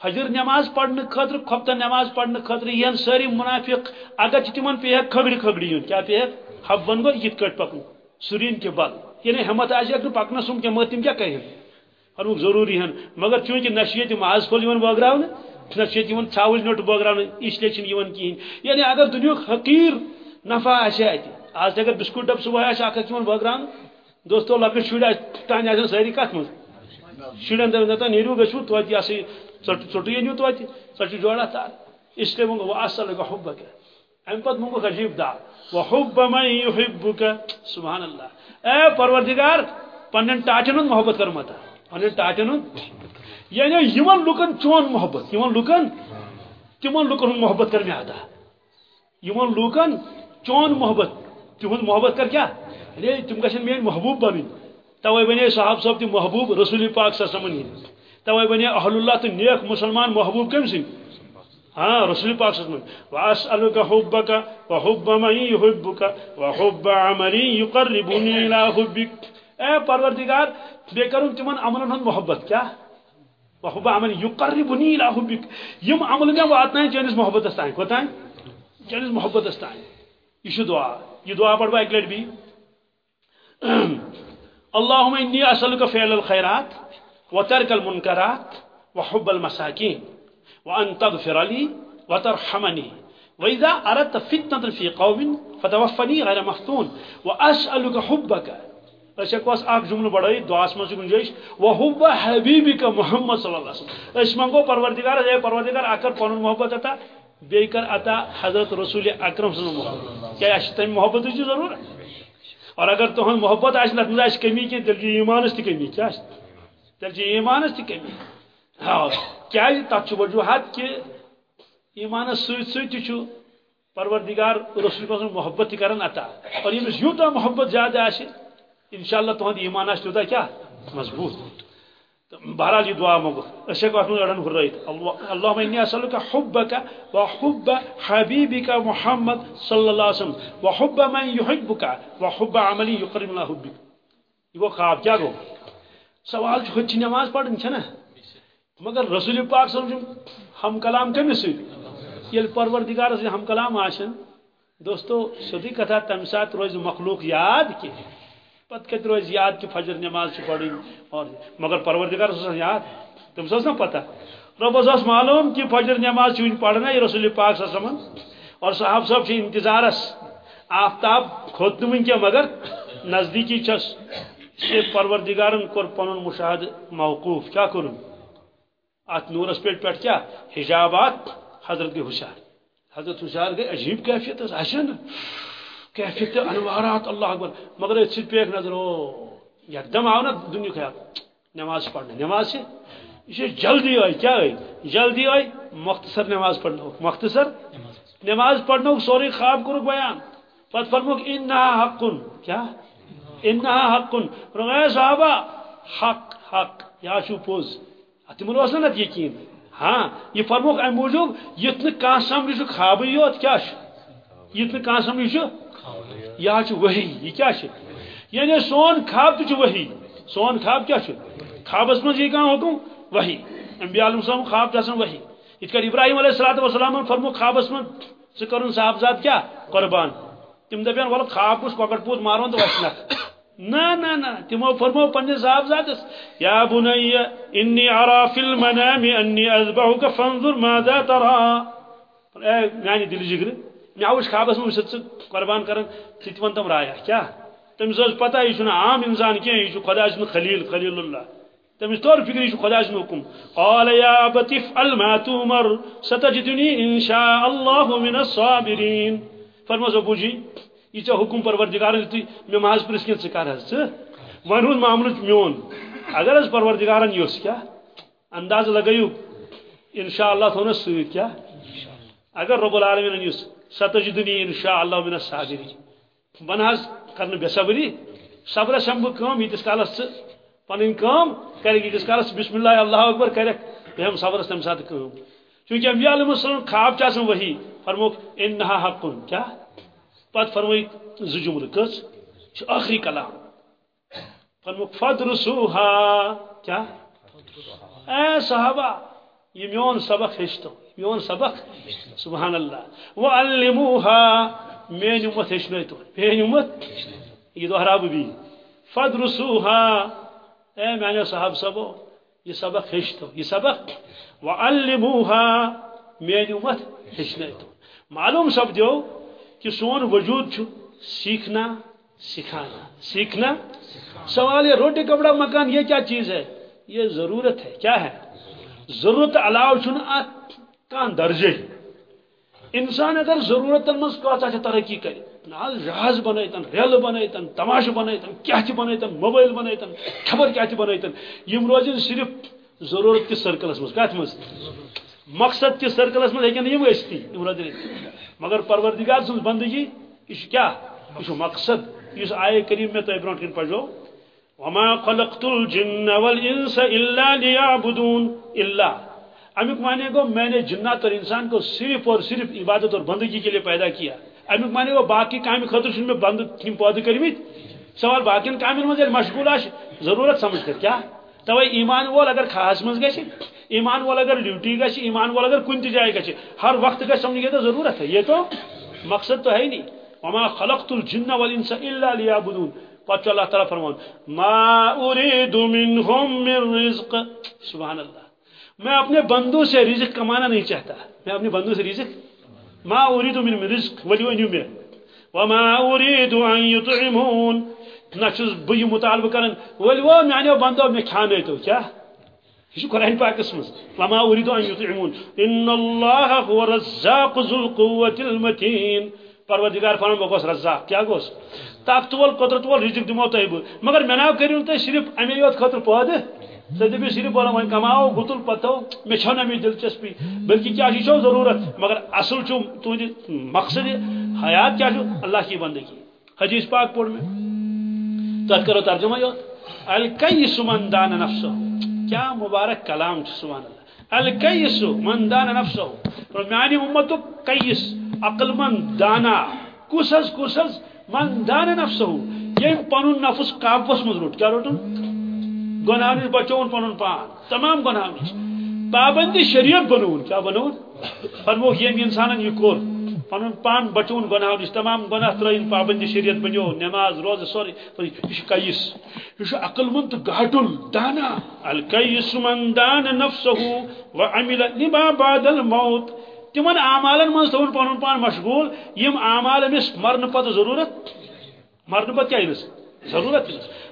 فجر نماز پڑھنے خاطر کھپتہ نماز پڑھنے خاطر ین ساری منافق اگر تمن پہ کھگڑی کھگڑی یون کیا پہ حب ون گو یہ کٹ پکن سرین کے بل یعنی ہمت آج اگر پکنا سم کے مت تم کیا کہیں؟ فرموک ضروری ہیں۔ مگر چونکہ نشیت ماز پھول یون بٲگراون نشیت یون ژھاوٕلۍ نوٹ بٲگراون اس لیے کہین یعنی اگر دنیاک حقیر نفع آسہِ آج اگر بسکوٹ ڈب صبح آسہِ اکھ اکھ دوستو لۄکٕٹۍ شُرۍ آسہِ تانۍ آسن سٲری کتھ منٛز شُرٮ۪ن دپان نیٖرِو گٔژھِو توتہِ یہِ سا یہِ ژوٚٹُے أنِو توتہِ جوڑا تار اس لیے ووٚن اصل حُبک امہ پتہٕ موٚنگُکھ عجیب دعا وحب من يحبك. سبحان اللہ. اے پروردگار پنن ٹاٹن محبت کر متا پنن ٹاٹن یعنی یمن لکن چون محبت. یمن لکن تمن لکن محبت کر میں ادا یمن لکن چون محبت. تہد محبت کر کیا؟ یعنی تم گھن میری محبوب بن توے بنے صاحب صاحب تہ محبوب رسول پاک صلی اللہ علیہ وسلم توے بنے اہل اللہ تو نیک مسلمان محبوب کم سن ہاں رسول پاک صلی اللہ علیہ وسلم واسألك حبك وحب من يحبك وحب عمل يقربني الى حبك۔ اے پروردگار، بے کرن تمن عملن ہن محبت، کیا؟ وحب عمل يقربني الى حبك۔ یم عمل میں واتنائیں چانس محبت استائیں کوتائیں چانس محبت استائیں یہ دعا یہ دعا پڑھ با ایک لٹ بھی۔ اللهم اني اسالك فعل الخيرات وترك المنكرات وحب المساكين وأن تغفر لي وترحمني. وإذا أردت فتنة في قوم فتوفني غير مفتون. وأسألك حبك. اس ہکوس اخ جملہ بڑھائی دعاس مز گنجائش. وحب حبیبک محمد صلی اللہ علیہ وسلم. اس منگو پروردگار اے پروردگار آکر پنن محبت عطا بی کر عطا حضرت رسول اکرم صلی اللہ علیہ وسلم. کیا اس تم محبت کی ضرورت اور اگر تہن محبت آس نت مز کمی کی تیل ایمان تی کمی کیا تیل ایمان تی کمی. ہاں کیا تک وجوہات کہ ایمان ست ست پروردگار رسول پاس محبت کران عطا اور یمس یوتا محبت زیادہ آسہ انشاءاللہ تہد ہاں ایمان آس تیوتا کیا؟ مضبوط۔ بہرحال یہ دعا مگو اس کو اپنے اڑن ہرائت اللهم انی اسالک حبک وحب حبیبک محمد صلی اللہ علیہ وسلم وحب من يحبک وحب عملی یقرب اللہ حبک۔ یہ وہ خواب کیا گو؟ سوال جو نماز پڑھن چھنا مگر رسول پاک صلی اللہ علیہ وسلم ہم کلام کمس سۭتۍ ییٚلہِ پروردگارس ہم کلام آسن دوستو سیودی کتھا تمہِ ساتہٕ روزِ مخلوق یاد کینٛہہ پت کت روز یاد کہ فجر نماز سے پڑھی. اور مگر پروردگار اس یاد. تم سوچ نا پتہ ربس اس معلوم کہ فجر نماز چھ پڑھنا یہ رسول پاک صلی اللہ علیہ وسلم. اور صاحب صاحب چھ انتظارس آفتاب کھوت ون کی مگر نزدیکی چھس سے پروردگارن کور پنن مشاہد موقوف. کیا کرن ات نورس پیٹ پیٹ کیا؟ حجابات حضرت کے ہوشیار حضرت ہوشیار گئے عجیب کیفیت ہے کیفیت انوارات، اللہ اکبر. مگر اس پیک نظر ہو یکدم آو نا دنیا خیال. نماز پڑھنے، نماز سے؟ یہ جلدی آئی، کیا آئی؟ جلدی آئی، مختصر نماز پڑھنا ہو مختصر نماز پڑھنا ہو سوری، خواب کرو، بیان. پت فرموک انہا حقن. کیا؟ انہا حقن. فرمو صحابہ، حق حق. یا شو پوز. اتمن واسنا نت یقین ہاں یہ فرموک ام موجود یتن کان سمجھ خواب یوت کیا یتن کان سمجھ یہ وحی یہ کیا یعنی سون خواب تو وحی سون خواب کیا خوابس من یہ حکم وحی انبیاء علیہ السلام خواب چھ وحی یہ کر ابراہیم علیہ السلام وسلام فرمو خوابس من ثہ کرن صاحبزاد کیا قربان تم دپان ول خواب کس ککر پوت مارون تو وسنک نا نا نا. تمو فرمو پنجه صاحب ذاتس. يا بني اني ارى في المنام اني اذبحك فانظر ماذا ترى يعني دل جگر. میاوش خوابس مو ست قربان کرن ستون تم رایا کیا؟ تم زوج پتہ یہ چھنا عام انسان کی یہ خدا جن خلیل خلیل اللہ. تم طور فکر یہ خدا جن حکم قال يا ابت افعل ما تؤمر. ستجدني ان شاء الله من الصابرين فرمو بوجي یہ ژےٚ حکم پروردگار دِتُے مےٚ ما حظ پرٛژھ کینٛہہ ژٕ کر حظ میون۔ اگر حظ پروردگارن یوٚژھ کیٛاہ انداز لگٲیِو انشاء اللہ تھونس سۭتۍ کیٛاہ اگر رب العالمین یُس ستجدنی انشاء اللہ من الصابری بن حظ کرن بے صبری، صبر سم کم یتس کالس پن کم کرک یتس کالس بسم اللہ اللہ اکبر کرک بہم صبرس تم سات کم چونکہ انبیاء علیہ السلام خواب چھ آسان وہی، فرموک، انہا حق کیا؟ پت فرموک ز جمل کس آخری کلام۔ فرموک فدرسوها کیا؟ اے صحابہ، یہ میون سبق ہشتو میون سبق۔ سبحان اللہ۔ وعلموها۔ مین امت ہشنویتو مین امت یہ دوہراب بھی۔ فدرسوها اے میانو صاحب سبو یہ سبق ہشتو یہ سبق۔ وعلموها۔ مین امت ہشنویتو معلوم سب دیو کہ سون وجود چھو، سیکھنا، سکھانا، سیکھنا، سوال یہ روٹی کپڑا مکان یہ کیا چیز ہے؟ یہ ضرورت ہے۔ کیا ہے؟ ضرورت علاوہ چھن ات کان درجے۔ انسان اگر ضرورت مز کتا ترقی کر جہاز بنتن ریل بنتن تماش بنتن کیا بنتن موبائل بنتن خبر کیا بنتن یم روزن صرف ضرورت کس سرکلس مز کت مز مقصد کس سرکلس مز ہیکن یم اشتی یم روزن مگر پروردگار سن بندگی یہ کیا؟ یہ مقصد۔ اس آئے کریم میں تو برونٹ کن پڑھو وما خلقت الجن والانس الا ليعبدون الا امیک معنی گو میں نے جنات اور انسان کو صرف اور صرف عبادت اور بندگی کے لیے پیدا کیا۔ امیک معنی گو باقی کام خطر میں بند تم پودے کرمت سوال باقی کامن مز مشغول آش ضرورت سمجھ کر، کیا؟ توے ایمان وول اگر خاص مز گژھِ ایمان وول اگر ڈیوٹی گژھِ ایمان وول اگر کن جائے گژھِ ہر وقت گژھِ سمجھ یہ تو ضرورت ہے، یہ تو مقصد تو ہے ہی نہیں۔ وما خلقت الجن والانس الا ليعبدون۔ پتہ اللہ تعالیٰ فرمان ما اريد منهم من رزق۔ سبحان اللہ میں اپنے بندوں سے رزق کمانا نہیں چاہتا۔ میں اپنے بندوں سے رزق۔ ما اريد من رزق، ولی ونیو میں وما اريد ان يطعمون۔ نہ چھس بہ یہ مطالبہ کران ول وہ میانو بندو مے کھانے تو کیا؟ یہ قرآن پاکس مز. وما اريد ان يطعمون. ان الله هو الرزاق ذو القوه المتين. پروردگار فرمان بہ گوس رزاق. کیا گوس؟ طاقت ول، قدرت ول، رزق دمو تہ مگر منا کریو تہ صرف امی یوت خاطر پود سہ دبی صرف بولا وۄنۍ کماو گتل پتو مے چھن امی دلچسپی. بلکہ کیا چھ ضرورت؟ مگر اصل چھ تہند جی مقصد حیات کیا چھ اللہ کی بندگی. حدیث پاک پڑھ میں. تر کرو ترجمہ یوت الکیس من دان نفسه کیا مبارک کلام سبحان اللہ۔ الکیس من دان نفسه پر میانی یعنی امتو کیس عقل من دانا۔ کسز کسز من دان نفسه یم پنن نفس قابوس مز روٹ کیا روٹن؟ گناہ نش بچون پنن پان۔ تمام گناہ نش پابندی شریعت بنون۔ کیا بنون؟ فرمو، یم انسانن یہ کور۔ پن پان بچون گناہ نش تمام گناہ ترین پابندی شریعت بنو نماز روز سوری یہ قیس. یہ عقل مند گاٹل دانا. القیس من دان نفسه وعمل لما بعد الموت. تمن اعمالن من تون پن پان مشغول، یم اعمال مس مرن پت ضرورت؟ مرن پت کیا ضرورت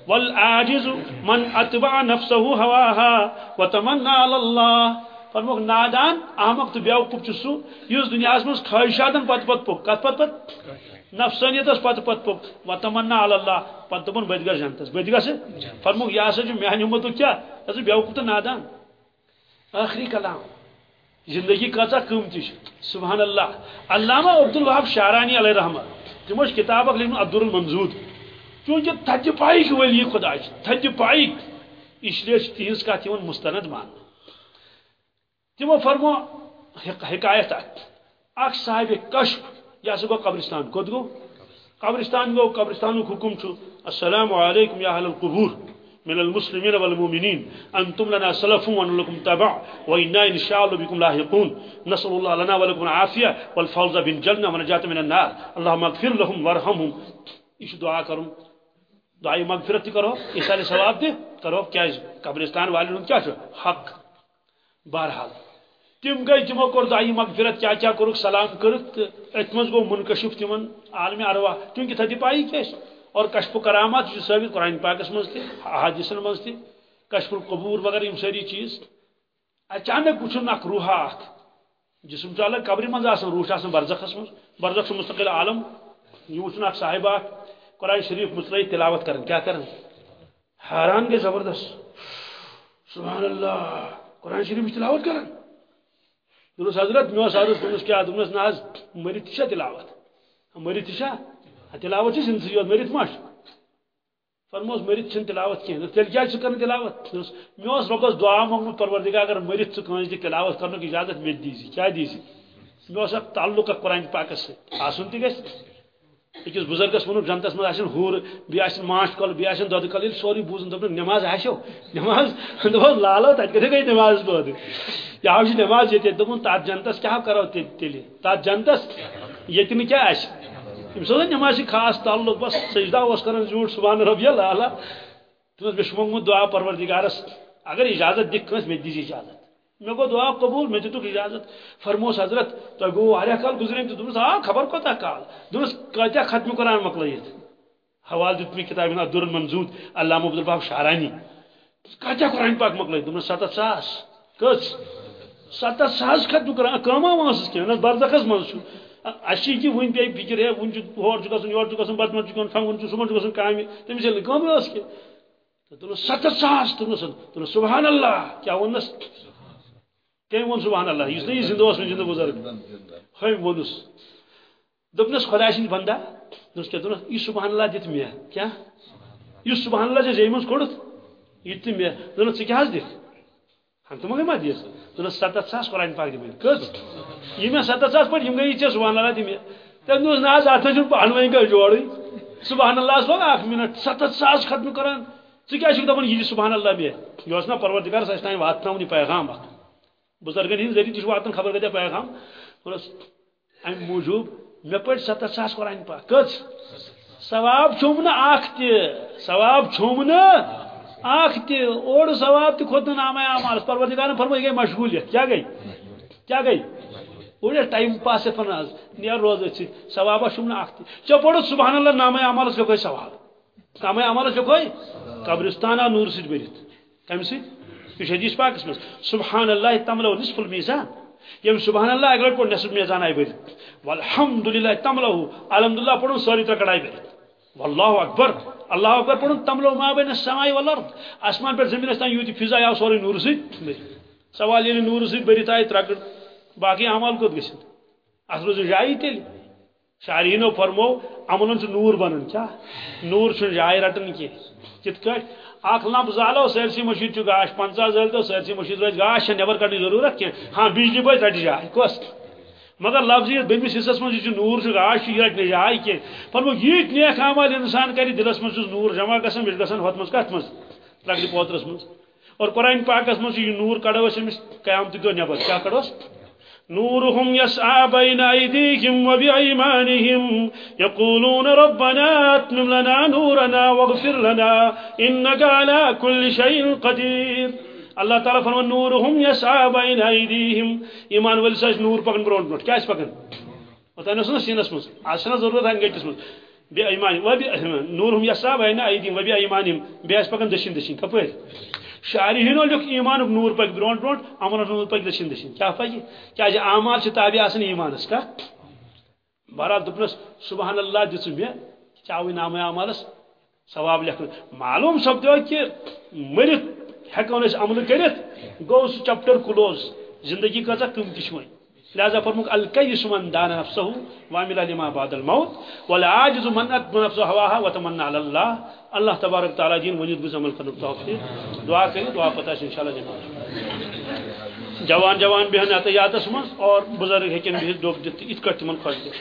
والعاجز من اتبع نفسه هواها وتمنى على الله فرموک نادان احمق تو بیوقوف چھ سو یس دنیا مز خواہشاتن پت پت پک. کت پت پت؟ نفسانیت پت پت پک. وتمنا علی اللہ. پت دپن بد گس جنتس بد گس فرموک یہ ہسا میانہ امت کیا؟ یہ بیوقوف تو نادان. آخری کلام. زندگی کچا قیمتی سبحان اللہ. علامہ عبد الوہاب شارانی علیہ رحمہ تمو کتاب اک لیکن عبد المنزود چونکہ تھج پائک ولی خدا تھج پائک اس لیے تہذ کت مستند مان تمو فرمو حکایت اخ صاحب یہ سا گو قبرستان. کت گو قبرستان گو قبرستان حکم چھو السلام علیکم یا اہل القبور من المسلمين والمؤمنين. أنتم لنا سلف ونلكم تبع وإنا إن شاء الله بكم لاحقون. نسأل الله لنا ولكم العافية والفوز بالجنة ونجاة من النار. اللهم اغفر لهم وارحمهم. إيش دعاء کرم دعاء مغفرت کرو إسال ثواب دے کرو کیا قبرستان والے کیا حق. بہرحال تم گئی تمو کور دائی مغفرت کیا کیا کرک سلام کرک ات مز گو منکشف تمن، عالم اروا کیونکہ تھدی پائی کیس اور کشف و کرامات جو ثابت قرآن پاکس مز تھی حادثن مز تھی کشف القبور وغیرہ یم ساری چیز۔ اچانک وچھن اخ روح اخ جسم چھ الگ قبر مز آسان روح آسان برزخس مز برزخ مستقل عالم۔ یہ وچھن اخ صاحب اخ قرآن شریف مطلعی تلاوت کرن۔ کیا کرن؟ حیران گے زبردست۔ سبحان اللہ۔ قرآن شریف تلاوت کرن۔ دوس حضرت مے عرض دوس کیا دوس نہ مرت تشا تلاوت. مرت تشا تلاوت چھ سن یوت مرت ماش. فرموس مرت چھن تلاوت کین تیل کیا چھ کرن تلاوت؟ دوس مے اس دعا مانگو پروردگار اگر مرت چھ کان دی تلاوت کرن کی اجازت مے دیزی. کیا دیزی؟ مے اس تعلق قرآن پاکس سے. آسن تی گس اکس بزرگس ونو جنتس من ہور بی آسن ماش کل بی آسن دود کل سوری بوزن دپن نماز آشو، نماز دوس لالو تت کتھ گئی نماز بود یہ نماز یہ دپن تات جنتس کیا کرو تیلی؟ تات جنتس؟ یہ کیا آس تمس نماز خاص تعلق، بس سجدہ اس کرن زیوٹ سبحان ربی اللہ تمس بے شمونگمت دعا پروردگارس، اگر اجازت دکھ کنس میں دیجی اجازت. مے گو دعا قبول مے دتک اجازت فرموس حضرت، تو گو واریاہ کال گزریم تو دوس آ خبر کوتا کال؟ دوس کاتیا ختم قرآن مکلایت حوال دت می کتاب نا در منزود علامہ عبد الباب شعرانی۔ کاتیا قرآن پاک مکلایت دوس ستت ساس کس؟ ستت ساس ختم قرآن کما واسس کینہ برزخس من چھو اسی کی ون پی فکر ہے ون ہور چھ گژھن یور چھ گژھن بد من چھ گژھن فنگن چھ سمن چھ گژھن کامہ تمس یل کم اس کے۔ تو دوس ستت ساس دوس سبحان اللہ، کیا ونس کم ون سبحان اللہ، اس نہیں زندہ اس میں زندہ بزرگ ہم ونس دپنس خدا سن بندہ۔ دس کیا دپنس یہ سبحان اللہ دت مے کیا؟ یہ سبحان اللہ جے من کوڑت یہ تہ مے دپنس ژٕ کیاہ حظ دِکھ ہم تو مگر ما دِس دپنس ستتھ ساس قرآن پاک دِ مے کٔژ یہ مے ستتھ ساس پٲٹھۍ یِم گٔے ژےٚ سبحان اللہ دِ مے تٔمۍ دوٚپُس نہ حظ اتھ چھُنہٕ پانہٕ ؤنۍ گٔے جوڑٕے سبحان اللہ لوگ اکھ منٹ ستتھ ساس ختم کران ژٕ کیٛاہ چھُکھ دپان یہِ دِ سبحان اللہ مے یہِ اوس نا پروردگارس اَسہِ تانۍ واتناوُن یہِ پیغام۔ اکھ بزرگن ہند ذریعہ تہ واتن خبر کتیا پیغام۔ بس ام موجوب مے پڑ ستر ساس قرآن پاک کچ ثواب چھوم نا اخ تہ ثواب چھوم نا اخ تہ اوڑ ثواب تہ کھوت نام اعمال پروردگار فرمائی گئی مشغولیت کیا گئی؟ کیا گئی؟ اوڑ ٹائم پاس پن از نیر روز اچ ثواب چھوم نا اخ تہ چ پڑ سبحان اللہ، نام اعمال اس گئی ثواب؟ کم عمل چکوئی قبرستان آ نور ست برت کم سی؟ یہ حدیث پاکس مز سبحان اللہ تملو نصف المیزان۔ یم سبحان اللہ اگر پڑھ نصف میزان آئی برت والحمدللہ تملو الحمدللہ پڑھن سوری ترکڑ آئی برت واللہ اکبر۔ اللہ اکبر پڑھن تملو ما بین السماء والارض۔ آسمان پر زمین استان یوتی فضا یا سوری نور ست سوال یہ نور ست برت آئی ترکڑ باقی عمل کت گسن ات روز جائی تیل شارینو فرمو، عملن سے نور بنن کیا نور چھ جائے رٹن کی۔ کت کٹ اخ لمپ زالو سرسی مشید چھ گاش پنچہ زل تو سرسی مشید روز گاش نبر کڑنی ضرورت کی ہاں بجلی بچ رٹ جائے کس مگر لفظ بمس حصس من یہ نور چھ گاش یہ رٹ جائے کی فرمو یہ نیک عمل انسان کری، دلس من نور جمع گسن مل گسن ہت مز کت مز لگڑی پوترس مز اور قرآن پاکس مز یہ نور کڑو اس قیامت دو نبر کیا کڑوس نورهم يسعى بين أيديهم وبأيمانهم يقولون ربنا أتمم لنا نورنا واغفر لنا إنك على كل شيء قدير. اللہ تعالیٰ فرمان نورهم يسعى بين أيديهم. ایمان ولی ساش نور پکن برونٹ برونٹ کیا اس پکن؟ وتانا سنا سینس مز آسنا ضرورت ہن گٹس مز بی ایمان و بی نورهم يسعى بين أيديهم وبی ایمانهم بی اس پکن دشین دشین کپر شاعری ہنو لکھ ایمان نور پک برون برون عمل نور پک دشن دشن۔ کیا پکی جی؟ کیا جی اعمال چھ تابع آسن ایمانس کا؟ بہرحال دپنس سبحان اللہ دس مے چاوی نام اعمالس ثواب لکھ۔ معلوم سپدو کہ مرت، ہیکون اس عمل کرت گو چپٹر کلوز۔ زندگی کتا قیمتی چھوئی لہذا فرموک الکیس من دان نفسه وعمل لما بعد الموت والعاجز من اتمنى نفسه هواها وتمنى على الله اللہ تبارک تعالی دین ونید بز عمل کرنے توفیق دعا کریں، دعا پتہ ہے انشاءاللہ جناب جوان جوان بہن عطیات مز اور بزرگ ہیکن بہت دوب دت ات کٹ من خوش دے